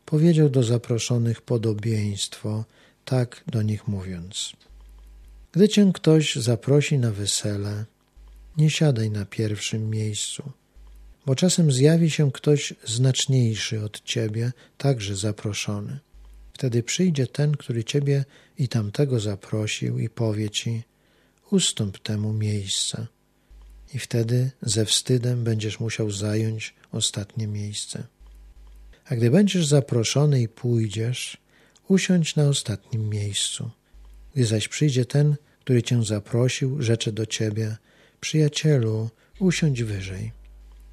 powiedział do zaproszonych podobieństwo, tak do nich mówiąc: Gdy cię ktoś zaprosi na wesele, nie siadaj na pierwszym miejscu bo czasem zjawi się ktoś znaczniejszy od ciebie, także zaproszony. Wtedy przyjdzie ten, który ciebie i tamtego zaprosił i powie ci: Ustąp temu miejsca. I wtedy ze wstydem będziesz musiał zająć ostatnie miejsce. A gdy będziesz zaproszony i pójdziesz, usiądź na ostatnim miejscu. Gdy zaś przyjdzie ten, który cię zaprosił, rzecze do ciebie: Przyjacielu, usiądź wyżej.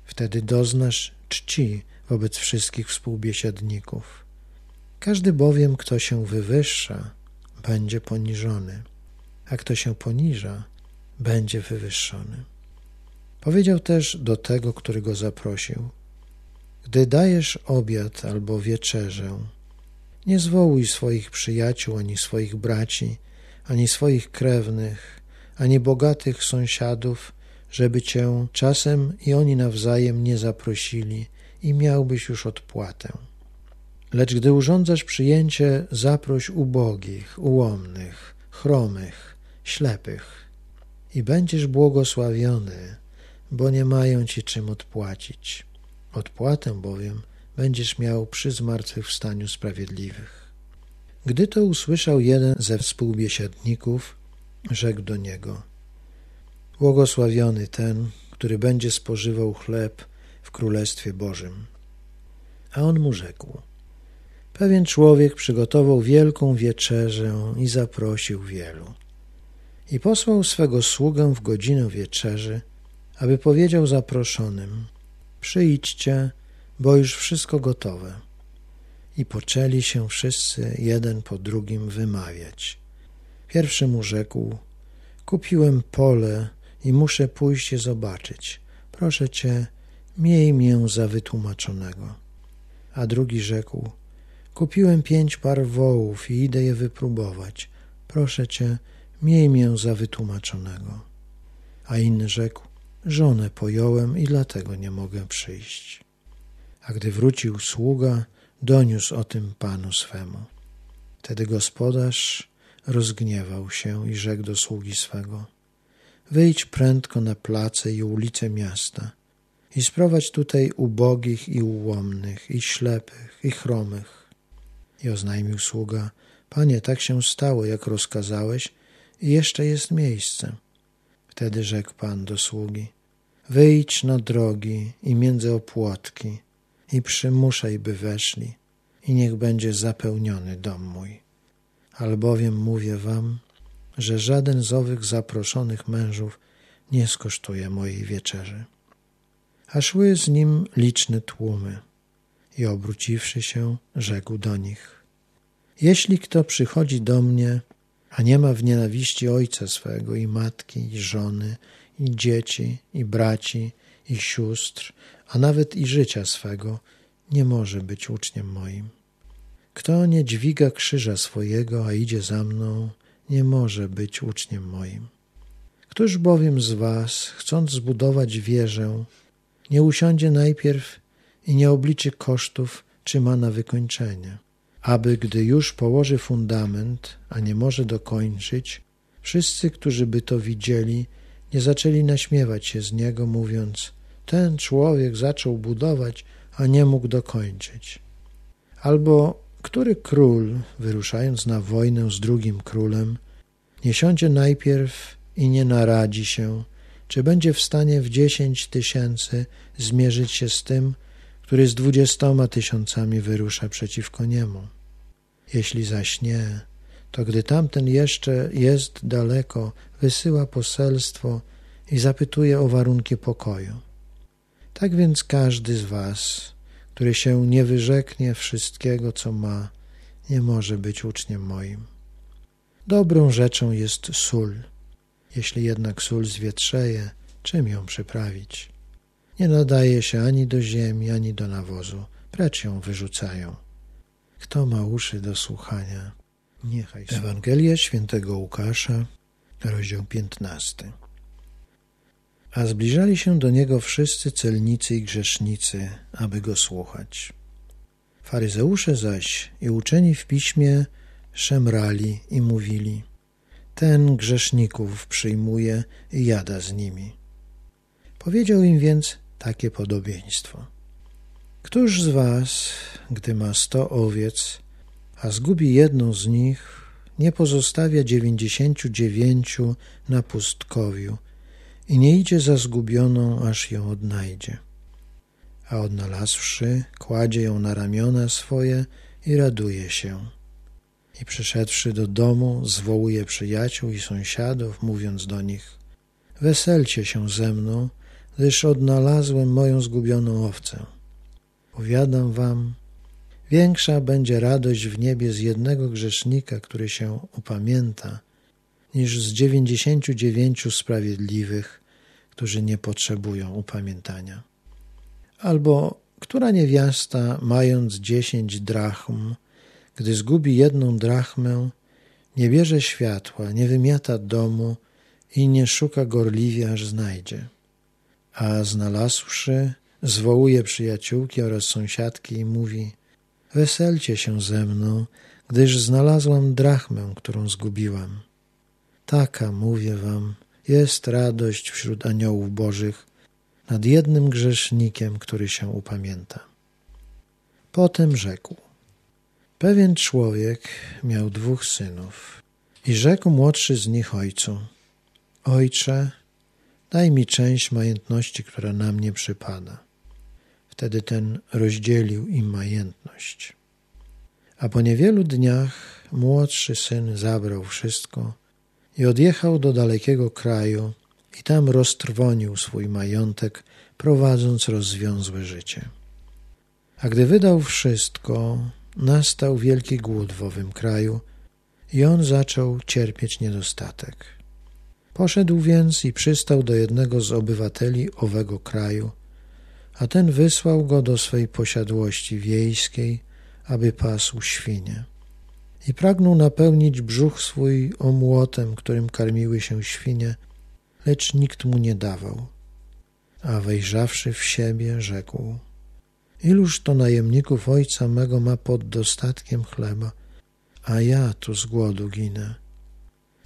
Wtedy doznasz czci wobec wszystkich współbiesiadników. Każdy bowiem, kto się wywyższa, będzie poniżony, a kto się poniża, będzie wywyższony. Powiedział też do tego, który go zaprosił: Gdy dajesz obiad albo wieczerzę, nie zwołuj swoich przyjaciół, ani swoich braci, ani swoich krewnych, ani bogatych sąsiadów, żeby cię czasem i oni nawzajem nie zaprosili i miałbyś już odpłatę. Lecz gdy urządzasz przyjęcie, zaproś ubogich, ułomnych, chromych, ślepych i będziesz błogosławiony, bo nie mają ci czym odpłacić. Odpłatę bowiem będziesz miał przy zmartwychwstaniu sprawiedliwych. Gdy to usłyszał jeden ze współbiesiadników, rzekł do niego – Błogosławiony ten, który będzie spożywał chleb w Królestwie Bożym. A on mu rzekł: Pewien człowiek przygotował wielką wieczerzę i zaprosił wielu. I posłał swego sługę w godzinę wieczerzy, aby powiedział zaproszonym: Przyjdźcie, bo już wszystko gotowe. I poczęli się wszyscy jeden po drugim wymawiać. Pierwszy mu rzekł: Kupiłem pole i muszę pójść je zobaczyć. Proszę cię, miej mię za wytłumaczonego. A drugi rzekł, kupiłem pięć par wołów i idę je wypróbować. Proszę cię, miej mię za wytłumaczonego. A inny rzekł, żonę pojąłem i dlatego nie mogę przyjść. A gdy wrócił sługa, doniósł o tym panu swemu. Wtedy gospodarz rozgniewał się i rzekł do sługi swego – Wyjdź prędko na place i ulice miasta i sprowadź tutaj ubogich i ułomnych, i ślepych, i chromych. I oznajmił sługa, Panie, tak się stało, jak rozkazałeś, i jeszcze jest miejsce. Wtedy rzekł Pan do sługi, wyjdź na drogi i między opłotki i przymuszaj, by weszli, i niech będzie zapełniony dom mój. Albowiem mówię wam, że żaden z owych zaproszonych mężów nie skosztuje mojej wieczerzy. A szły z nim liczne tłumy i obróciwszy się, rzekł do nich: Jeśli kto przychodzi do mnie, a nie ma w nienawiści ojca swego i matki, i żony, i dzieci, i braci, i sióstr, a nawet i życia swego, nie może być uczniem moim. Kto nie dźwiga krzyża swojego, a idzie za mną, nie może być uczniem moim. Któż bowiem z was, chcąc zbudować wieżę, nie usiądzie najpierw i nie obliczy kosztów, czy ma na wykończenie. Aby gdy już położy fundament, a nie może dokończyć, wszyscy, którzy by to widzieli, nie zaczęli naśmiewać się z niego, mówiąc: Ten człowiek zaczął budować, a nie mógł dokończyć. Albo który król, wyruszając na wojnę z drugim królem, nie siądzie najpierw i nie naradzi się, czy będzie w stanie w dziesięć tysięcy zmierzyć się z tym, który z dwudziestoma tysiącami wyrusza przeciwko niemu. Jeśli zaś nie, to gdy tamten jeszcze jest daleko, wysyła poselstwo i zapytuje o warunki pokoju. Tak więc każdy z was, który się nie wyrzeknie wszystkiego, co ma, nie może być uczniem moim. Dobrą rzeczą jest sól. Jeśli jednak sól zwietrzeje, czym ją przyprawić? Nie nadaje się ani do ziemi, ani do nawozu, precz ją wyrzucają. Kto ma uszy do słuchania, niechaj słucha. Ewangelia świętego Łukasza, rozdział 15. A zbliżali się do niego wszyscy celnicy i grzesznicy, aby go słuchać. Faryzeusze zaś i uczeni w piśmie szemrali i mówili: Ten grzeszników przyjmuje i jada z nimi. Powiedział im więc takie podobieństwo. Któż z was, gdy ma sto owiec, a zgubi jedną z nich, nie pozostawia dziewięćdziesięciu dziewięciu na pustkowiu i nie idzie za zgubioną, aż ją odnajdzie. A odnalazłszy, kładzie ją na ramiona swoje i raduje się. I przyszedłszy do domu, zwołuje przyjaciół i sąsiadów, mówiąc do nich: Weselcie się ze mną, gdyż odnalazłem moją zgubioną owcę. Powiadam wam, większa będzie radość w niebie z jednego grzesznika, który się upamięta, niż z dziewięćdziesięciu dziewięciu sprawiedliwych, którzy nie potrzebują upamiętania. Albo która niewiasta, mając dziesięć drachm, gdy zgubi jedną drachmę, nie bierze światła, nie wymiata domu i nie szuka gorliwie, aż znajdzie. A znalazłszy, zwołuje przyjaciółki oraz sąsiadki i mówi: Weselcie się ze mną, gdyż znalazłam drachmę, którą zgubiłam. Taka, mówię wam, jest radość wśród aniołów bożych nad jednym grzesznikiem, który się upamięta. Potem rzekł: Pewien człowiek miał dwóch synów i rzekł młodszy z nich ojcu: Ojcze, daj mi część majątności, która na mnie przypada. Wtedy ten rozdzielił im majątność. A po niewielu dniach młodszy syn zabrał wszystko i odjechał do dalekiego kraju i tam roztrwonił swój majątek, prowadząc rozwiązłe życie. A gdy wydał wszystko, nastał wielki głód w owym kraju i on zaczął cierpieć niedostatek. Poszedł więc i przystał do jednego z obywateli owego kraju, a ten wysłał go do swej posiadłości wiejskiej, aby pasł świnie. I pragnął napełnić brzuch swój omłotem, którym karmiły się świnie, lecz nikt mu nie dawał. A wejrzawszy w siebie, rzekł: Iluż to najemników ojca mego ma pod dostatkiem chleba, a ja tu z głodu ginę.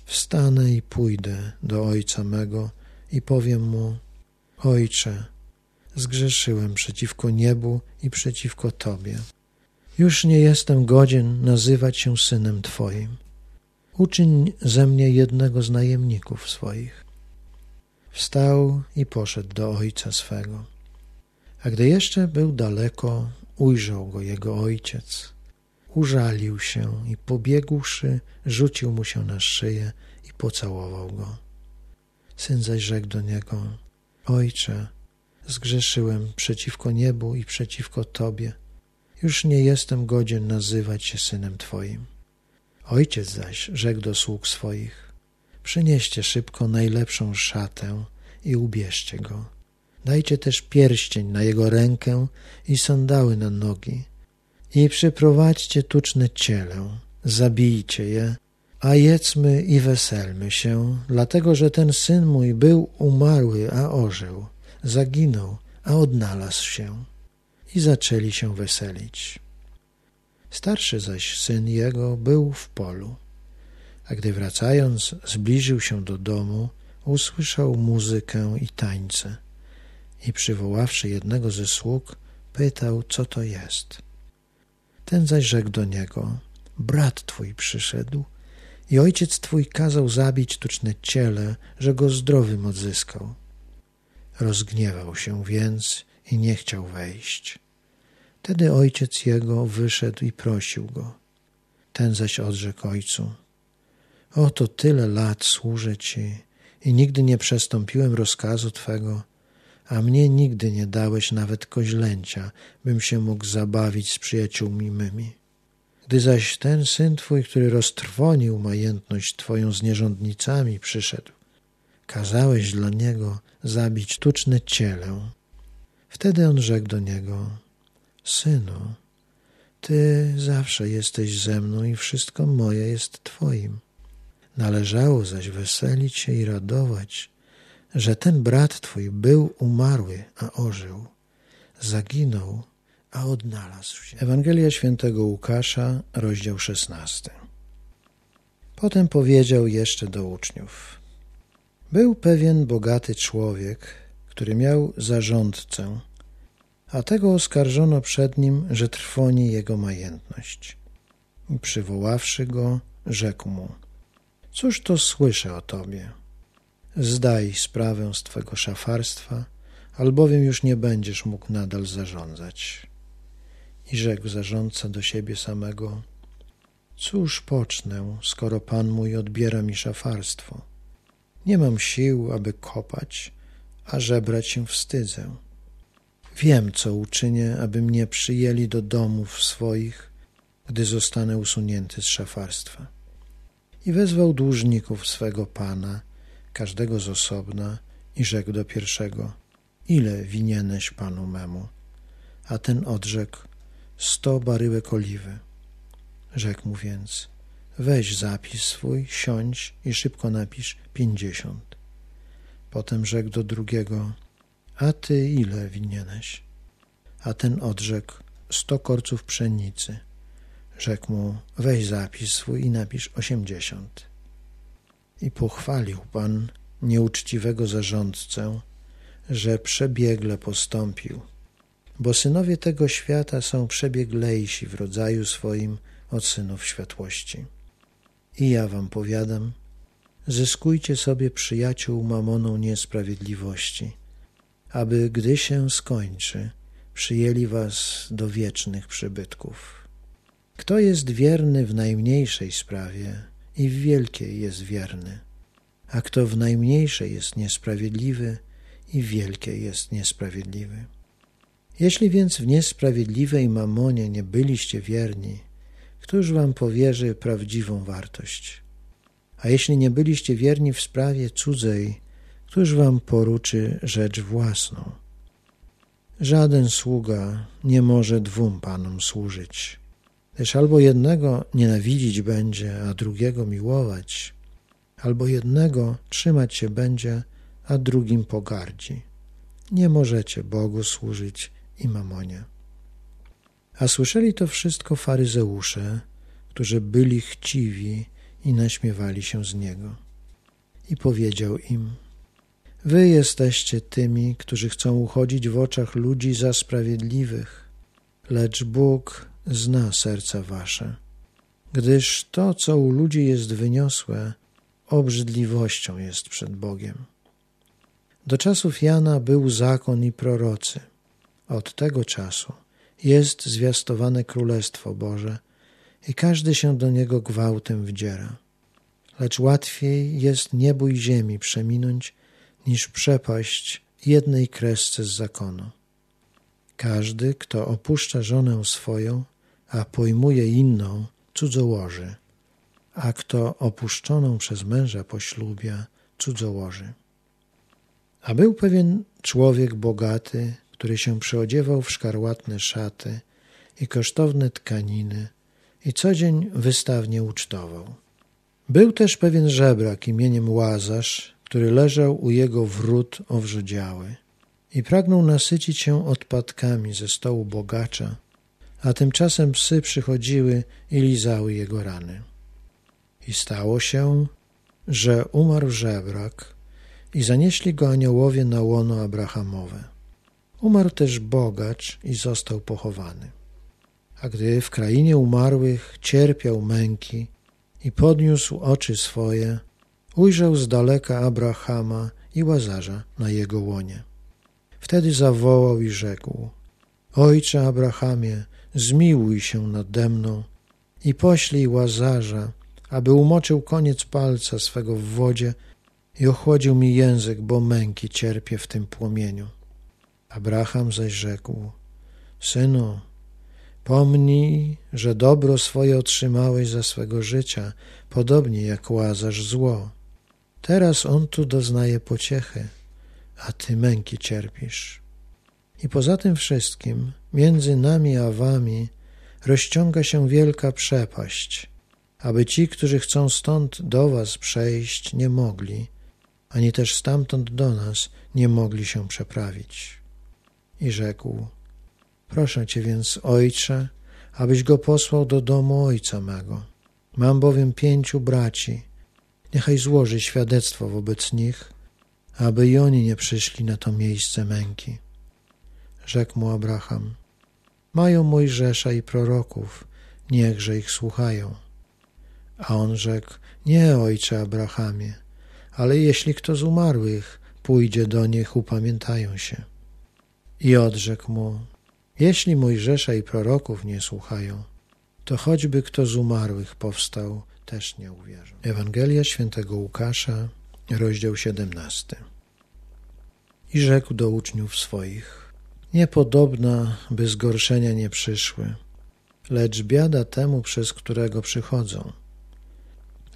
Wstanę i pójdę do ojca mego i powiem mu: Ojcze, zgrzeszyłem przeciwko niebu i przeciwko Tobie. Już nie jestem godzien nazywać się synem Twoim. Uczyń ze mnie jednego z najemników swoich. Wstał i poszedł do ojca swego. A gdy jeszcze był daleko, ujrzał go jego ojciec. Użalił się i pobiegłszy, rzucił mu się na szyję i pocałował go. Syn zaś rzekł do niego: Ojcze, zgrzeszyłem przeciwko niebu i przeciwko Tobie. Już nie jestem godzien nazywać się synem Twoim. Ojciec zaś rzekł do sług swoich: Przynieście szybko najlepszą szatę i ubierzcie go. Dajcie też pierścień na jego rękę i sandały na nogi. I przyprowadźcie tuczne ciele, zabijcie je, a jedzmy i weselmy się, dlatego że ten syn mój był umarły, a ożył zaginął, a odnalazł się. i zaczęli się weselić. Starszy zaś syn jego był w polu, a gdy wracając zbliżył się do domu, usłyszał muzykę i tańce i przywoławszy jednego ze sług, pytał, co to jest. Ten zaś rzekł do niego, brat twój przyszedł i ojciec twój kazał zabić tuczne ciele, że go zdrowym odzyskał. Rozgniewał się więc i nie chciał wejść. Wtedy ojciec jego wyszedł i prosił go. Ten zaś odrzekł ojcu: Oto tyle lat służę ci i nigdy nie przestąpiłem rozkazu twego, a mnie nigdy nie dałeś nawet koźlęcia, bym się mógł zabawić z przyjaciółmi mymi. Gdy zaś ten syn twój, który roztrwonił majętność twoją z nierządnicami, przyszedł, kazałeś dla niego zabić tuczne cielę. Wtedy on rzekł do niego, synu, ty zawsze jesteś ze mną i wszystko moje jest twoim. Należało zaś weselić się i radować, że ten brat twój był umarły, a ożył, zaginął, a odnalazł się. Ewangelia świętego Łukasza, rozdział 16. Potem powiedział jeszcze do uczniów: Był pewien bogaty człowiek, który miał zarządcę, a tego oskarżono przed nim, że trwoni jego majętność. I przywoławszy go, rzekł mu: Cóż to słyszę o tobie? Zdaj sprawę z twego szafarstwa, albowiem już nie będziesz mógł nadal zarządzać. I rzekł zarządca do siebie samego: Cóż pocznę, skoro pan mój odbiera mi szafarstwo? Nie mam sił, aby kopać, a żebrać się wstydzę. Wiem, co uczynię, aby mnie przyjęli do domów swoich, gdy zostanę usunięty z szafarstwa. I wezwał dłużników swego pana, każdego z osobna, i rzekł do pierwszego: Ile winieneś panu memu? A ten odrzekł: Sto baryłek oliwy. Rzekł mu więc: Weź zapis swój, siądź i szybko napisz pięćdziesiąt. Potem rzekł do drugiego: A ty ile winieneś? A ten odrzekł: Sto korców pszenicy. Rzekł mu: Weź zapis swój i napisz osiemdziesiąt. I pochwalił Pan nieuczciwego zarządcę, że przebiegle postąpił, bo synowie tego świata są przebieglejsi w rodzaju swoim od synów światłości. I ja wam powiadam, zyskujcie sobie przyjaciół mamoną niesprawiedliwości, aby gdy się skończy, przyjęli was do wiecznych przybytków. Kto jest wierny w najmniejszej sprawie, i w wielkiej jest wierny, a kto w najmniejszej jest niesprawiedliwy, i w wielkiej jest niesprawiedliwy. Jeśli więc w niesprawiedliwej mamonie nie byliście wierni, któż wam powierzy prawdziwą wartość? A jeśli nie byliście wierni w sprawie cudzej, któż wam poruczy rzecz własną? Żaden sługa nie może dwóm panom służyć, lecz albo jednego nienawidzić będzie, a drugiego miłować, albo jednego trzymać się będzie, a drugim pogardzi. Nie możecie Bogu służyć i mamonie. A słyszeli to wszystko faryzeusze, którzy byli chciwi i naśmiewali się z Niego. I powiedział im, Wy jesteście tymi, którzy chcą uchodzić w oczach ludzi za sprawiedliwych, lecz Bóg zna serca wasze, gdyż to, co u ludzi jest wyniosłe, obrzydliwością jest przed Bogiem. Do czasów Jana był zakon i prorocy. Od tego czasu jest zwiastowane Królestwo Boże i każdy się do niego gwałtem wdziera. Lecz łatwiej jest niebo i ziemi przeminąć, niż przepaść jednej kresce z zakonu. Każdy, kto opuszcza żonę swoją, a pojmuje inną, cudzołoży, a kto opuszczoną przez męża poślubia, cudzołoży. A był pewien człowiek bogaty, który się przyodziewał w szkarłatne szaty i kosztowne tkaniny i co dzień wystawnie ucztował. Był też pewien żebrak imieniem Łazarz, który leżał u jego wrót owrzodziały i pragnął nasycić się odpadkami ze stołu bogacza, a tymczasem psy przychodziły i lizały jego rany. I stało się, że umarł żebrak i zanieśli go aniołowie na łono Abrahamowe. Umarł też bogacz i został pochowany. A gdy w krainie umarłych cierpiał męki i podniósł oczy swoje, ujrzał z daleka Abrahama i Łazarza na jego łonie. Wtedy zawołał i rzekł: Ojcze Abrahamie, zmiłuj się nade mną i poślij Łazarza, aby umoczył koniec palca swego w wodzie i ochłodził mi język, bo męki cierpię w tym płomieniu. Abraham zaś rzekł: Synu, pomnij, że dobro swoje otrzymałeś za swego życia, podobnie jak Łazarz zło. Teraz on tu doznaje pociechy, a ty męki cierpisz. I poza tym wszystkim, między nami a wami, rozciąga się wielka przepaść, aby ci, którzy chcą stąd do was przejść, nie mogli, ani też stamtąd do nas nie mogli się przeprawić. I rzekł: Proszę cię więc, ojcze, abyś go posłał do domu ojca mego. Mam bowiem pięciu braci. Niechaj złoży świadectwo wobec nich, aby i oni nie przyszli na to miejsce męki. Rzekł mu Abraham: Mają Mojżesza i proroków, niechże ich słuchają. A on rzekł: Nie, ojcze Abrahamie, ale jeśli kto z umarłych pójdzie do nich, upamiętają się. I odrzekł mu: Jeśli Mojżesza i proroków nie słuchają, to choćby kto z umarłych powstał, też nie uwierzą. Ewangelia świętego Łukasza, rozdział 17. I rzekł do uczniów swoich: Niepodobna, by zgorszenia nie przyszły, lecz biada temu, przez którego przychodzą.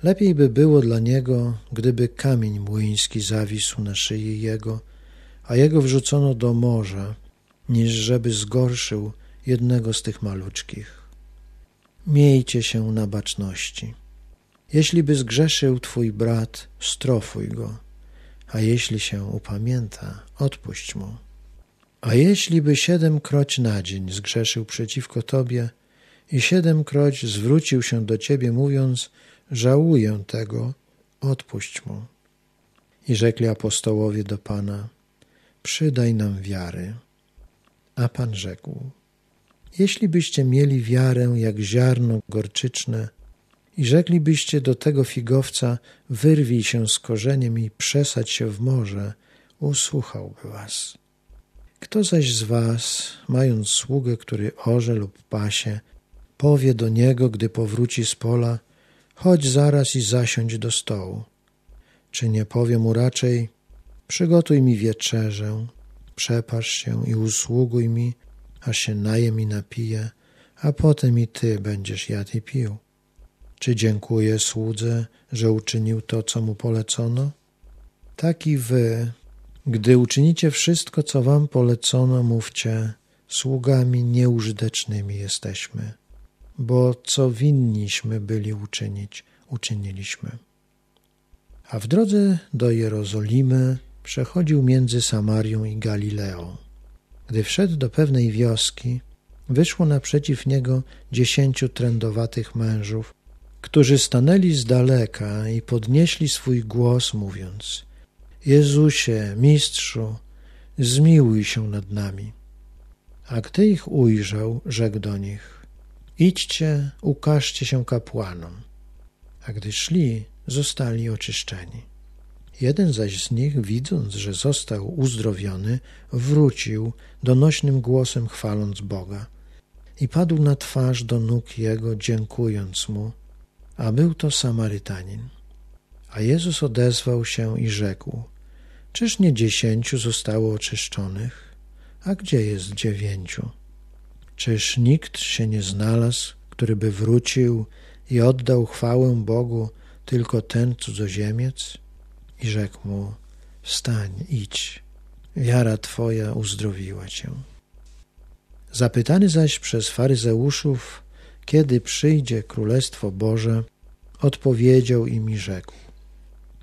Lepiej by było dla niego, gdyby kamień młyński zawisł na szyi jego, a jego wrzucono do morza, niż żeby zgorszył jednego z tych maluczkich. Miejcie się na baczności. Jeśli by zgrzeszył twój brat, strofuj go, a jeśli się upamięta, odpuść mu. A jeśli by siedemkroć na dzień zgrzeszył przeciwko tobie i siedemkroć zwrócił się do ciebie, mówiąc, żałuję tego, odpuść mu. I rzekli apostołowie do Pana, przydaj nam wiary. A Pan rzekł, jeśli byście mieli wiarę jak ziarno gorczyczne i rzeklibyście do tego figowca, wyrwij się z korzeniem i przesadź się w morze, usłuchałby was. Kto zaś z was, mając sługę, który orze lub pasie, powie do niego, gdy powróci z pola, chodź zaraz i zasiądź do stołu. Czy nie powie mu raczej, przygotuj mi wieczerzę, przepasz się i usługuj mi, aż się najem i napiję, a potem i ty będziesz jadł i pił. Czy dziękuję słudze, że uczynił to, co mu polecono? Tak i wy, gdy uczynicie wszystko, co wam polecono, mówcie, sługami nieużytecznymi jesteśmy bo co winniśmy byli uczynić, uczyniliśmy. A w drodze do Jerozolimy przechodził między Samarią i Galileą. Gdy wszedł do pewnej wioski, wyszło naprzeciw niego dziesięciu trędowatych mężów, którzy stanęli z daleka i podnieśli swój głos, mówiąc: Jezusie, mistrzu, zmiłuj się nad nami. A gdy ich ujrzał, rzekł do nich: Idźcie, ukażcie się kapłanom. A gdy szli, zostali oczyszczeni. Jeden zaś z nich, widząc, że został uzdrowiony, wrócił, donośnym głosem chwaląc Boga i padł na twarz do nóg Jego, dziękując Mu, a był to Samarytanin. A Jezus odezwał się i rzekł, czyż nie dziesięciu zostało oczyszczonych? A gdzie jest dziewięciu? Czyż nikt się nie znalazł, który by wrócił i oddał chwałę Bogu tylko ten cudzoziemiec? I rzekł mu, wstań, idź, wiara Twoja uzdrowiła Cię. Zapytany zaś przez faryzeuszów, kiedy przyjdzie Królestwo Boże, odpowiedział im i rzekł,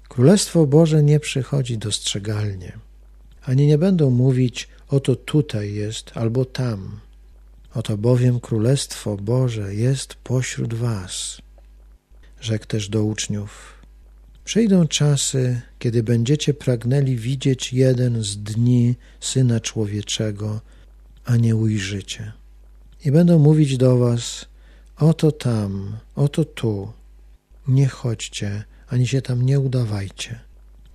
Królestwo Boże nie przychodzi dostrzegalnie, ani nie będą mówić: Oto tutaj jest albo tam. Oto bowiem Królestwo Boże jest pośród Was. Rzekł też do uczniów: Przyjdą czasy, kiedy będziecie pragnęli widzieć jeden z dni Syna Człowieczego, a nie ujrzycie. I będą mówić do was, oto tam, oto tu. Nie chodźcie, ani się tam nie udawajcie.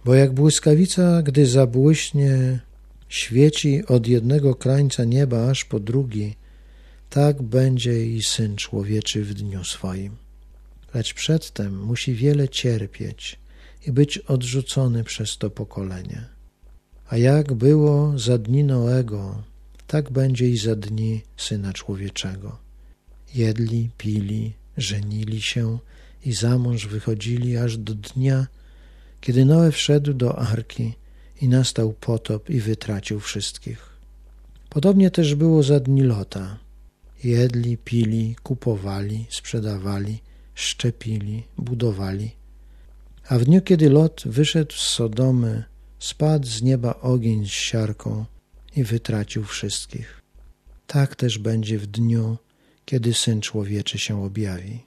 Bo jak błyskawica, gdy zabłyśnie, świeci od jednego krańca nieba aż po drugi, tak będzie i Syn Człowieczy w dniu swoim. Lecz przedtem musi wiele cierpieć i być odrzucony przez to pokolenie. A jak było za dni Noego, tak będzie i za dni Syna Człowieczego. Jedli, pili, żenili się i za mąż wychodzili aż do dnia, kiedy Noe wszedł do arki i nastał potop i wytracił wszystkich. Podobnie też było za dni Lota. Jedli, pili, kupowali, sprzedawali, szczepili, budowali – a w dniu, kiedy Lot wyszedł z Sodomy, spadł z nieba ogień z siarką i wytracił wszystkich. Tak też będzie w dniu, kiedy Syn Człowieczy się objawi.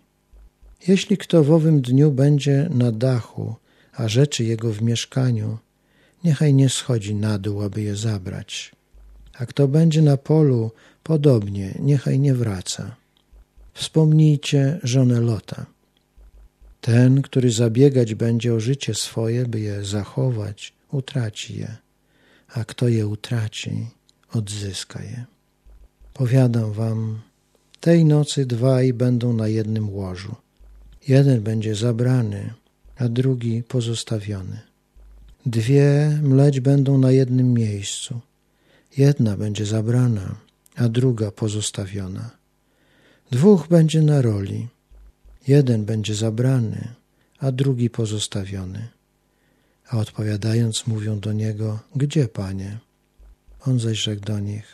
Jeśli kto w owym dniu będzie na dachu, a rzeczy jego w mieszkaniu, niechaj nie schodzi na dół, aby je zabrać. A kto będzie na polu, podobnie, niechaj nie wraca. Wspomnijcie żonę Lota. Ten, który zabiegać będzie o życie swoje, by je zachować, utraci je, a kto je utraci, odzyska je. Powiadam wam, tej nocy dwaj będą na jednym łożu. Jeden będzie zabrany, a drugi pozostawiony. Dwie mleć będą na jednym miejscu. Jedna będzie zabrana, a druga pozostawiona. Dwóch będzie na roli Jeden będzie zabrany, a drugi pozostawiony. A odpowiadając mówią do niego, gdzie, panie? On zaś rzekł do nich,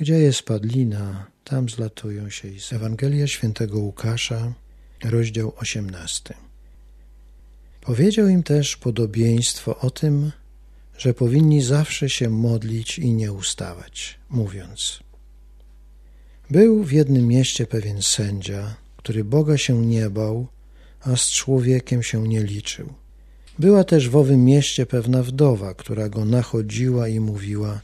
gdzie jest padlina, tam zlatują się i Ewangelia świętego Łukasza, rozdział 18. Powiedział im też podobieństwo o tym, że powinni zawsze się modlić i nie ustawać, mówiąc: Był w jednym mieście pewien sędzia, który Boga się nie bał, a z człowiekiem się nie liczył. Była też w owym mieście pewna wdowa, która go nachodziła i mówiła: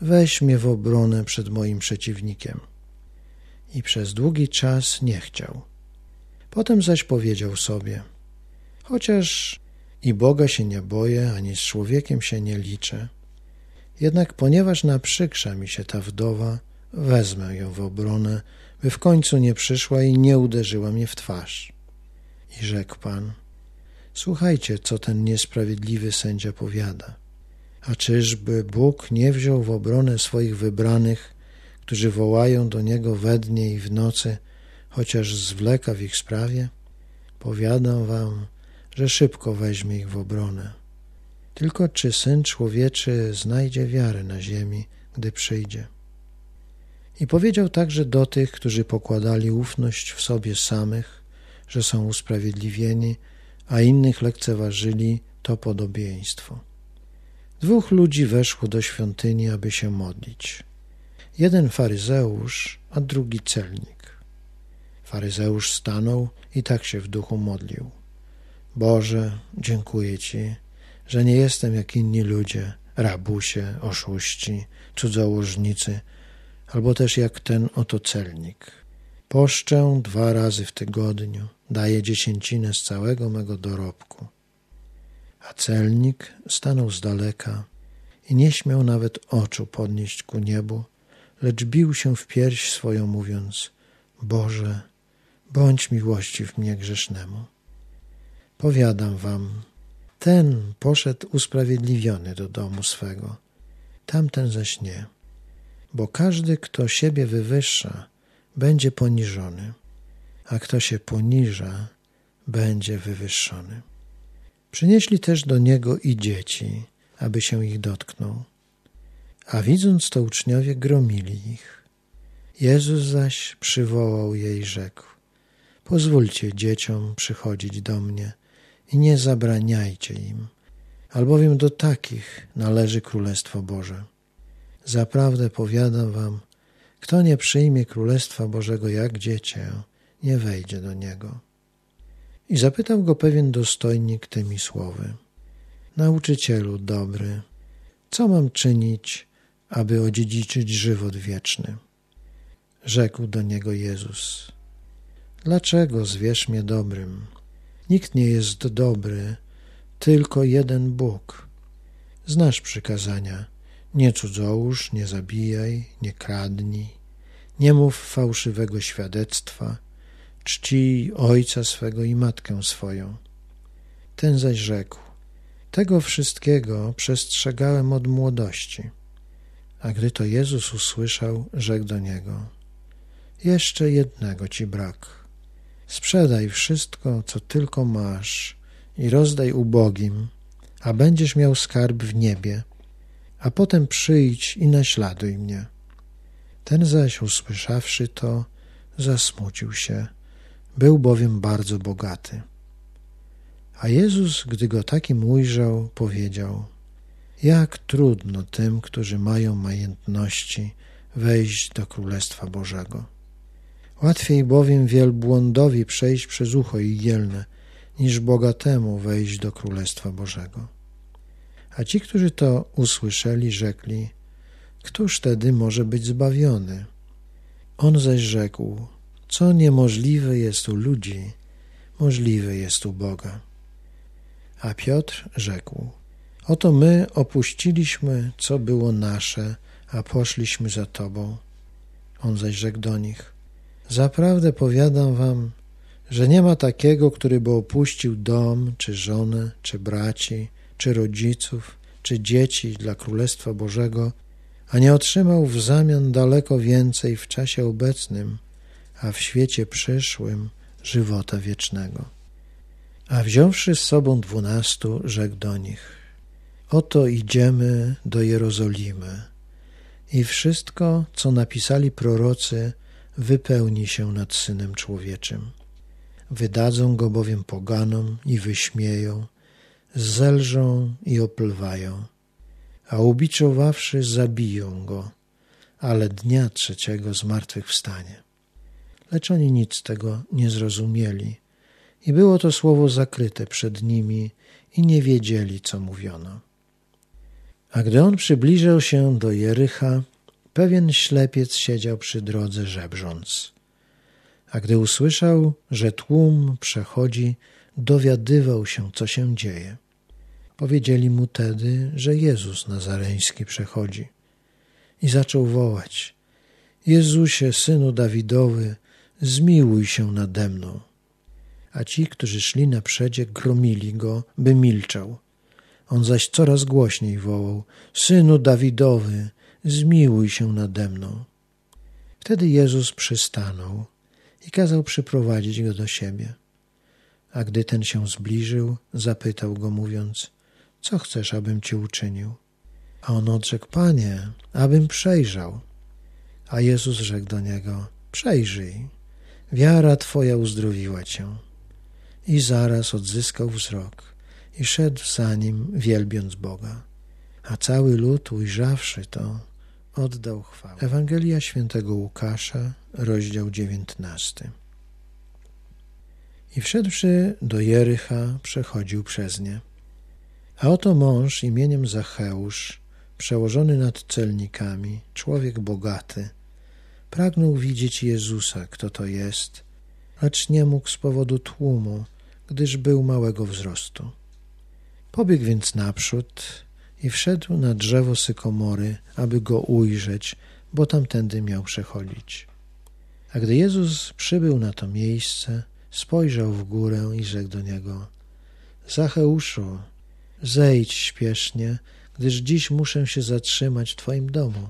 Weź mnie w obronę przed moim przeciwnikiem. I przez długi czas nie chciał. Potem zaś powiedział sobie: Chociaż i Boga się nie boję, ani z człowiekiem się nie liczę, jednak ponieważ naprzykrza mi się ta wdowa, wezmę ją w obronę by w końcu nie przyszła i nie uderzyła mnie w twarz. I rzekł Pan, słuchajcie, co ten niesprawiedliwy sędzia powiada. A czyżby Bóg nie wziął w obronę swoich wybranych, którzy wołają do Niego we dnie i w nocy, chociaż zwleka w ich sprawie? Powiadam wam, że szybko weźmie ich w obronę. Tylko czy Syn Człowieczy znajdzie wiarę na ziemi, gdy przyjdzie? I powiedział także do tych, którzy pokładali ufność w sobie samych, że są usprawiedliwieni, a innych lekceważyli to podobieństwo. Dwóch ludzi weszło do świątyni, aby się modlić. Jeden faryzeusz, a drugi celnik. Faryzeusz stanął i tak się w duchu modlił. Boże, dziękuję Ci, że nie jestem jak inni ludzie, rabusie, oszuści, cudzołożnicy, albo też jak ten oto celnik. Poszczę dwa razy w tygodniu, daję dziesięcinę z całego mego dorobku. A celnik stanął z daleka i nie śmiał nawet oczu podnieść ku niebu, lecz bił się w pierś swoją, mówiąc: Boże, bądź miłościw mnie grzesznemu. Powiadam wam, ten poszedł usprawiedliwiony do domu swego, tamten zaś nie bo każdy, kto siebie wywyższa, będzie poniżony, a kto się poniża, będzie wywyższony. Przynieśli też do niego i dzieci, aby się ich dotknął. A widząc to uczniowie gromili ich. Jezus zaś przywołał je i rzekł: Pozwólcie dzieciom przychodzić do mnie i nie zabraniajcie im, albowiem do takich należy Królestwo Boże. Zaprawdę powiadam wam, kto nie przyjmie Królestwa Bożego jak dziecię, nie wejdzie do niego. I zapytał go pewien dostojnik tymi słowy. Nauczycielu dobry, co mam czynić, aby odziedziczyć żywot wieczny? Rzekł do niego Jezus. Dlaczego zwierz mnie dobrym? Nikt nie jest dobry, tylko jeden Bóg. Znasz przykazania. Nie cudzołóż, nie zabijaj, nie kradnij, nie mów fałszywego świadectwa, czcij ojca swego i matkę swoją. Ten zaś rzekł, tego wszystkiego przestrzegałem od młodości. A gdy to Jezus usłyszał, rzekł do niego, jeszcze jednego ci brak. Sprzedaj wszystko, co tylko masz i rozdaj ubogim, a będziesz miał skarb w niebie, a potem przyjdź i naśladuj mnie. Ten zaś, usłyszawszy to, zasmucił się, był bowiem bardzo bogaty. A Jezus, gdy go takim ujrzał, powiedział: Jak trudno tym, którzy mają majętności, wejść do Królestwa Bożego. Łatwiej bowiem wielbłądowi przejść przez ucho igielne, niż bogatemu wejść do Królestwa Bożego. A ci, którzy to usłyszeli, rzekli: Któż tedy może być zbawiony? On zaś rzekł: Co niemożliwe jest u ludzi, możliwe jest u Boga. A Piotr rzekł: Oto my opuściliśmy, co było nasze, a poszliśmy za Tobą. On zaś rzekł do nich: Zaprawdę powiadam Wam, że nie ma takiego, który by opuścił dom, czy żonę, czy braci, czy rodziców, czy dzieci dla Królestwa Bożego, a nie otrzymał w zamian daleko więcej w czasie obecnym, a w świecie przyszłym żywota wiecznego. A wziąwszy z sobą dwunastu, rzekł do nich: Oto idziemy do Jerozolimy, i wszystko, co napisali prorocy, wypełni się nad synem człowieczym. Wydadzą go bowiem poganom i wyśmieją, zelżą i opływają, a ubiczowawszy zabiją go, ale dnia trzeciego zmartwychwstanie. Lecz oni nic tego nie zrozumieli i było to słowo zakryte przed nimi i nie wiedzieli, co mówiono. A gdy on przybliżył się do Jericha, pewien ślepiec siedział przy drodze żebrząc. A gdy usłyszał, że tłum przechodzi, dowiadywał się, co się dzieje. Powiedzieli mu tedy, że Jezus Nazareński przechodzi. I zaczął wołać: Jezusie, synu Dawidowy, zmiłuj się nade mną. A ci, którzy szli na przedzie, gromili go, by milczał. On zaś coraz głośniej wołał: Synu Dawidowy, zmiłuj się nade mną. Wtedy Jezus przystanął i kazał przyprowadzić go do siebie. A gdy ten się zbliżył, zapytał go, mówiąc: Co chcesz, abym ci uczynił? A on odrzekł: Panie, abym przejrzał. A Jezus rzekł do niego: Przejrzyj, wiara twoja uzdrowiła cię. I zaraz odzyskał wzrok i szedł za nim, wielbiąc Boga. A cały lud, ujrzawszy to, oddał chwałę. Ewangelia świętego Łukasza, rozdział dziewiętnasty. I wszedłszy do Jericha, przechodził przez nie. A oto mąż imieniem Zacheusz, przełożony nad celnikami, człowiek bogaty, pragnął widzieć Jezusa, kto to jest, lecz nie mógł z powodu tłumu, gdyż był małego wzrostu. Pobiegł więc naprzód i wszedł na drzewo sykomory, aby go ujrzeć, bo tamtędy miał przechodzić. A gdy Jezus przybył na to miejsce, spojrzał w górę i rzekł do niego: Zacheuszu, zejdź śpiesznie, gdyż dziś muszę się zatrzymać w Twoim domu.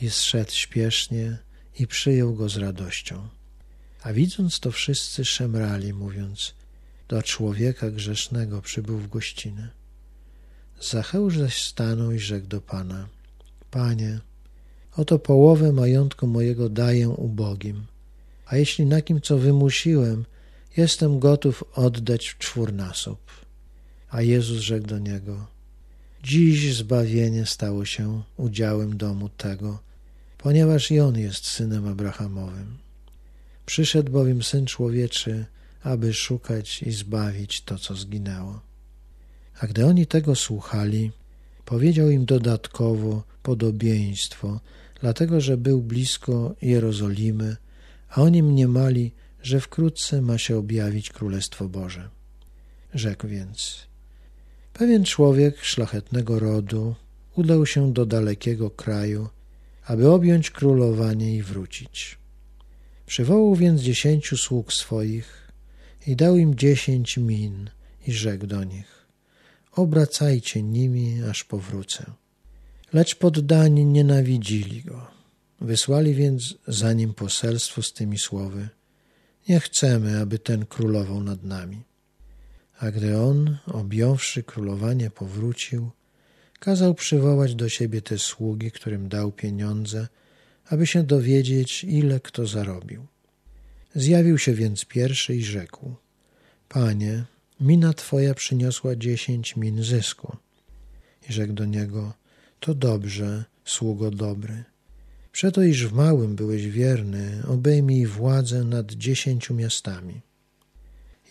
I zszedł śpiesznie i przyjął go z radością. A widząc to wszyscy szemrali, mówiąc: Do człowieka grzesznego przybył w gościnę. Zacheusz zaś stanął i rzekł do Pana: Panie, oto połowę majątku mojego daję ubogim, a jeśli na kim co wymusiłem, jestem gotów oddać w czwórnasób. A Jezus rzekł do niego: Dziś zbawienie stało się udziałem domu tego, ponieważ i on jest synem Abrahamowym. Przyszedł bowiem syn człowieczy, aby szukać i zbawić to, co zginęło. A gdy oni tego słuchali, powiedział im dodatkowo podobieństwo, dlatego że był blisko Jerozolimy, a oni mniemali, że wkrótce ma się objawić Królestwo Boże. Rzekł więc: Pewien człowiek szlachetnego rodu udał się do dalekiego kraju, aby objąć królowanie i wrócić. Przywołał więc dziesięciu sług swoich i dał im dziesięć min i rzekł do nich: Obracajcie nimi, aż powrócę. Lecz poddani nienawidzili go. Wysłali więc za nim poselstwo z tymi słowy: Nie chcemy, aby ten królował nad nami. A gdy on, objąwszy królowanie, powrócił, kazał przywołać do siebie te sługi, którym dał pieniądze, aby się dowiedzieć, ile kto zarobił. Zjawił się więc pierwszy i rzekł: Panie, mina twoja przyniosła dziesięć min zysku. I rzekł do niego: To dobrze, sługo dobry. Przeto, iż w małym byłeś wierny, obejmij władzę nad dziesięciu miastami.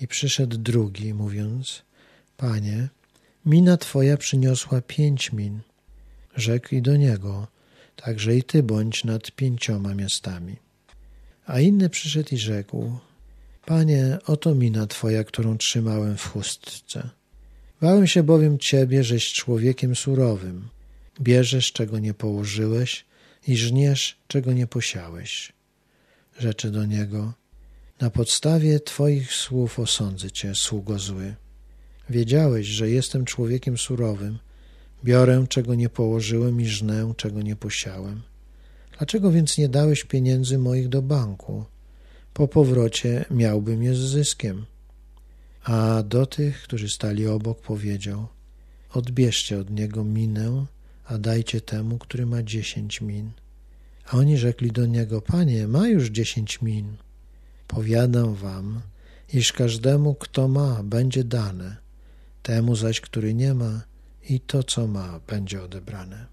I przyszedł drugi, mówiąc: Panie, mina twoja przyniosła pięć min. Rzekł i do niego: Także i ty bądź nad pięcioma miastami. A inny przyszedł i rzekł: Panie, oto mina twoja, którą trzymałem w chustce. Bałem się bowiem ciebie, żeś człowiekiem surowym. Bierzesz, czego nie położyłeś i żniesz, czego nie posiałeś. Rzeczy do niego, na podstawie Twoich słów osądzę Cię, sługo zły. Wiedziałeś, że jestem człowiekiem surowym, biorę, czego nie położyłem i żnę, czego nie posiałem. Dlaczego więc nie dałeś pieniędzy moich do banku? Po powrocie miałbym je z zyskiem. A do tych, którzy stali obok, powiedział: Odbierzcie od niego minę, a dajcie temu, który ma dziesięć min. A oni rzekli do niego: Panie, ma już dziesięć min. Powiadam wam, iż każdemu, kto ma, będzie dane, temu zaś, który nie ma, i to, co ma, będzie odebrane.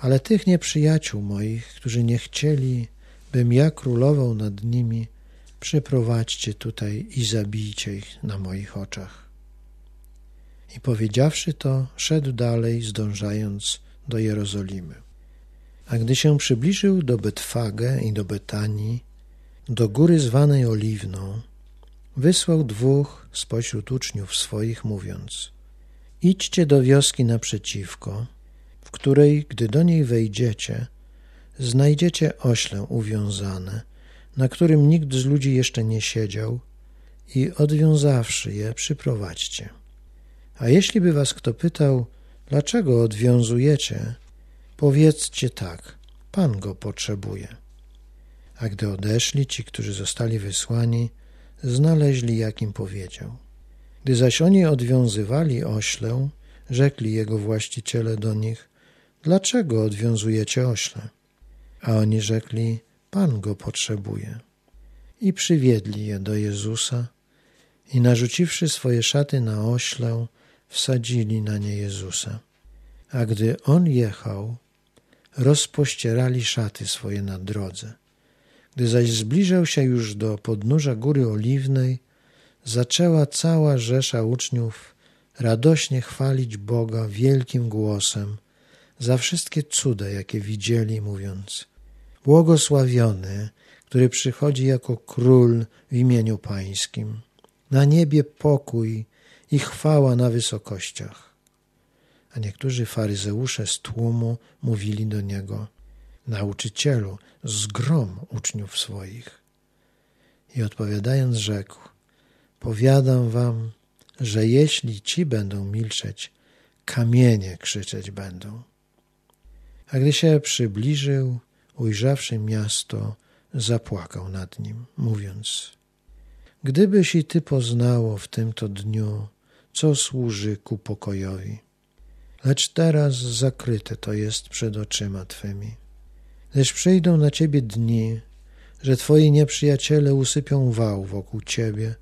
Ale tych nieprzyjaciół moich, którzy nie chcieli, bym ja królował nad nimi, przyprowadźcie tutaj i zabijcie ich na moich oczach. I powiedziawszy to, szedł dalej, zdążając do Jerozolimy. A gdy się przybliżył do Betfage i do Betanii, do góry zwanej Oliwną, wysłał dwóch spośród uczniów swoich, mówiąc: Idźcie do wioski naprzeciwko, w której, gdy do niej wejdziecie, znajdziecie ośle uwiązane, na którym nikt z ludzi jeszcze nie siedział, i odwiązawszy je, przyprowadźcie. A jeśli by was kto pytał, dlaczego odwiązujecie, powiedzcie tak: Pan go potrzebuje. A gdy odeszli ci, którzy zostali wysłani, znaleźli, jak im powiedział. Gdy zaś oni odwiązywali oślę, rzekli jego właściciele do nich: Dlaczego odwiązujecie ośle? A oni rzekli: Pan go potrzebuje. I przywiedli je do Jezusa i narzuciwszy swoje szaty na oślę, wsadzili na nie Jezusa. A gdy on jechał, rozpościerali szaty swoje na drodze. Gdy zaś zbliżał się już do podnóża Góry Oliwnej, zaczęła cała rzesza uczniów radośnie chwalić Boga wielkim głosem za wszystkie cuda, jakie widzieli, mówiąc: Błogosławiony, który przychodzi jako król w imieniu Pańskim. Na niebie pokój i chwała na wysokościach. A niektórzy faryzeusze z tłumu mówili do niego: Nauczycielu, zgrom uczniów swoich. I odpowiadając rzekł, powiadam wam, że jeśli ci będą milczeć, kamienie krzyczeć będą. A gdy się przybliżył, ujrzawszy miasto, zapłakał nad nim, mówiąc: Gdybyś i ty poznało w tymto dniu, co służy ku pokojowi, lecz teraz zakryte to jest przed oczyma twymi. Lecz przyjdą na ciebie dni, że twoi nieprzyjaciele usypią wał wokół ciebie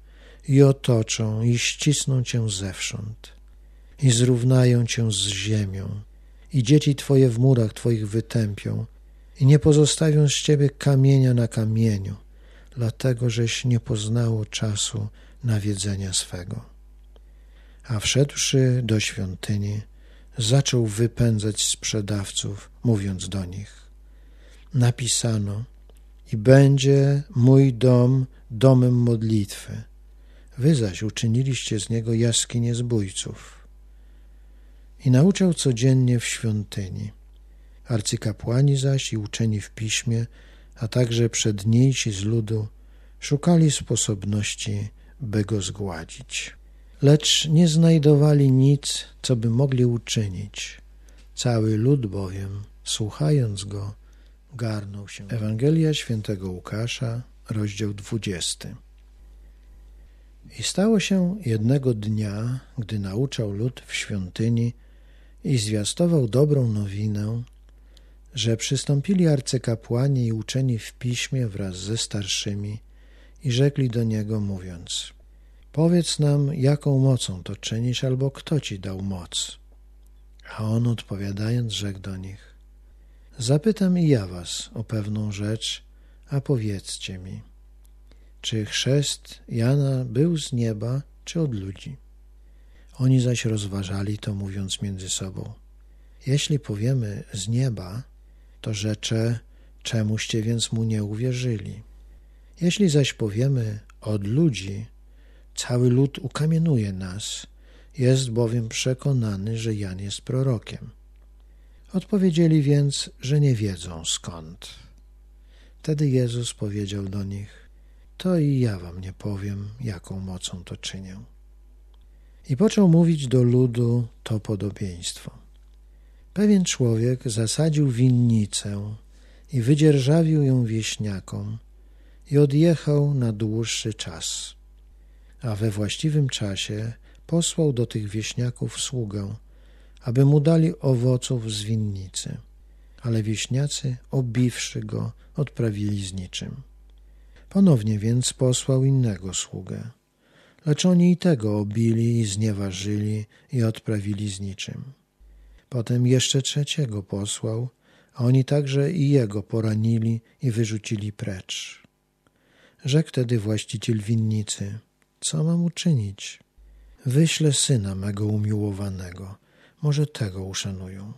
i otoczą i ścisną cię zewsząd. i zrównają cię z ziemią, i dzieci twoje w murach twoich wytępią, i nie pozostawią z ciebie kamienia na kamieniu, dlatego żeś nie poznało czasu nawiedzenia swego. A wszedłszy do świątyni, zaczął wypędzać sprzedawców, mówiąc do nich: Napisano, i będzie mój dom domem modlitwy. Wy zaś uczyniliście z niego jaskinię zbójców. I nauczał codziennie w świątyni. Arcykapłani zaś i uczeni w piśmie, a także przedniejsi z ludu, szukali sposobności, by go zgładzić. Lecz nie znajdowali nic, co by mogli uczynić. Cały lud bowiem, słuchając go, garnął się. Ewangelia świętego Łukasza, rozdział 20. I stało się jednego dnia, gdy nauczał lud w świątyni i zwiastował dobrą nowinę, że przystąpili arcykapłani i uczeni w piśmie wraz ze starszymi i rzekli do niego, mówiąc: Powiedz nam, jaką mocą to czynisz, albo kto ci dał moc? A on odpowiadając, rzekł do nich: Zapytam i ja was o pewną rzecz, a powiedzcie mi, czy chrzest Jana był z nieba, czy od ludzi? Oni zaś rozważali to, mówiąc między sobą: Jeśli powiemy z nieba, to rzecze, czemuście więc mu nie uwierzyli. Jeśli zaś powiemy od ludzi, cały lud ukamienuje nas, jest bowiem przekonany, że Jan jest prorokiem. Odpowiedzieli więc, że nie wiedzą skąd. Wtedy Jezus powiedział do nich: To i ja wam nie powiem, jaką mocą to czynię. I począł mówić do ludu to podobieństwo. Pewien człowiek zasadził winnicę i wydzierżawił ją wieśniakom i odjechał na dłuższy czas. A we właściwym czasie posłał do tych wieśniaków sługę, aby mu dali owoców z winnicy. Ale wieśniacy, obiwszy go, odprawili z niczym. Ponownie więc posłał innego sługę. Lecz oni i tego obili i znieważyli i odprawili z niczym. Potem jeszcze trzeciego posłał, a oni także i jego poranili i wyrzucili precz. Rzekł wtedy właściciel winnicy, co mam uczynić? Wyślę syna mego umiłowanego, może tego uszanują.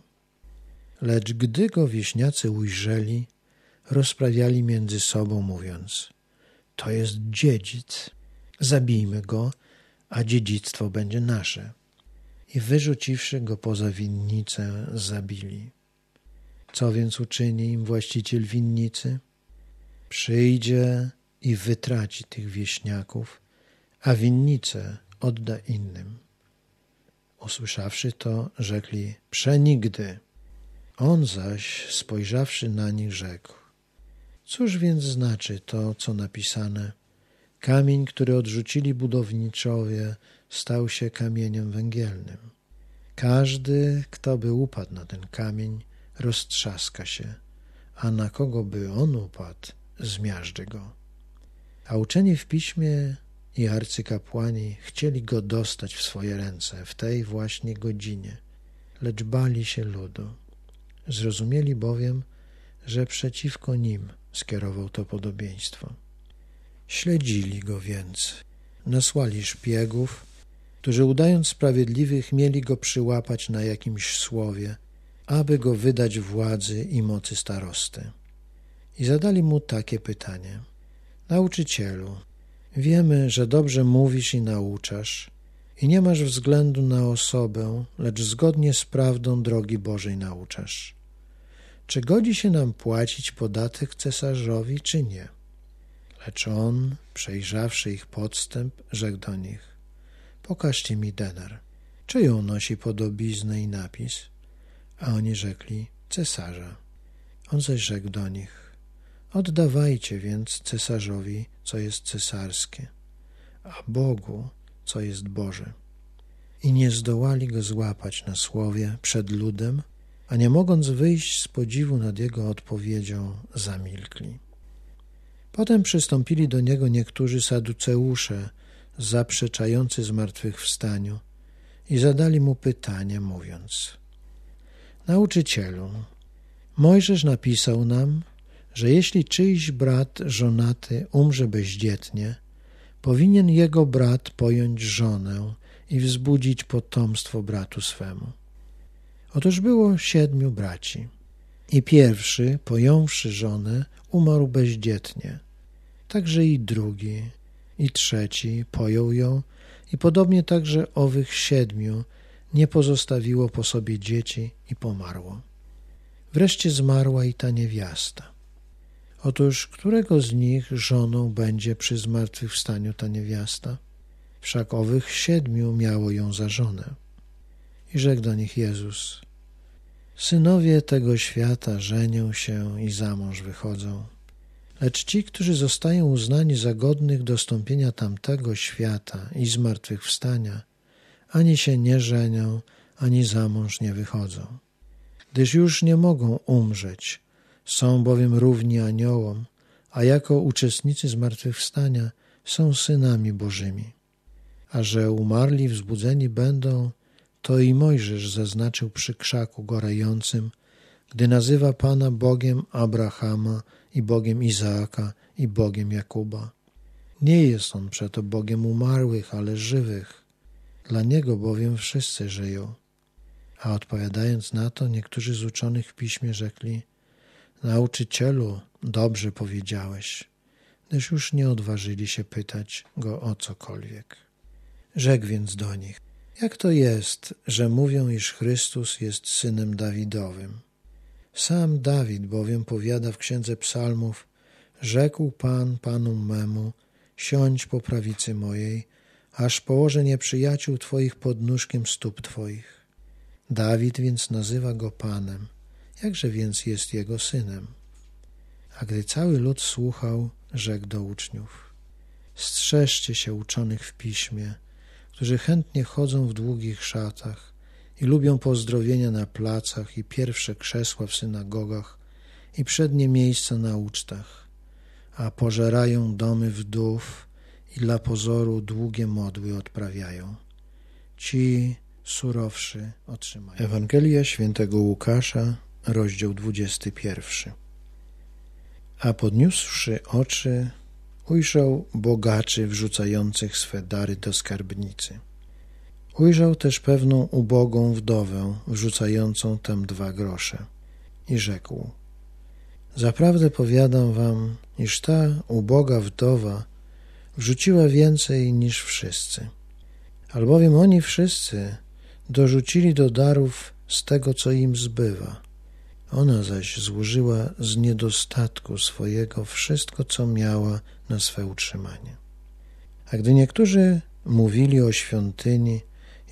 Lecz gdy go wieśniacy ujrzeli, rozprawiali między sobą, mówiąc: To jest dziedzic, zabijmy go, a dziedzictwo będzie nasze. I wyrzuciwszy go poza winnicę, zabili. Co więc uczyni im właściciel winnicy? Przyjdzie i wytraci tych wieśniaków, a winnicę odda innym. Usłyszawszy to, rzekli przenigdy. On zaś, spojrzawszy na nich, rzekł: Cóż więc znaczy to, co napisane? Kamień, który odrzucili budowniczowie, stał się kamieniem węgielnym. Każdy, kto by upadł na ten kamień, roztrzaska się, a na kogo by on upadł, zmiażdży go. A uczeni w piśmie i arcykapłani chcieli go dostać w swoje ręce w tej właśnie godzinie, lecz bali się ludu. Zrozumieli bowiem, że przeciwko nim skierował to podobieństwo. Śledzili go więc, nasłali szpiegów, którzy udając sprawiedliwych mieli go przyłapać na jakimś słowie, aby go wydać władzy i mocy starosty. I zadali mu takie pytanie: Nauczycielu, Wiemy, że dobrze mówisz i nauczasz, i nie masz względu na osobę, lecz zgodnie z prawdą drogi Bożej nauczasz. Czy godzi się nam płacić podatek cesarzowi, czy nie? Lecz on, przejrzawszy ich podstęp, rzekł do nich: Pokażcie mi denar. Czyją nosi podobiznę i napis? A oni rzekli: Cesarza. On zaś rzekł do nich: Oddawajcie więc cesarzowi, co jest cesarskie, a Bogu, co jest Boże. I nie zdołali go złapać na słowie przed ludem, a nie mogąc wyjść z podziwu nad jego odpowiedzią, zamilkli. Potem przystąpili do niego niektórzy saduceusze, zaprzeczający zmartwychwstaniu, i zadali mu pytanie, mówiąc: Nauczycielu, Mojżesz napisał nam, że jeśli czyjś brat żonaty umrze bezdzietnie, powinien jego brat pojąć żonę i wzbudzić potomstwo bratu swemu. Otóż było siedmiu braci. I pierwszy, pojąwszy żonę, umarł bezdzietnie. Także i drugi, i trzeci pojął ją, i podobnie także owych siedmiu nie pozostawiło po sobie dzieci i pomarło. Wreszcie zmarła i ta niewiasta. Otóż którego z nich żoną będzie przy zmartwychwstaniu ta niewiasta? Wszak owych siedmiu miało ją za żonę. I rzekł do nich Jezus: Synowie tego świata żenią się i za mąż wychodzą, lecz ci, którzy zostają uznani za godnych dostąpienia tamtego świata i zmartwychwstania, ani się nie żenią, ani za mąż nie wychodzą, gdyż już nie mogą umrzeć, są bowiem równi aniołom, a jako uczestnicy zmartwychwstania są synami Bożymi. A że umarli wzbudzeni będą, to i Mojżesz zaznaczył przy krzaku gorającym, gdy nazywa Pana Bogiem Abrahama i Bogiem Izaaka i Bogiem Jakuba. Nie jest On przeto Bogiem umarłych, ale żywych. Dla Niego bowiem wszyscy żyją. A odpowiadając na to, niektórzy z uczonych w piśmie rzekli: Nauczycielu, dobrze powiedziałeś, gdyż już nie odważyli się pytać go o cokolwiek. Rzekł więc do nich: Jak to jest, że mówią, iż Chrystus jest synem Dawidowym? Sam Dawid bowiem powiada w księdze Psalmów: Rzekł Pan Panu memu: Siądź po prawicy mojej, aż położę nieprzyjaciół Twoich pod nóżkiem stóp Twoich. Dawid więc nazywa go Panem, jakże więc jest jego synem? A gdy cały lud słuchał, rzekł do uczniów: Strzeżcie się uczonych w piśmie, którzy chętnie chodzą w długich szatach i lubią pozdrowienia na placach i pierwsze krzesła w synagogach i przednie miejsca na ucztach, a pożerają domy wdów i dla pozoru długie modły odprawiają. Ci surowszy otrzymają. Ewangelia świętego Łukasza, rozdział 21. A podniósłszy oczy, ujrzał bogaczy wrzucających swe dary do skarbnicy. Ujrzał też pewną ubogą wdowę wrzucającą tam dwa grosze i rzekł: Zaprawdę powiadam wam, iż ta uboga wdowa wrzuciła więcej niż wszyscy, albowiem oni wszyscy dorzucili do darów z tego, co im zbywa. Ona zaś złożyła z niedostatku swojego wszystko, co miała na swe utrzymanie. A gdy niektórzy mówili o świątyni,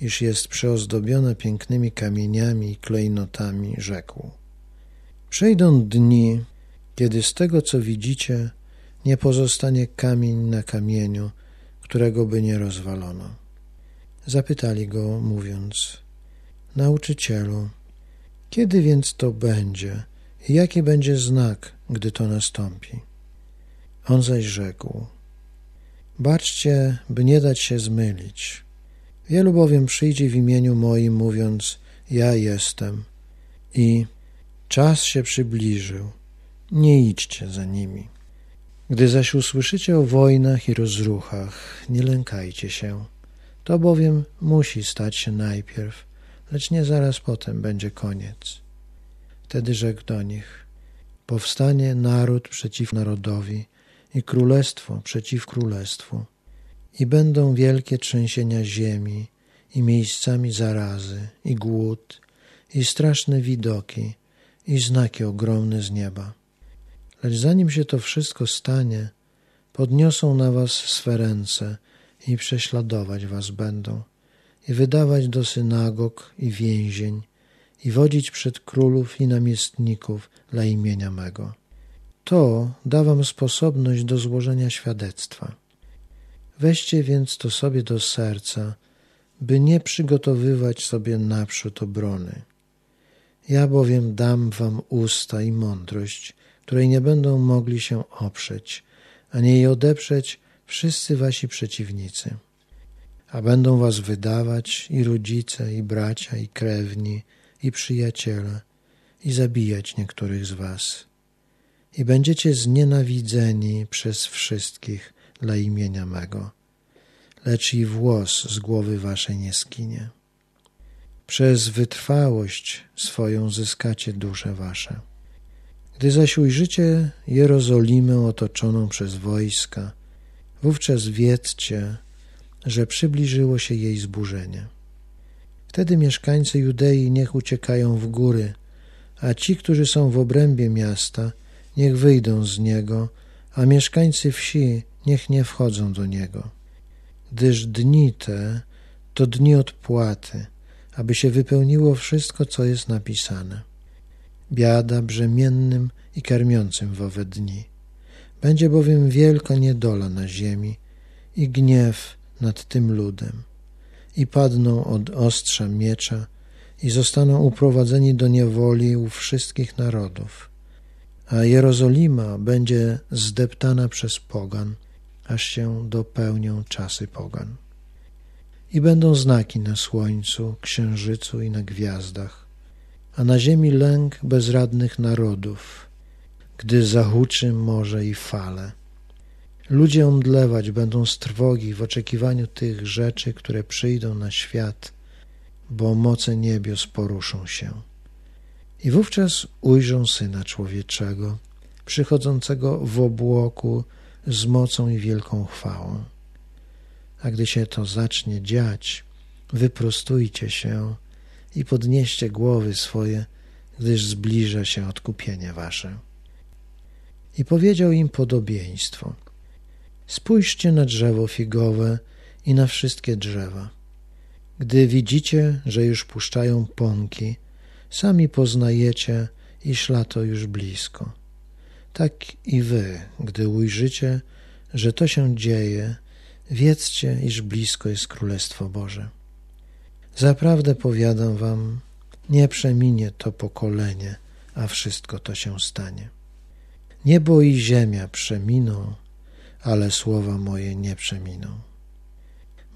iż jest przeozdobiona pięknymi kamieniami i klejnotami, rzekł: Przejdą dni, kiedy z tego, co widzicie, nie pozostanie kamień na kamieniu, którego by nie rozwalono. Zapytali go, mówiąc: Nauczycielu, kiedy więc to będzie i jaki będzie znak, gdy to nastąpi? On zaś rzekł: Baczcie, by nie dać się zmylić. Wielu bowiem przyjdzie w imieniu moim, mówiąc: Ja jestem, i czas się przybliżył. Nie idźcie za nimi. Gdy zaś usłyszycie o wojnach i rozruchach, nie lękajcie się. To bowiem musi stać się najpierw, lecz nie zaraz potem będzie koniec. Wtedy rzekł do nich: Powstanie naród przeciw narodowi i królestwo przeciw królestwu, i będą wielkie trzęsienia ziemi, i miejscami zarazy, i głód, i straszne widoki, i znaki ogromne z nieba. Lecz zanim się to wszystko stanie, podniosą na was swe ręce i prześladować was będą i wydawać do synagog i więzień, i wodzić przed królów i namiestników dla imienia mego. To da wam sposobność do złożenia świadectwa. Weźcie więc to sobie do serca, by nie przygotowywać sobie naprzód obrony. Ja bowiem dam wam usta i mądrość, której nie będą mogli się oprzeć, ani jej odeprzeć wszyscy wasi przeciwnicy a będą was wydawać i rodzice, i bracia, i krewni, i przyjaciele, i zabijać niektórych z was. I będziecie znienawidzeni przez wszystkich dla imienia mego, lecz i włos z głowy waszej nie skinie. Przez wytrwałość swoją zyskacie dusze wasze. Gdy zaś ujrzycie Jerozolimę otoczoną przez wojska, wówczas wiedzcie, że przybliżyło się jej zburzenie. Wtedy mieszkańcy Judei niech uciekają w góry, a ci, którzy są w obrębie miasta, niech wyjdą z niego, a mieszkańcy wsi niech nie wchodzą do niego. Gdyż dni te to dni odpłaty, aby się wypełniło wszystko, co jest napisane. Biada brzemiennym i karmiącym w owe dni. Będzie bowiem wielka niedola na ziemi i gniew nad tym ludem. I padną od ostrza miecza i zostaną uprowadzeni do niewoli u wszystkich narodów. A Jerozolima będzie zdeptana przez pogan, aż się dopełnią czasy pogan. I będą znaki na słońcu, księżycu i na gwiazdach, a na ziemi lęk bezradnych narodów, gdy zahuczy morze i fale. Ludzie omdlewać będą z trwogi w oczekiwaniu tych rzeczy, które przyjdą na świat, bo moce niebios poruszą się. I wówczas ujrzą Syna Człowieczego, przychodzącego w obłoku z mocą i wielką chwałą. A gdy się to zacznie dziać, wyprostujcie się i podnieście głowy swoje, gdyż zbliża się odkupienie wasze. I powiedział im podobieństwo. Spójrzcie na drzewo figowe i na wszystkie drzewa. Gdy widzicie, że już puszczają pąki, sami poznajecie, iż lato już blisko. Tak i wy, gdy ujrzycie, że to się dzieje, wiedzcie, iż blisko jest Królestwo Boże. Zaprawdę powiadam wam, nie przeminie to pokolenie, a wszystko to się stanie. Niebo i ziemia przeminą, ale słowa moje nie przeminą.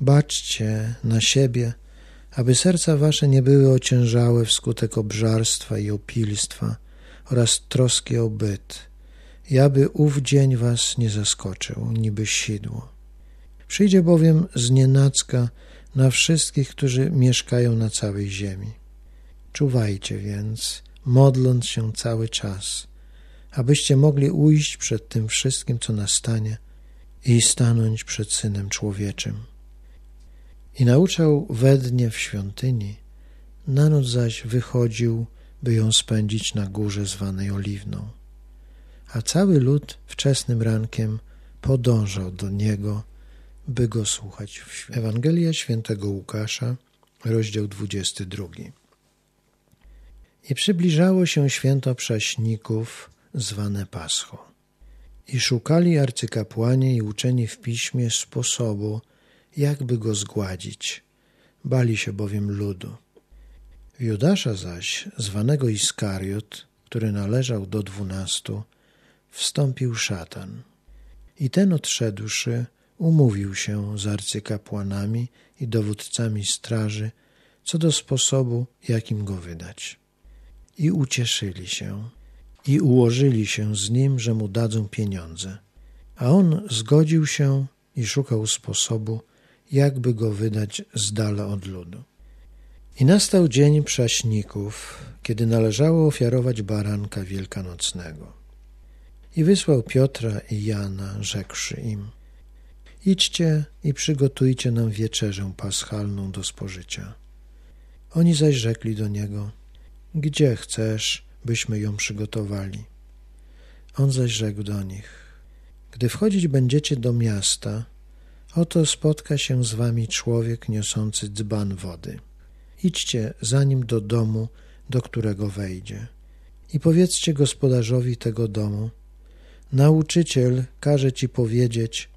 Baczcie na siebie, aby serca wasze nie były ociężałe wskutek obżarstwa i opilstwa oraz troski o byt, i aby ów dzień was nie zaskoczył, niby sidło. Przyjdzie bowiem znienacka na wszystkich, którzy mieszkają na całej ziemi. Czuwajcie więc, modląc się cały czas, abyście mogli ujść przed tym wszystkim, co nastanie i stanąć przed Synem Człowieczym. I nauczał we dnie w świątyni, na noc zaś wychodził, by ją spędzić na górze zwanej Oliwną. A cały lud wczesnym rankiem podążał do niego, by go słuchać. Ewangelia świętego Łukasza, rozdział 22. I przybliżało się święto prześników, zwane Paschą. I szukali arcykapłani i uczeni w piśmie sposobu, jakby go zgładzić. Bali się bowiem ludu. Judasza zaś, zwanego Iskariot, który należał do dwunastu, wstąpił szatan. I ten odszedłszy, umówił się z arcykapłanami i dowódcami straży co do sposobu, jakim go wydać. I ucieszyli się i ułożyli się z nim, że mu dadzą pieniądze. A on zgodził się i szukał sposobu, jakby go wydać z dala od ludu. I nastał dzień prześników, kiedy należało ofiarować baranka wielkanocnego. I wysłał Piotra i Jana, rzekłszy im: Idźcie i przygotujcie nam wieczerzę paschalną do spożycia. Oni zaś rzekli do niego: Gdzie chcesz, byśmy ją przygotowali. On zaś rzekł do nich: Gdy wchodzić będziecie do miasta, oto spotka się z wami człowiek niosący dzban wody. Idźcie za nim do domu, do którego wejdzie. I powiedzcie gospodarzowi tego domu: Nauczyciel każe ci powiedzieć,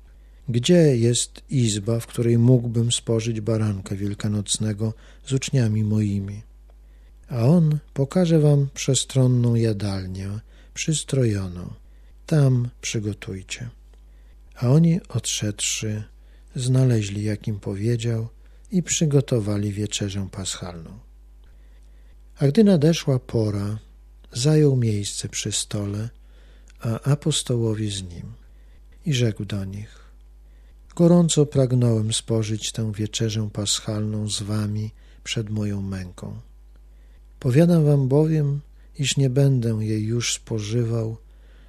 gdzie jest izba, w której mógłbym spożyć baranka wielkanocnego z uczniami moimi a on pokaże wam przestronną jadalnię, przystrojoną. Tam przygotujcie. A oni odszedłszy, znaleźli, jak im powiedział, i przygotowali wieczerzę paschalną. A gdy nadeszła pora, zajął miejsce przy stole, a apostołowie z nim. I rzekł do nich: Gorąco pragnąłem spożyć tę wieczerzę paschalną z wami przed moją męką. Powiadam wam bowiem, iż nie będę jej już spożywał,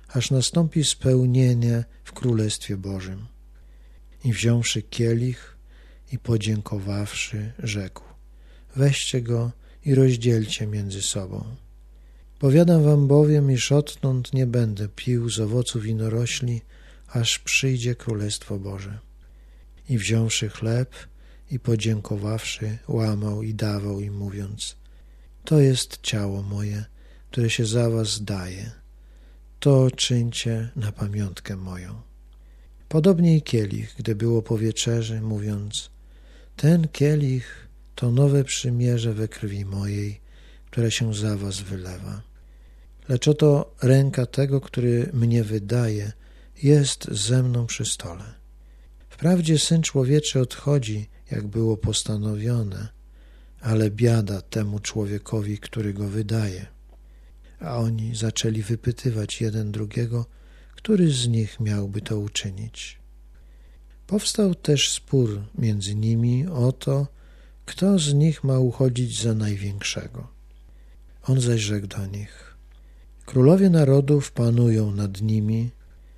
aż nastąpi spełnienie w Królestwie Bożym. I wziąwszy kielich i podziękowawszy, rzekł: Weźcie go i rozdzielcie między sobą. Powiadam wam bowiem, iż odtąd nie będę pił z owoców winorośli, aż przyjdzie Królestwo Boże. I wziąwszy chleb i podziękowawszy, łamał i dawał im, mówiąc: To jest ciało moje, które się za was daje. To czyńcie na pamiątkę moją. Podobnie i kielich, gdy było po wieczerzy, mówiąc: Ten kielich to nowe przymierze we krwi mojej, które się za was wylewa. Lecz oto ręka tego, który mnie wydaje, jest ze mną przy stole. Wprawdzie Syn Człowieczy odchodzi, jak było postanowione, ale biada temu człowiekowi, który go wydaje. A oni zaczęli wypytywać jeden drugiego, który z nich miałby to uczynić. Powstał też spór między nimi o to, kto z nich ma uchodzić za największego. On zaś rzekł do nich: Królowie narodów panują nad nimi,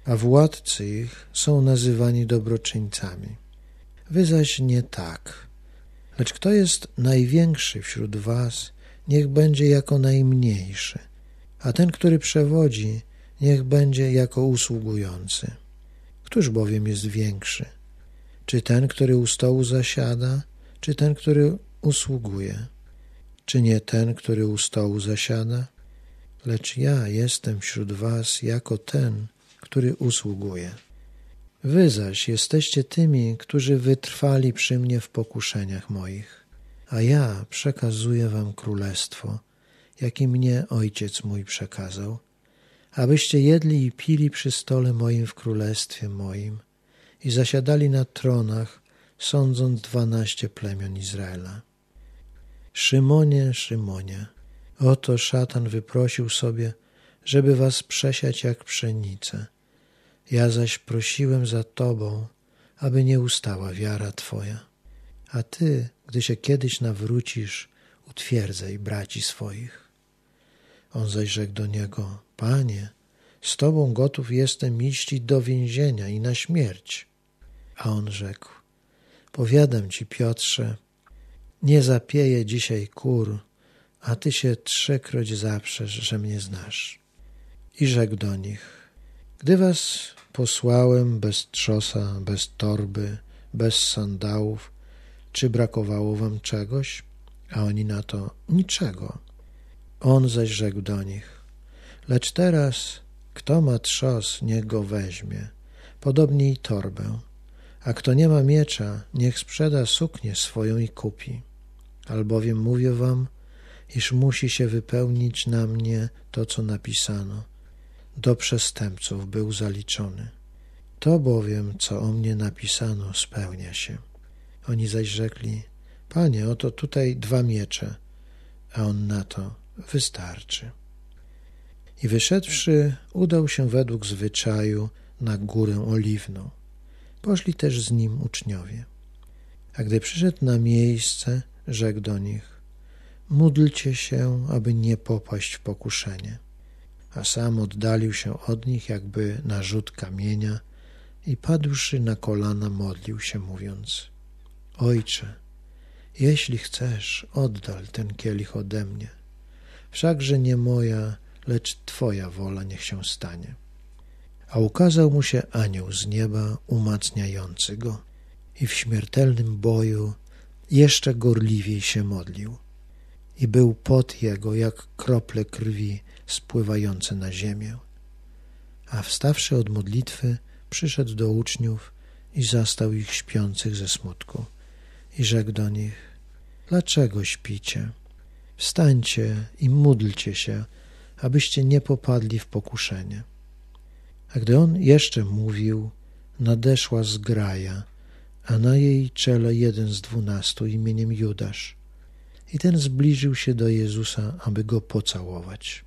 a władcy ich są nazywani dobroczyńcami. Wy zaś nie tak. Lecz kto jest największy wśród was, niech będzie jako najmniejszy, a ten, który przewodzi, niech będzie jako usługujący. Któż bowiem jest większy? Czy ten, który u stołu zasiada, czy ten, który usługuje? Czy nie ten, który u stołu zasiada? Lecz ja jestem wśród was jako ten, który usługuje. Wy zaś jesteście tymi, którzy wytrwali przy mnie w pokuszeniach moich, a ja przekazuję wam królestwo, jakie mnie ojciec mój przekazał, abyście jedli i pili przy stole moim w królestwie moim i zasiadali na tronach, sądząc dwanaście plemion Izraela. Szymonie, Szymonie, oto szatan wyprosił sobie, żeby was przesiać jak pszenicę. Ja zaś prosiłem za tobą, aby nie ustała wiara twoja. A ty, gdy się kiedyś nawrócisz, utwierdzaj braci swoich. On zaś rzekł do niego, Panie, z tobą gotów jestem iść do więzienia i na śmierć. A on rzekł, powiadam ci, Piotrze, nie zapieję dzisiaj kur, a ty się trzekroć zaprzesz, że mnie znasz. I rzekł do nich, gdy was posłałem bez trzosa, bez torby, bez sandałów, czy brakowało wam czegoś? A oni na to niczego. On zaś rzekł do nich, lecz teraz kto ma trzos, niech go weźmie, podobnie i torbę, a kto nie ma miecza, niech sprzeda suknię swoją i kupi. Albowiem mówię wam, iż musi się wypełnić na mnie to, co napisano. Do przestępców był zaliczony. To bowiem, co o mnie napisano, spełnia się. Oni zaś rzekli, Panie, oto tutaj dwa miecze, a on na to wystarczy. I wyszedłszy, udał się według zwyczaju na górę oliwną. Poszli też z nim uczniowie. A gdy przyszedł na miejsce, rzekł do nich: Módlcie się, aby nie popaść w pokuszenie. A sam oddalił się od nich, jakby na rzut kamienia, i padłszy na kolana, modlił się, mówiąc: Ojcze, jeśli chcesz, oddal ten kielich ode mnie. Wszakże nie moja, lecz Twoja wola niech się stanie. A ukazał mu się anioł z nieba, umacniający go, i w śmiertelnym boju jeszcze gorliwiej się modlił. I był pot jego jak krople krwi spływające na ziemię. A wstawszy od modlitwy, przyszedł do uczniów i zastał ich śpiących ze smutku. I rzekł do nich: Dlaczego śpicie? Wstańcie i módlcie się, abyście nie popadli w pokuszenie. A gdy on jeszcze mówił, nadeszła zgraja, a na jej czele jeden z dwunastu imieniem Judasz. I ten zbliżył się do Jezusa, aby go pocałować.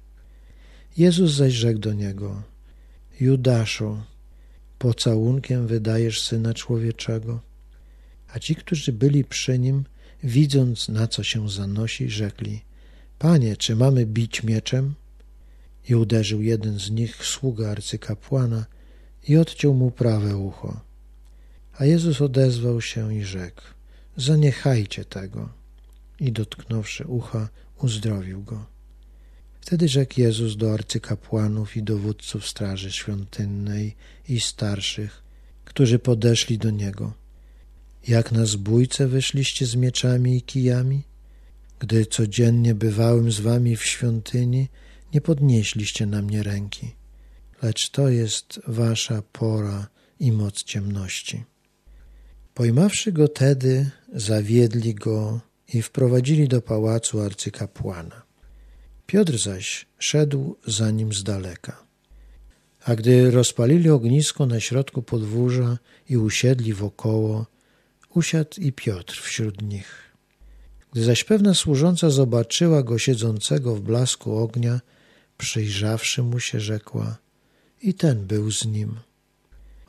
Jezus zaś rzekł do niego: Judaszu, pocałunkiem wydajesz syna człowieczego? A ci, którzy byli przy nim, widząc na co się zanosi, rzekli: Panie, czy mamy bić mieczem? I uderzył jeden z nich, sługa arcykapłana, i odciął mu prawe ucho. A Jezus odezwał się i rzekł: Zaniechajcie tego. I dotknąwszy ucha, uzdrowił go. Wtedy rzekł Jezus do arcykapłanów i dowódców straży świątynnej i starszych, którzy podeszli do niego: Jak na zbójce wyszliście z mieczami i kijami? Gdy codziennie bywałem z wami w świątyni, nie podnieśliście na mnie ręki, lecz to jest wasza pora i moc ciemności. Pojmawszy go tedy, zawiedli go i wprowadzili do pałacu arcykapłana. Piotr zaś szedł za nim z daleka. A gdy rozpalili ognisko na środku podwórza i usiedli wokoło, usiadł i Piotr wśród nich. Gdy zaś pewna służąca zobaczyła go siedzącego w blasku ognia, przyjrzawszy mu się, rzekła: I ten był z nim.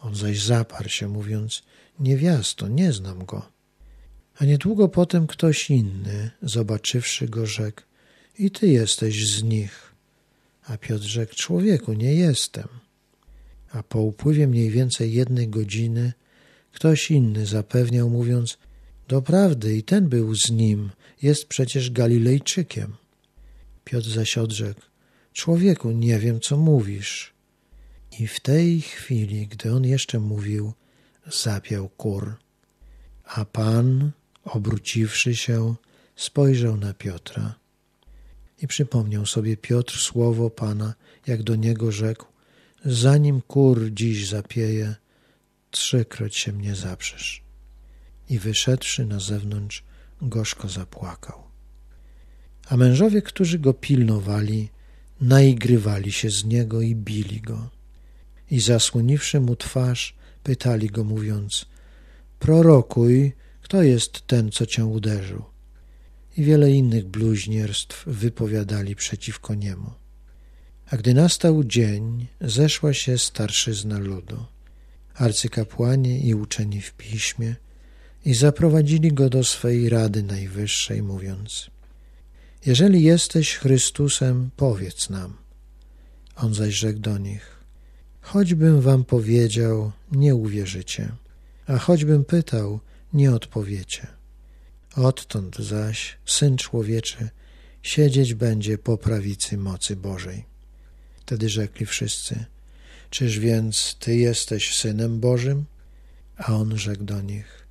On zaś zaparł się, mówiąc: Niewiasto, nie znam go. A niedługo potem ktoś inny, zobaczywszy go, rzekł: I ty jesteś z nich. A Piotr rzekł: Człowieku, nie jestem. A po upływie mniej więcej jednej godziny ktoś inny zapewniał, mówiąc: Doprawdy, i ten był z nim, jest przecież Galilejczykiem. Piotr zaś odrzekł: Człowieku, nie wiem, co mówisz. I w tej chwili, gdy on jeszcze mówił, zapiał kur. A Pan, obróciwszy się, spojrzał na Piotra. I przypomniał sobie Piotr słowo Pana, jak do niego rzekł: Zanim kur dziś zapieje, trzykroć się mnie zaprzesz. I wyszedłszy na zewnątrz, gorzko zapłakał. A mężowie, którzy go pilnowali, naigrywali się z niego i bili go. I zasłoniwszy mu twarz, pytali go, mówiąc: Prorokuj, kto jest ten, co cię uderzył? I wiele innych bluźnierstw wypowiadali przeciwko niemu. A gdy nastał dzień, zeszła się starszyzna ludu, arcykapłani i uczeni w piśmie, i zaprowadzili go do swej rady najwyższej, mówiąc: jeżeli jesteś Chrystusem, powiedz nam. On zaś rzekł do nich: Choćbym wam powiedział, nie uwierzycie, a choćbym pytał, nie odpowiecie. Odtąd zaś syn człowieczy siedzieć będzie po prawicy mocy Bożej. Wtedy rzekli wszyscy: Czyż więc ty jesteś synem Bożym? A on rzekł do nich: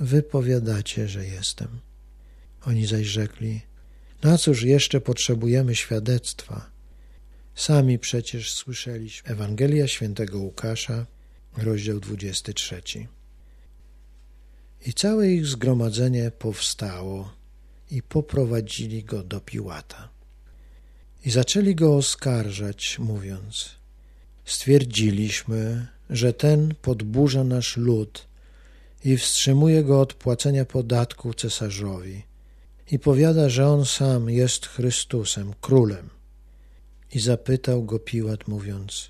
Wy powiadacie, że jestem. Oni zaś rzekli: na cóż jeszcze potrzebujemy świadectwa? Sami przecież słyszeliśmy. Ewangelia świętego Łukasza, rozdział 23. I całe ich zgromadzenie powstało i poprowadzili go do Piłata. I zaczęli go oskarżać, mówiąc: Stwierdziliśmy, że ten podburza nasz lud i wstrzymuje go od płacenia podatku cesarzowi i powiada, że on sam jest Chrystusem, królem. I zapytał go Piłat, mówiąc: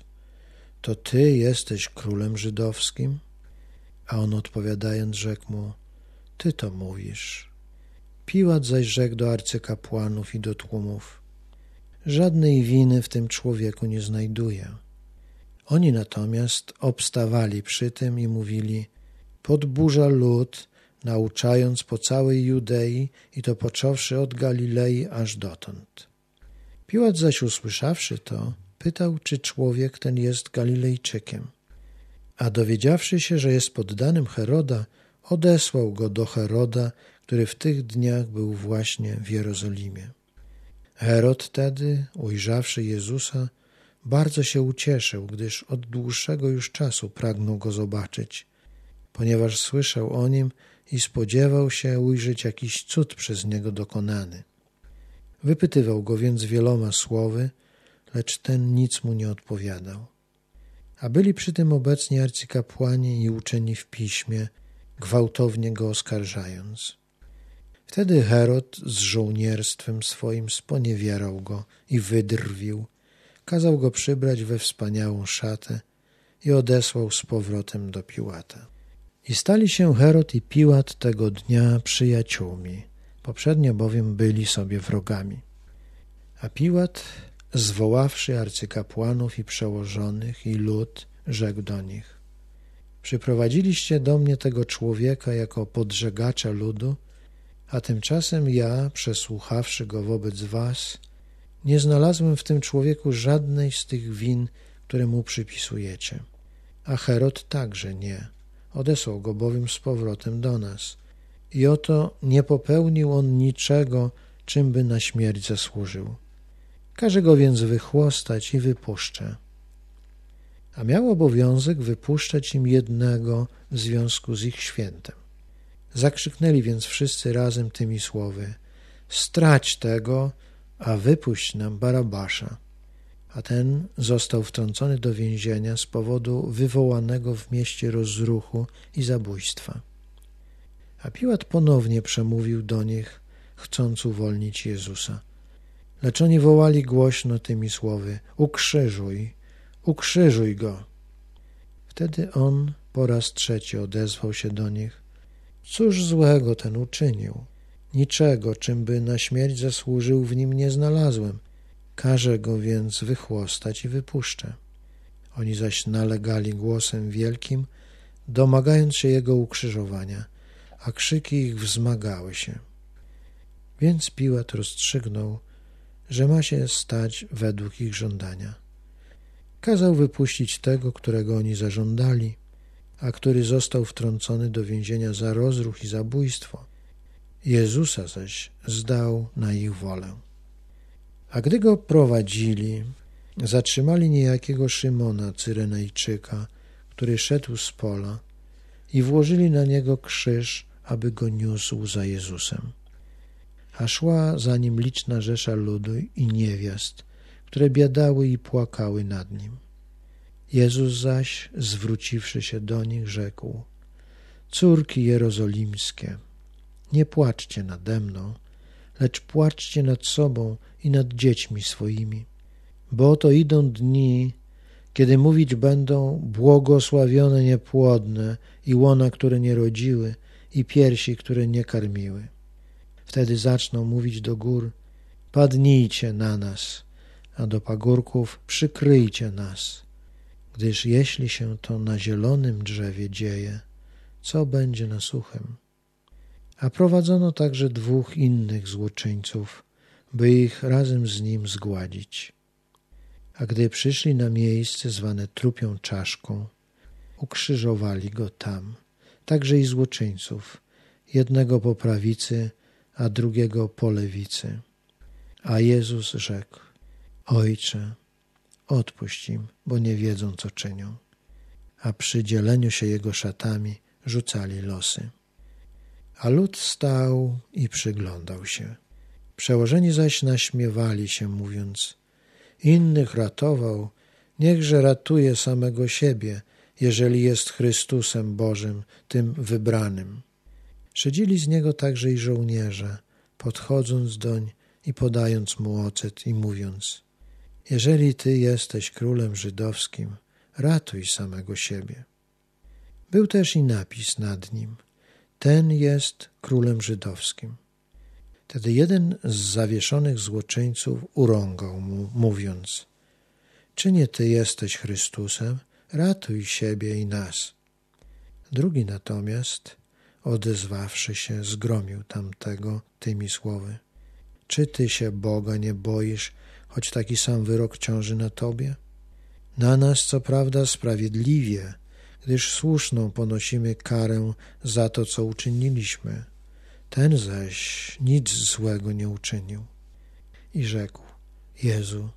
To ty jesteś królem żydowskim? A on odpowiadając, rzekł mu: Ty to mówisz. Piłat zaś rzekł do arcykapłanów i do tłumów: Żadnej winy w tym człowieku nie znajduję. Oni natomiast obstawali przy tym i mówili: Podburza lud nauczając po całej Judei i to począwszy od Galilei aż dotąd. Piłat zaś usłyszawszy to, pytał, czy człowiek ten jest Galilejczykiem. A dowiedziawszy się, że jest poddanym Heroda, odesłał go do Heroda, który w tych dniach był właśnie w Jerozolimie. Herod tedy, ujrzawszy Jezusa, bardzo się ucieszył, gdyż od dłuższego już czasu pragnął go zobaczyć, ponieważ słyszał o nim i spodziewał się ujrzeć jakiś cud przez niego dokonany. Wypytywał go więc wieloma słowy, lecz ten nic mu nie odpowiadał. A byli przy tym obecni arcykapłani i uczeni w piśmie, gwałtownie go oskarżając. Wtedy Herod z żołnierstwem swoim sponiewierał go i wydrwił, kazał go przybrać we wspaniałą szatę i odesłał z powrotem do Piłata. I stali się Herod i Piłat tego dnia przyjaciółmi, poprzednio bowiem byli sobie wrogami. A Piłat, zwoławszy arcykapłanów i przełożonych i lud, rzekł do nich: Przyprowadziliście do mnie tego człowieka jako podżegacza ludu, a tymczasem ja, przesłuchawszy go wobec was, nie znalazłem w tym człowieku żadnej z tych win, które mu przypisujecie. A Herod także nie. Odesłał go bowiem z powrotem do nas. I oto nie popełnił on niczego, czym by na śmierć zasłużył. Każe go więc wychłostać i wypuszczę. A miał obowiązek wypuszczać im jednego w związku z ich świętem. Zakrzyknęli więc wszyscy razem tymi słowy: Strać tego, a wypuść nam Barabasza. A ten został wtrącony do więzienia z powodu wywołanego w mieście rozruchu i zabójstwa. A Piłat ponownie przemówił do nich, chcąc uwolnić Jezusa. Lecz oni wołali głośno tymi słowy: Ukrzyżuj, ukrzyżuj go. Wtedy on po raz trzeci odezwał się do nich: Cóż złego ten uczynił? Niczego, czym by na śmierć zasłużył, w nim nie znalazłem. Każę go więc wychłostać i wypuszczę. Oni zaś nalegali głosem wielkim, domagając się jego ukrzyżowania, a krzyki ich wzmagały się. Więc Piłat rozstrzygnął, że ma się stać według ich żądania. Kazał wypuścić tego, którego oni zażądali, a który został wtrącony do więzienia za rozruch i zabójstwo. Jezusa zaś zdał na ich wolę. A gdy go prowadzili, zatrzymali niejakiego Szymona Cyrenejczyka, który szedł z pola i włożyli na niego krzyż, aby go niósł za Jezusem. A szła za nim liczna rzesza ludu i niewiast, które biadały i płakały nad nim. Jezus zaś, zwróciwszy się do nich, rzekł: Córki jerozolimskie, nie płaczcie nade mną, lecz płaczcie nad sobą i nad dziećmi swoimi, bo oto idą dni, kiedy mówić będą błogosławione niepłodne i łona, które nie rodziły, i piersi, które nie karmiły. Wtedy zaczną mówić do gór: Padnijcie na nas, a do pagórków przykryjcie nas gdyż jeśli się to na zielonym drzewie dzieje, co będzie na suchym? A prowadzono także dwóch innych złoczyńców, by ich razem z nim zgładzić. A gdy przyszli na miejsce zwane trupią czaszką, ukrzyżowali go tam, także i złoczyńców, jednego po prawicy, a drugiego po lewicy. A Jezus rzekł: Ojcze, Odpuść im, bo nie wiedzą, co czynią. A przy dzieleniu się jego szatami rzucali losy. A lud stał i przyglądał się. Przełożeni zaś naśmiewali się, mówiąc: Innych ratował, niechże ratuje samego siebie, jeżeli jest Chrystusem Bożym, tym wybranym. Szydzili z niego także i żołnierze, podchodząc doń i podając mu ocet i mówiąc: jeżeli Ty jesteś królem żydowskim, ratuj samego siebie. Był też i napis nad nim: Ten jest królem żydowskim. Wtedy jeden z zawieszonych złoczyńców urągał mu, mówiąc: Czy nie Ty jesteś Chrystusem? Ratuj siebie i nas. Drugi natomiast, odezwawszy się, zgromił tamtego tymi słowy: Czy Ty się Boga nie boisz, choć taki sam wyrok ciąży na Tobie? Na nas, co prawda, sprawiedliwie, gdyż słuszną ponosimy karę za to, co uczyniliśmy. Ten zaś nic złego nie uczynił. I rzekł: Jezu,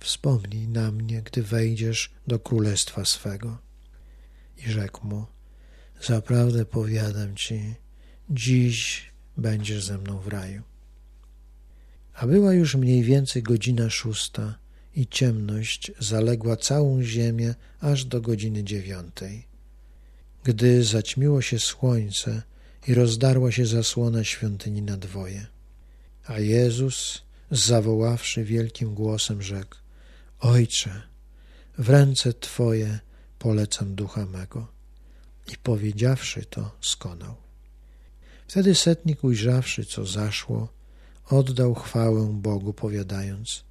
wspomnij na mnie, gdy wejdziesz do królestwa swego. I rzekł mu: Zaprawdę powiadam ci, dziś będziesz ze mną w raju. A była już mniej więcej godzina szósta i ciemność zaległa całą ziemię aż do godziny dziewiątej. gdy zaćmiło się słońce i rozdarła się zasłona świątyni na dwoje. A Jezus, zawoławszy wielkim głosem, rzekł: Ojcze, w ręce Twoje polecam ducha mego. I powiedziawszy to, skonał. Wtedy setnik, ujrzawszy, co zaszło, oddał chwałę Bogu, powiadając: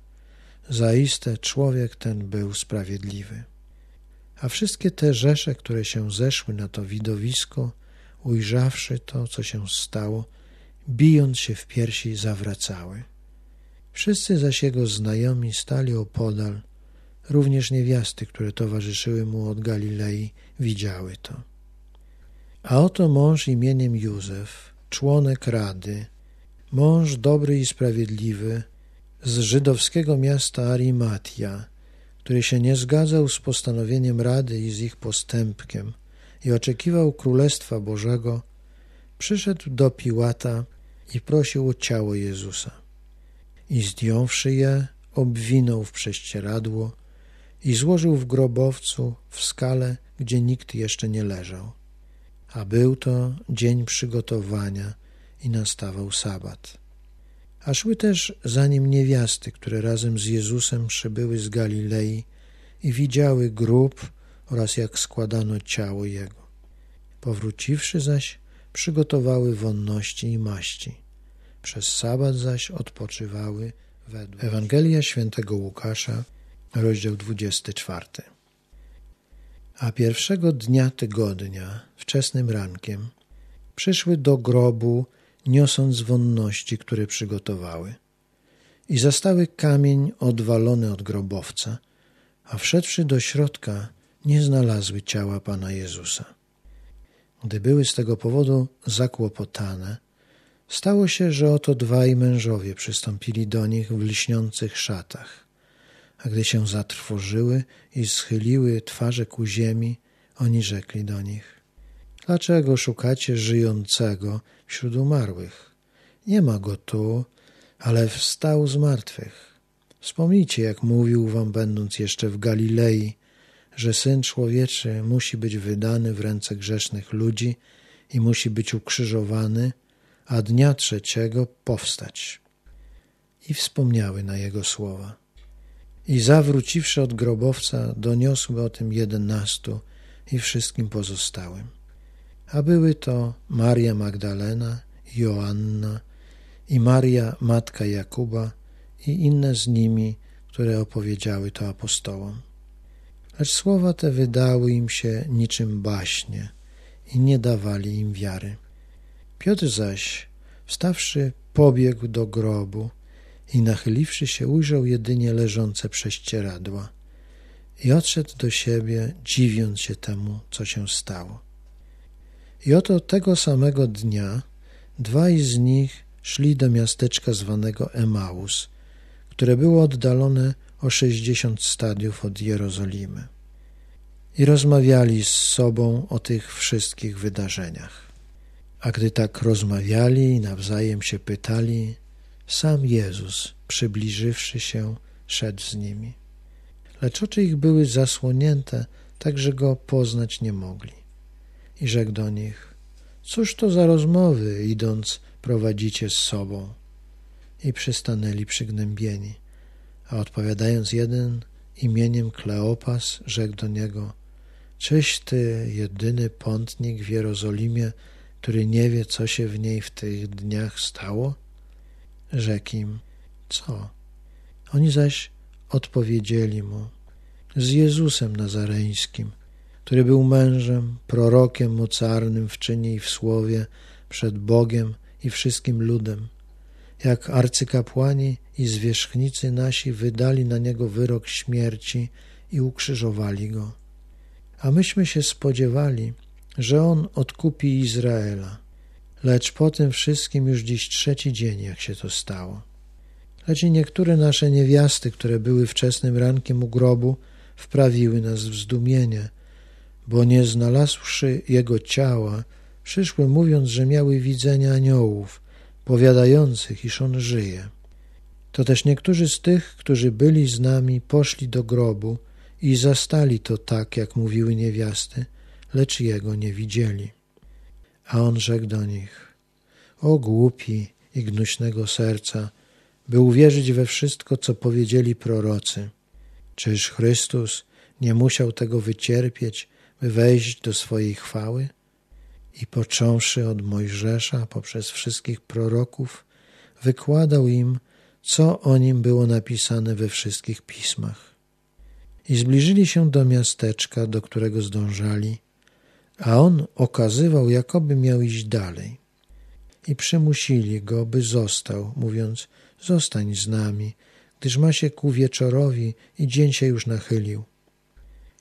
Zaiste człowiek ten był sprawiedliwy. A wszystkie te rzesze, które się zeszły na to widowisko, ujrzawszy to, co się stało, bijąc się w piersi, zawracały. Wszyscy zaś jego znajomi stali opodal, również niewiasty, które towarzyszyły mu od Galilei, widziały to. A oto mąż imieniem Józef, członek rady, mąż dobry i sprawiedliwy, z żydowskiego miasta Arimatia, który się nie zgadzał z postanowieniem rady i z ich postępkiem i oczekiwał Królestwa Bożego, przyszedł do Piłata i prosił o ciało Jezusa. I zdjąwszy je, obwinął w prześcieradło i złożył w grobowcu w skale, gdzie nikt jeszcze nie leżał. A był to dzień przygotowania i nastawał sabat. A szły też za nim niewiasty, które razem z Jezusem przybyły z Galilei i widziały grób oraz jak składano ciało Jego. Powróciwszy zaś, przygotowały wonności i maści. Przez sabat zaś odpoczywały według Ewangelia świętego Łukasza, rozdział 24. A pierwszego dnia tygodnia, wczesnym rankiem, przyszły do grobu niosąc wonności, które przygotowały. I zastały kamień odwalony od grobowca, a wszedłszy do środka, nie znalazły ciała Pana Jezusa. Gdy były z tego powodu zakłopotane, stało się, że oto dwaj mężowie przystąpili do nich w lśniących szatach, a gdy się zatrwożyły i schyliły twarze ku ziemi, oni rzekli do nich: Dlaczego szukacie żyjącego wśród umarłych? Nie ma go tu, ale wstał z martwych. Wspomnijcie, jak mówił wam, będąc jeszcze w Galilei, że syn człowieczy musi być wydany w ręce grzesznych ludzi i musi być ukrzyżowany, a dnia trzeciego powstać. I wspomniały na jego słowa. I zawróciwszy od grobowca, doniosły o tym jedenastu i wszystkim pozostałym a były to Maria Magdalena, Joanna i Maria, matka Jakuba i inne z nimi, które opowiedziały to apostołom. Lecz słowa te wydały im się niczym baśnie i nie dawali im wiary. Piotr zaś, wstawszy, pobiegł do grobu i nachyliwszy się, ujrzał jedynie leżące prześcieradła i odszedł do siebie, dziwiąc się temu, co się stało. I oto tego samego dnia dwaj z nich szli do miasteczka zwanego Emaus, które było oddalone o sześćdziesiąt stadiów od Jerozolimy. I rozmawiali z sobą o tych wszystkich wydarzeniach. A gdy tak rozmawiali i nawzajem się pytali, sam Jezus, przybliżywszy się, szedł z nimi. Lecz oczy ich były zasłonięte, tak że go poznać nie mogli i rzekł do nich: Cóż to za rozmowy, idąc, prowadzicie z sobą? I przystanęli przygnębieni. A odpowiadając jeden imieniem Kleopas, rzekł do niego: Czyś ty jedyny pątnik w Jerozolimie, który nie wie, co się w niej w tych dniach stało? Rzekł im: Co? Oni zaś odpowiedzieli mu: Z Jezusem Nazareńskim, który był mężem, prorokiem mocarnym w czynie i w słowie przed Bogiem i wszystkim ludem. Jak arcykapłani i zwierzchnicy nasi wydali na niego wyrok śmierci i ukrzyżowali go. A myśmy się spodziewali, że on odkupi Izraela. Lecz po tym wszystkim już dziś trzeci dzień, jak się to stało. Lecz i niektóre nasze niewiasty, które były wczesnym rankiem u grobu, wprawiły nas w zdumienie – bo nie znalazłszy jego ciała, przyszły mówiąc, że miały widzenia aniołów, powiadających, iż on żyje. To też niektórzy z tych, którzy byli z nami, poszli do grobu i zastali to tak, jak mówiły niewiasty, lecz Jego nie widzieli. A On rzekł do nich, o głupi i gnuśnego serca, by uwierzyć we wszystko, co powiedzieli prorocy. Czyż Chrystus nie musiał tego wycierpieć, by wejść do swojej chwały? I począwszy od Mojżesza poprzez wszystkich proroków, wykładał im, co o nim było napisane we wszystkich pismach. I zbliżyli się do miasteczka, do którego zdążali, a on okazywał, jakoby miał iść dalej. I przymusili go, by został, mówiąc: Zostań z nami, gdyż ma się ku wieczorowi i dzień się już nachylił.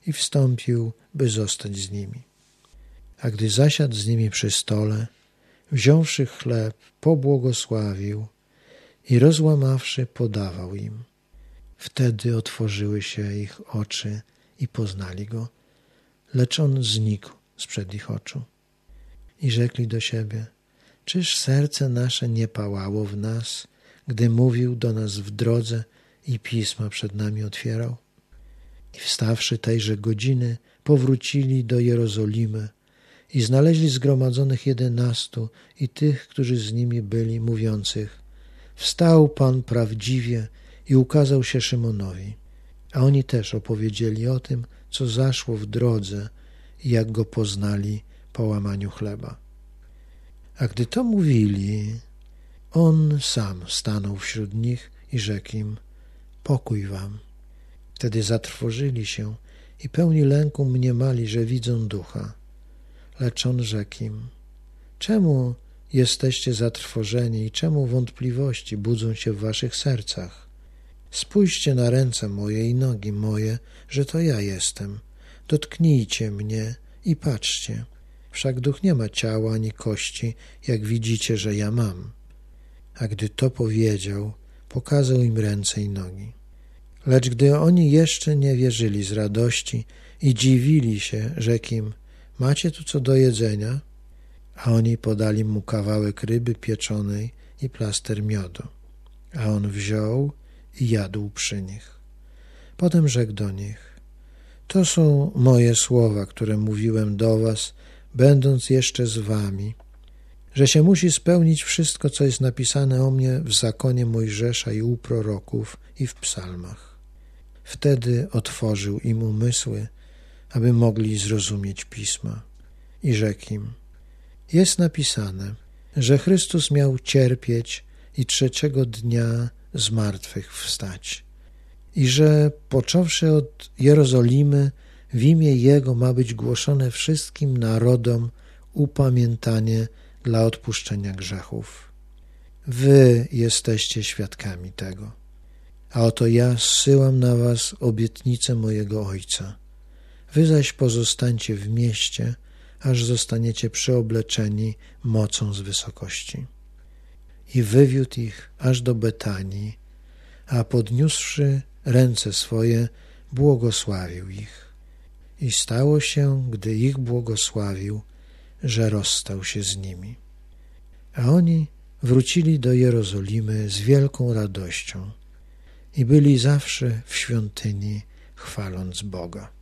I wstąpił, by zostać z nimi. A gdy zasiadł z nimi przy stole, wziąwszy chleb, pobłogosławił i rozłamawszy, podawał im. Wtedy otworzyły się ich oczy i poznali go, lecz on znikł sprzed ich oczu. I rzekli do siebie: Czyż serce nasze nie pałało w nas, gdy mówił do nas w drodze i pisma przed nami otwierał? I wstawszy tejże godziny, powrócili do Jerozolimy i znaleźli zgromadzonych jedenastu i tych, którzy z nimi byli, mówiących: Wstał Pan prawdziwie i ukazał się Szymonowi. A oni też opowiedzieli o tym, co zaszło w drodze jak go poznali po łamaniu chleba. A gdy to mówili, on sam stanął wśród nich i rzekł im: Pokój wam. Wtedy zatrwożyli się i pełni lęku mniemali, że widzą ducha. Lecz on rzekł im: Czemu jesteście zatrwożeni i czemu wątpliwości budzą się w waszych sercach? Spójrzcie na ręce moje i nogi moje, że to ja jestem. Dotknijcie mnie i patrzcie. Wszak duch nie ma ciała ani kości, jak widzicie, że ja mam. A gdy to powiedział, pokazał im ręce i nogi. Lecz gdy oni jeszcze nie wierzyli z radości i dziwili się, rzekł im, macie tu co do jedzenia? A oni podali mu kawałek ryby pieczonej i plaster miodu. A on wziął i jadł przy nich. Potem rzekł do nich, to są moje słowa, które mówiłem do was, będąc jeszcze z wami, że się musi spełnić wszystko, co jest napisane o mnie w zakonie Mojżesza i u proroków i w psalmach. Wtedy otworzył im umysły, aby mogli zrozumieć pisma. I rzekł im, jest napisane, że Chrystus miał cierpieć i trzeciego dnia z martwych wstać. I że począwszy od Jerozolimy, w imię Jego ma być głoszone wszystkim narodom upamiętanie dla odpuszczenia grzechów. Wy jesteście świadkami tego. A oto ja zsyłam na was obietnicę mojego Ojca. Wy zaś pozostańcie w mieście, aż zostaniecie przyobleczeni mocą z wysokości. I wywiódł ich aż do Betanii, a podniósłszy ręce swoje, błogosławił ich. I stało się, gdy ich błogosławił, że rozstał się z nimi. A oni wrócili do Jerozolimy z wielką radością i byli zawsze w świątyni, chwaląc Boga.